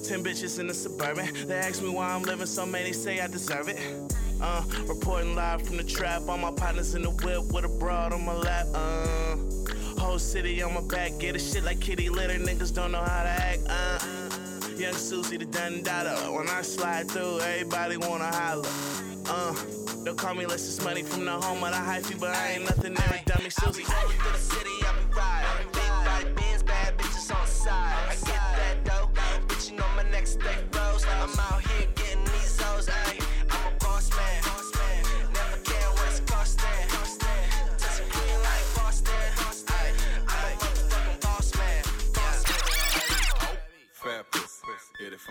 Ten bitches in the suburban. They ask me why I'm living, so many say I deserve it. Uh, reporting live from the trap. All my partners in the whip with a broad on my lap. Uh, whole city on my back. Get a shit like kitty litter. Niggas don't know how to act. Uh, young Susie the Dundada. When I slide through, everybody wanna holler. Uh, don't call me less it's money from the home of the hyphy, but I ain't nothing there. Dummy Susie. I be through the city, I be riding. Big body Benz, bad bitches on the side. I get that dough, bitch, you know my next stay froze. I'm out here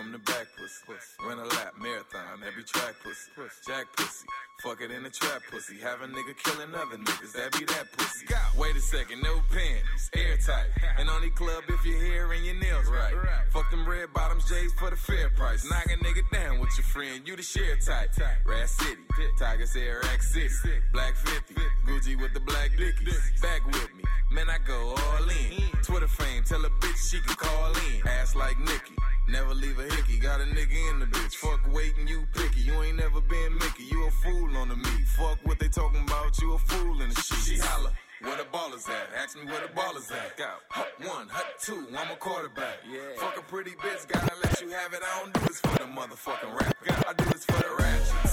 from the back pussy. Run a lap, marathon, every track pussy. Jack pussy. Fuck it in the trap pussy. Have a nigga killing other niggas. That be that pussy. Wait a second, no panties. Airtight. And only club if your hair and your nails right. Fuck them red bottoms J's for the fair price. Knock a nigga down with your friend. You the share type. Rat City. Tigers Air X City. Black 50. Gucci with the black dickies. Back with me. Man, I go all in. Twitter fame. Tell a bitch she can call in. Ass like Nikki. Never leave a hickey. Got a nigga in the bitch. Fuck waiting, you picky. Ballers at? Ask me where the ballers at. Go. Hut one, hut two, I'm a quarterback. Yeah. Fuck a pretty bitch, gotta let you have it. I don't do this for the motherfucking rap. I do this for the ratchets.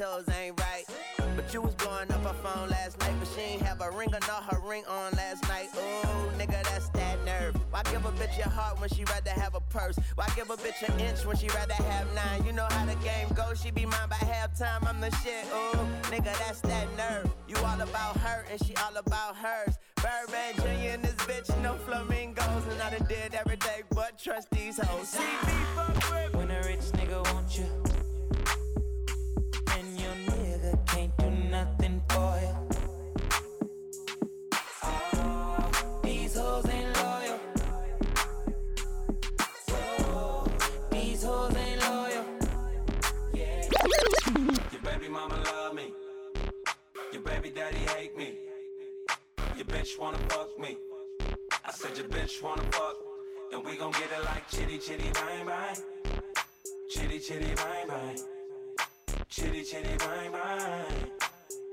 Ain't right. But you was blowing up her phone last night, but she ain't have a ring or not her ring on last night. Ooh, nigga, that's that nerve. Why give a bitch your heart when she rather have a purse? Why give a bitch an inch when she rather have nine? You know how the game goes, she be mine by halftime. I'm the shit, ooh, nigga, that's that nerve. You all about her and she all about hers. Birdman Jr. and this bitch, no flamingos. And I done did every day but trust these hoes. See me fuck with When a rich nigga wants you, daddy hate me. Your bitch wanna fuck me. I said your bitch wanna fuck. And we gon' get it like chitty chitty bang bang. Chitty chitty bang bang. Chitty chitty bang bang.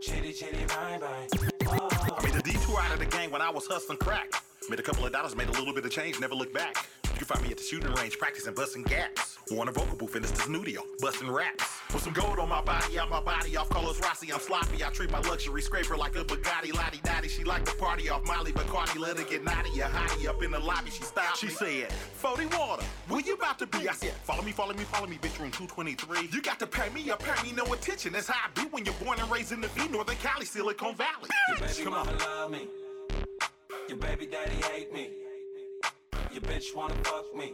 Chitty chitty bang bang. I made a detour out of the gang when I was hustling crack. Made a couple of dollars, made a little bit of change, never looked back. You find me at the shooting range, practicing busting gaps. Warner vocal booth in the studio, busting raps. With some gold on my body, out my body off Carlos Rossi, I'm sloppy. I treat my luxury scraper like a Bugatti, Lottie Dottie. She like the party off Molly Bacardi, let her get naughty, a hottie up in the lobby. She stopped. She said, 40 water, where you about to be? I said, follow me, follow me, follow me, bitch, room 223. You got to pay me up, pay me no attention. That's how I be when you're born and raised in the V, Northern Cali, Silicon Valley. Your baby Come mama on. love me. Your baby daddy hate me. Your bitch wanna fuck me.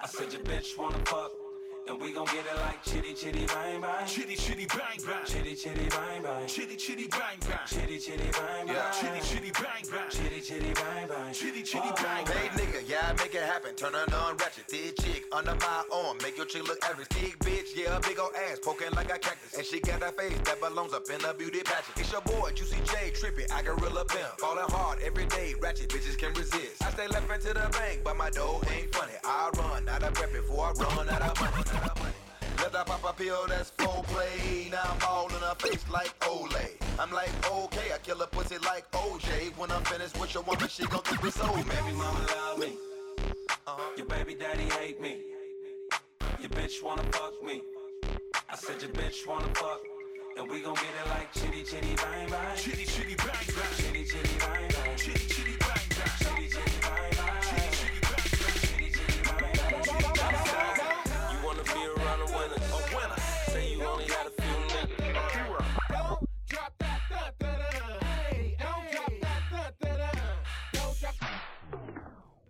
I said your bitch wanna fuck. And we gon' get it like chitty chitty bang bang. Chitty chitty bang bang. Chitty chitty bang bang. Chitty chitty bang bang. Chitty chitty bang bang. Chitty chitty bang bang. Chitty chitty bang bang. Chitty chitty Oh, bang Hey nigga, yeah, make it happen. Turn her on ratchet. Thick chick under my arm. Make your chick look average. Thick bitch, yeah, big ol' ass. Poking like a cactus. And she got that face that belongs up in a beauty pageant. It's your boy, Juicy J, trippy. I gorilla pimp. Falling hard every day. Ratchet bitches can resist. I stay left into the bank, but my dough ain't funny. I run out of breath before I run out of money. Let I pop a pill that's full play. Now I'm all in her face like Olay. I'm like, okay, I kill a pussy like OJ. When I'm finished with your woman, she gon' think we soul, Your baby mama love me. Uh-huh. Your baby daddy hate me. Your bitch wanna fuck me. I said your bitch wanna fuck. And we gon' get it like chitty chitty bang bang. Chitty chitty bang bang. Chitty chitty bang bang. Chitty chitty bang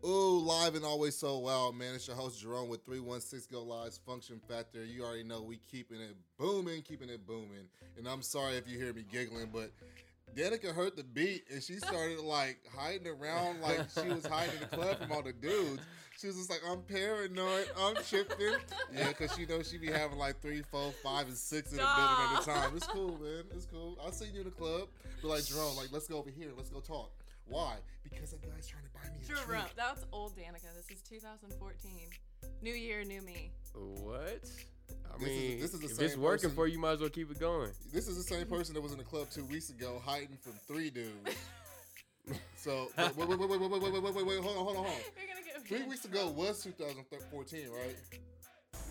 Ooh, live and always so wild, man. It's your host Jerome with 316 Go Live's Function Factor. You already know we keeping it booming, keeping it booming. And I'm sorry if you hear me giggling, but Danica heard the beat and she started like hiding around like she was hiding in the club from all the dudes. She was just like, I'm paranoid, I'm tripping. Yeah, because she knows she be having like three, four, five, and six in the building at a time. It's cool, man. It's cool. I'll see you in the club. Be like, Jerome, like, let's go over here. Let's go talk. Why? Because a guy's trying to buy me a Jerome, drink. that was old Danica. This is 2014. New year, new me. What? I This is- mean, this is the if it's same working person- for you, you might as well keep it going. This is the same person that was in the club two weeks ago hiding from three dudes. So wait, wait, wait, wait, wait, wait, wait, wait, wait, wait, wait, hold on, hold on, hold on. You're gonna get Three weeks ago was 2014, right?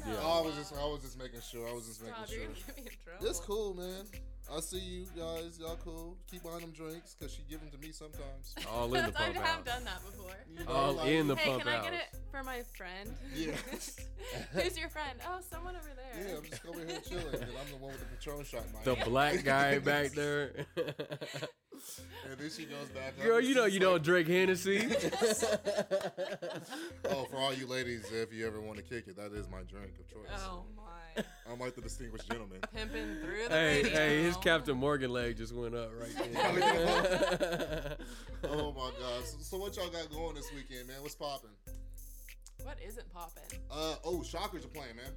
Yeah. Oh, I was just, I was just making sure. I was just making Stop, sure. you're gonna get me in trouble. It's cool, man. I see you guys. Y'all cool. Keep buying them drinks because she give them to me sometimes. All in the pump I pump have done that before. You know, All like- in the hey, pump can I get it for my friend? Yeah. Who's your friend? Oh, someone over there. Yeah, I'm just over here chilling, and I'm the one with the Patron shot in my The hand. black guy back there. And then she goes back. up Girl, and you know you like- don't drink Hennessy. oh, for all you ladies, if you ever want to kick it, that is my drink of choice. Oh my. I'm like the distinguished gentleman. Pimping through the hey, radio. hey, his Captain Morgan leg just went up right there. oh my god! So, so what y'all got going this weekend, man? What's popping? What isn't popping? Uh oh, Shockers are playing, man.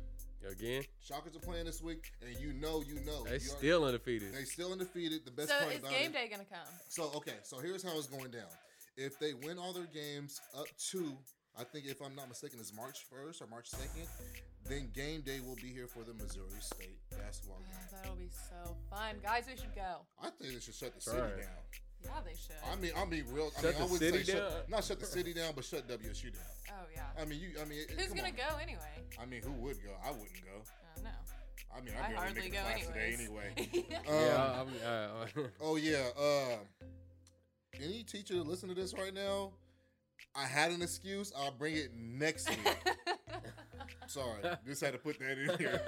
Again, Shockers are playing this week, and you know, you know, they you still undefeated. They still undefeated. The best So part is about game it. day gonna come? So okay, so here's how it's going down. If they win all their games up to, I think if I'm not mistaken, it's March 1st or March 2nd, then game day will be here for the Missouri State basketball game. Oh, that'll be so fun, guys. We should go. I think they should shut the city it. down. Yeah, they should. I mean, I'll be real. I Shut mean, I would city say down? Shut, not shut the city down, but shut WSU down. oh yeah. I mean, you. I mean, it- Who's gonna on. go anyway? I mean, who would go? I wouldn't go. Oh no. I mean, I I hardly make go class today anyways. anyway. yeah, Um, I'm, uh, Oh yeah. Uh, any teacher that listen to this right now, I had an excuse. I'll bring it next week. sorry, just had to put that in here.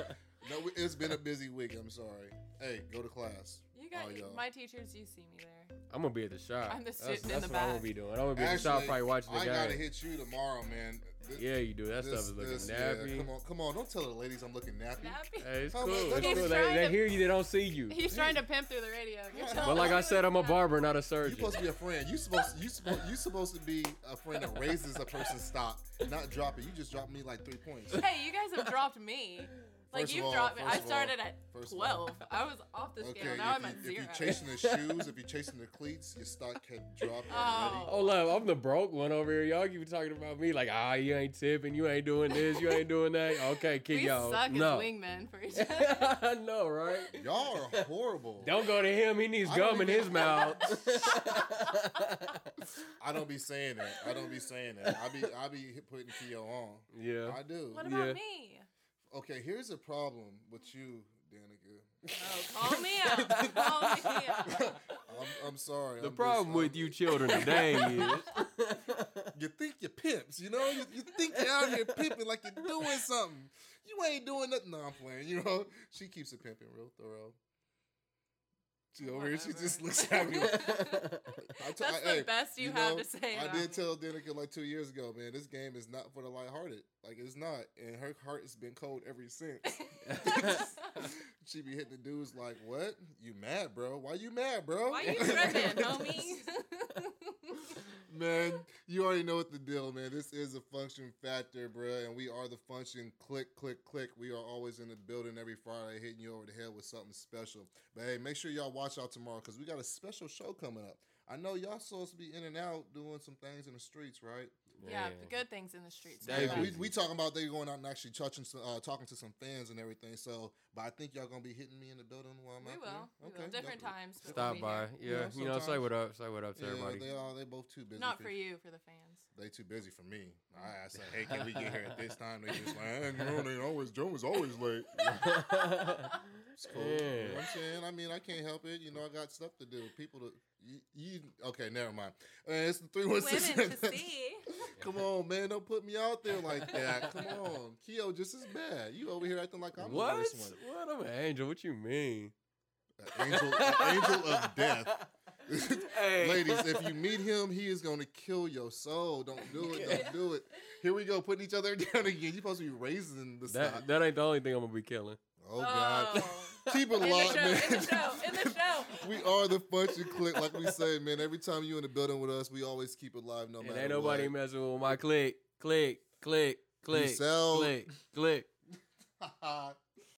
No, it's been a busy week. I'm sorry. Hey, go to class. You got all y'all. my teachers. You see me there. I'm gonna be at the shop. I'm the that's in that's the what I'm gonna be doing. I'm gonna be at the shop probably watching the I game. gotta hit you tomorrow, man. This- Yeah, you do. That stuff is looking this- nappy. Yeah, come on, come on. Don't tell the ladies I'm looking nappy. Nappy. Hey, it's How cool. It's cool. They, trying they hear you. They don't see you. He's trying to pimp through the radio. But like I said, I'm a barber, not a surgeon. You surgeon. supposed to be a friend. You supposed you supposed you supposed to be a friend that raises a person's stock, not drop it. You just dropped me like three points. Hey, you guys have dropped me. Like First of you all- dropped me. I of all- started at first all- 12. I was off the scale. Okay, now if, I'm you, at if you're chasing the shoes, if you're chasing the cleats, your stock had dropped already. Oh. Oh, look, I'm the broke one over here. Y'all keep talking about me like, ah, you ain't tipping, you ain't doing this, you ain't doing that. Okay, keep y'all. suck no. as wingmen for each other. I know, right? Y'all are horrible. Don't go to him. He needs I gum in even- his mouth. I don't be saying that. I don't be saying that. I be I be putting Keo on. yeah. I do. What about Yeah. me? Okay, here's a problem with you, Danica. Oh, call me out. Call me out. I'm, I'm sorry. The I'm problem just, with you children today is you think you're pimps, you know? You, you think you're out here pimping like you're doing something. You ain't doing nothing. No, I'm playing. You know, she keeps it pimping real thorough. She over here, she just looks at me. Like, I t- That's I- the best you have to say I did tell Danica like two years ago, man, this game is not for the lighthearted. Like it's not, and her heart has been cold ever since. she be hitting the dudes like, "What? You mad, bro? Why you mad, bro? Why you tripping, homie? Man, you already know what the deal, man. This is a function factor, bro, and we are the function. Click, click, click. We are always in the building every Friday, hitting you over the head with something special. But hey, make sure y'all watch out tomorrow because we got a special show coming up. I know y'all supposed to be in and out doing some things in the streets, right? Yeah, the good things in the streets. Yeah, we, we talking about they going out and actually touching, some, uh, talking to some fans and everything. So, but I think y'all gonna be hitting me in the building while I'm We out will. there. We will. Different times. but we'll Stop by. here. Yeah, you know, say what up. Say what up to yeah, everybody. They are. They both too busy. Not for you, for the fans. They too busy for me. I asked, like, hey, can we get here at this time? They just like, eh, you know, they always Joe was always late. it's cool. You know what I'm saying? I mean, I can't help it. You know, I got stuff to do. People to you, you okay? Never mind. Uh, it's the three one six. Women to see. Come on, man! Don't put me out there like that. Come on, Keo, just as bad. You over here acting like I'm what? the worst one. What? I'm an angel. What you mean? An angel, an angel of death. Hey. Ladies, if you meet him, he is gonna kill your soul. Don't do it. Don't do it. Here we go, putting each other down again. You're supposed to be raising the stock. That that ain't the only thing I'm gonna be killing. Oh God. Oh. Keep it In locked, man. in the show, in the show. we are the function click, like we say, man. Every time you in the building with us, we always keep it live, no And matter ain't nobody what. messing with my click, click, click, click, sell- click, click.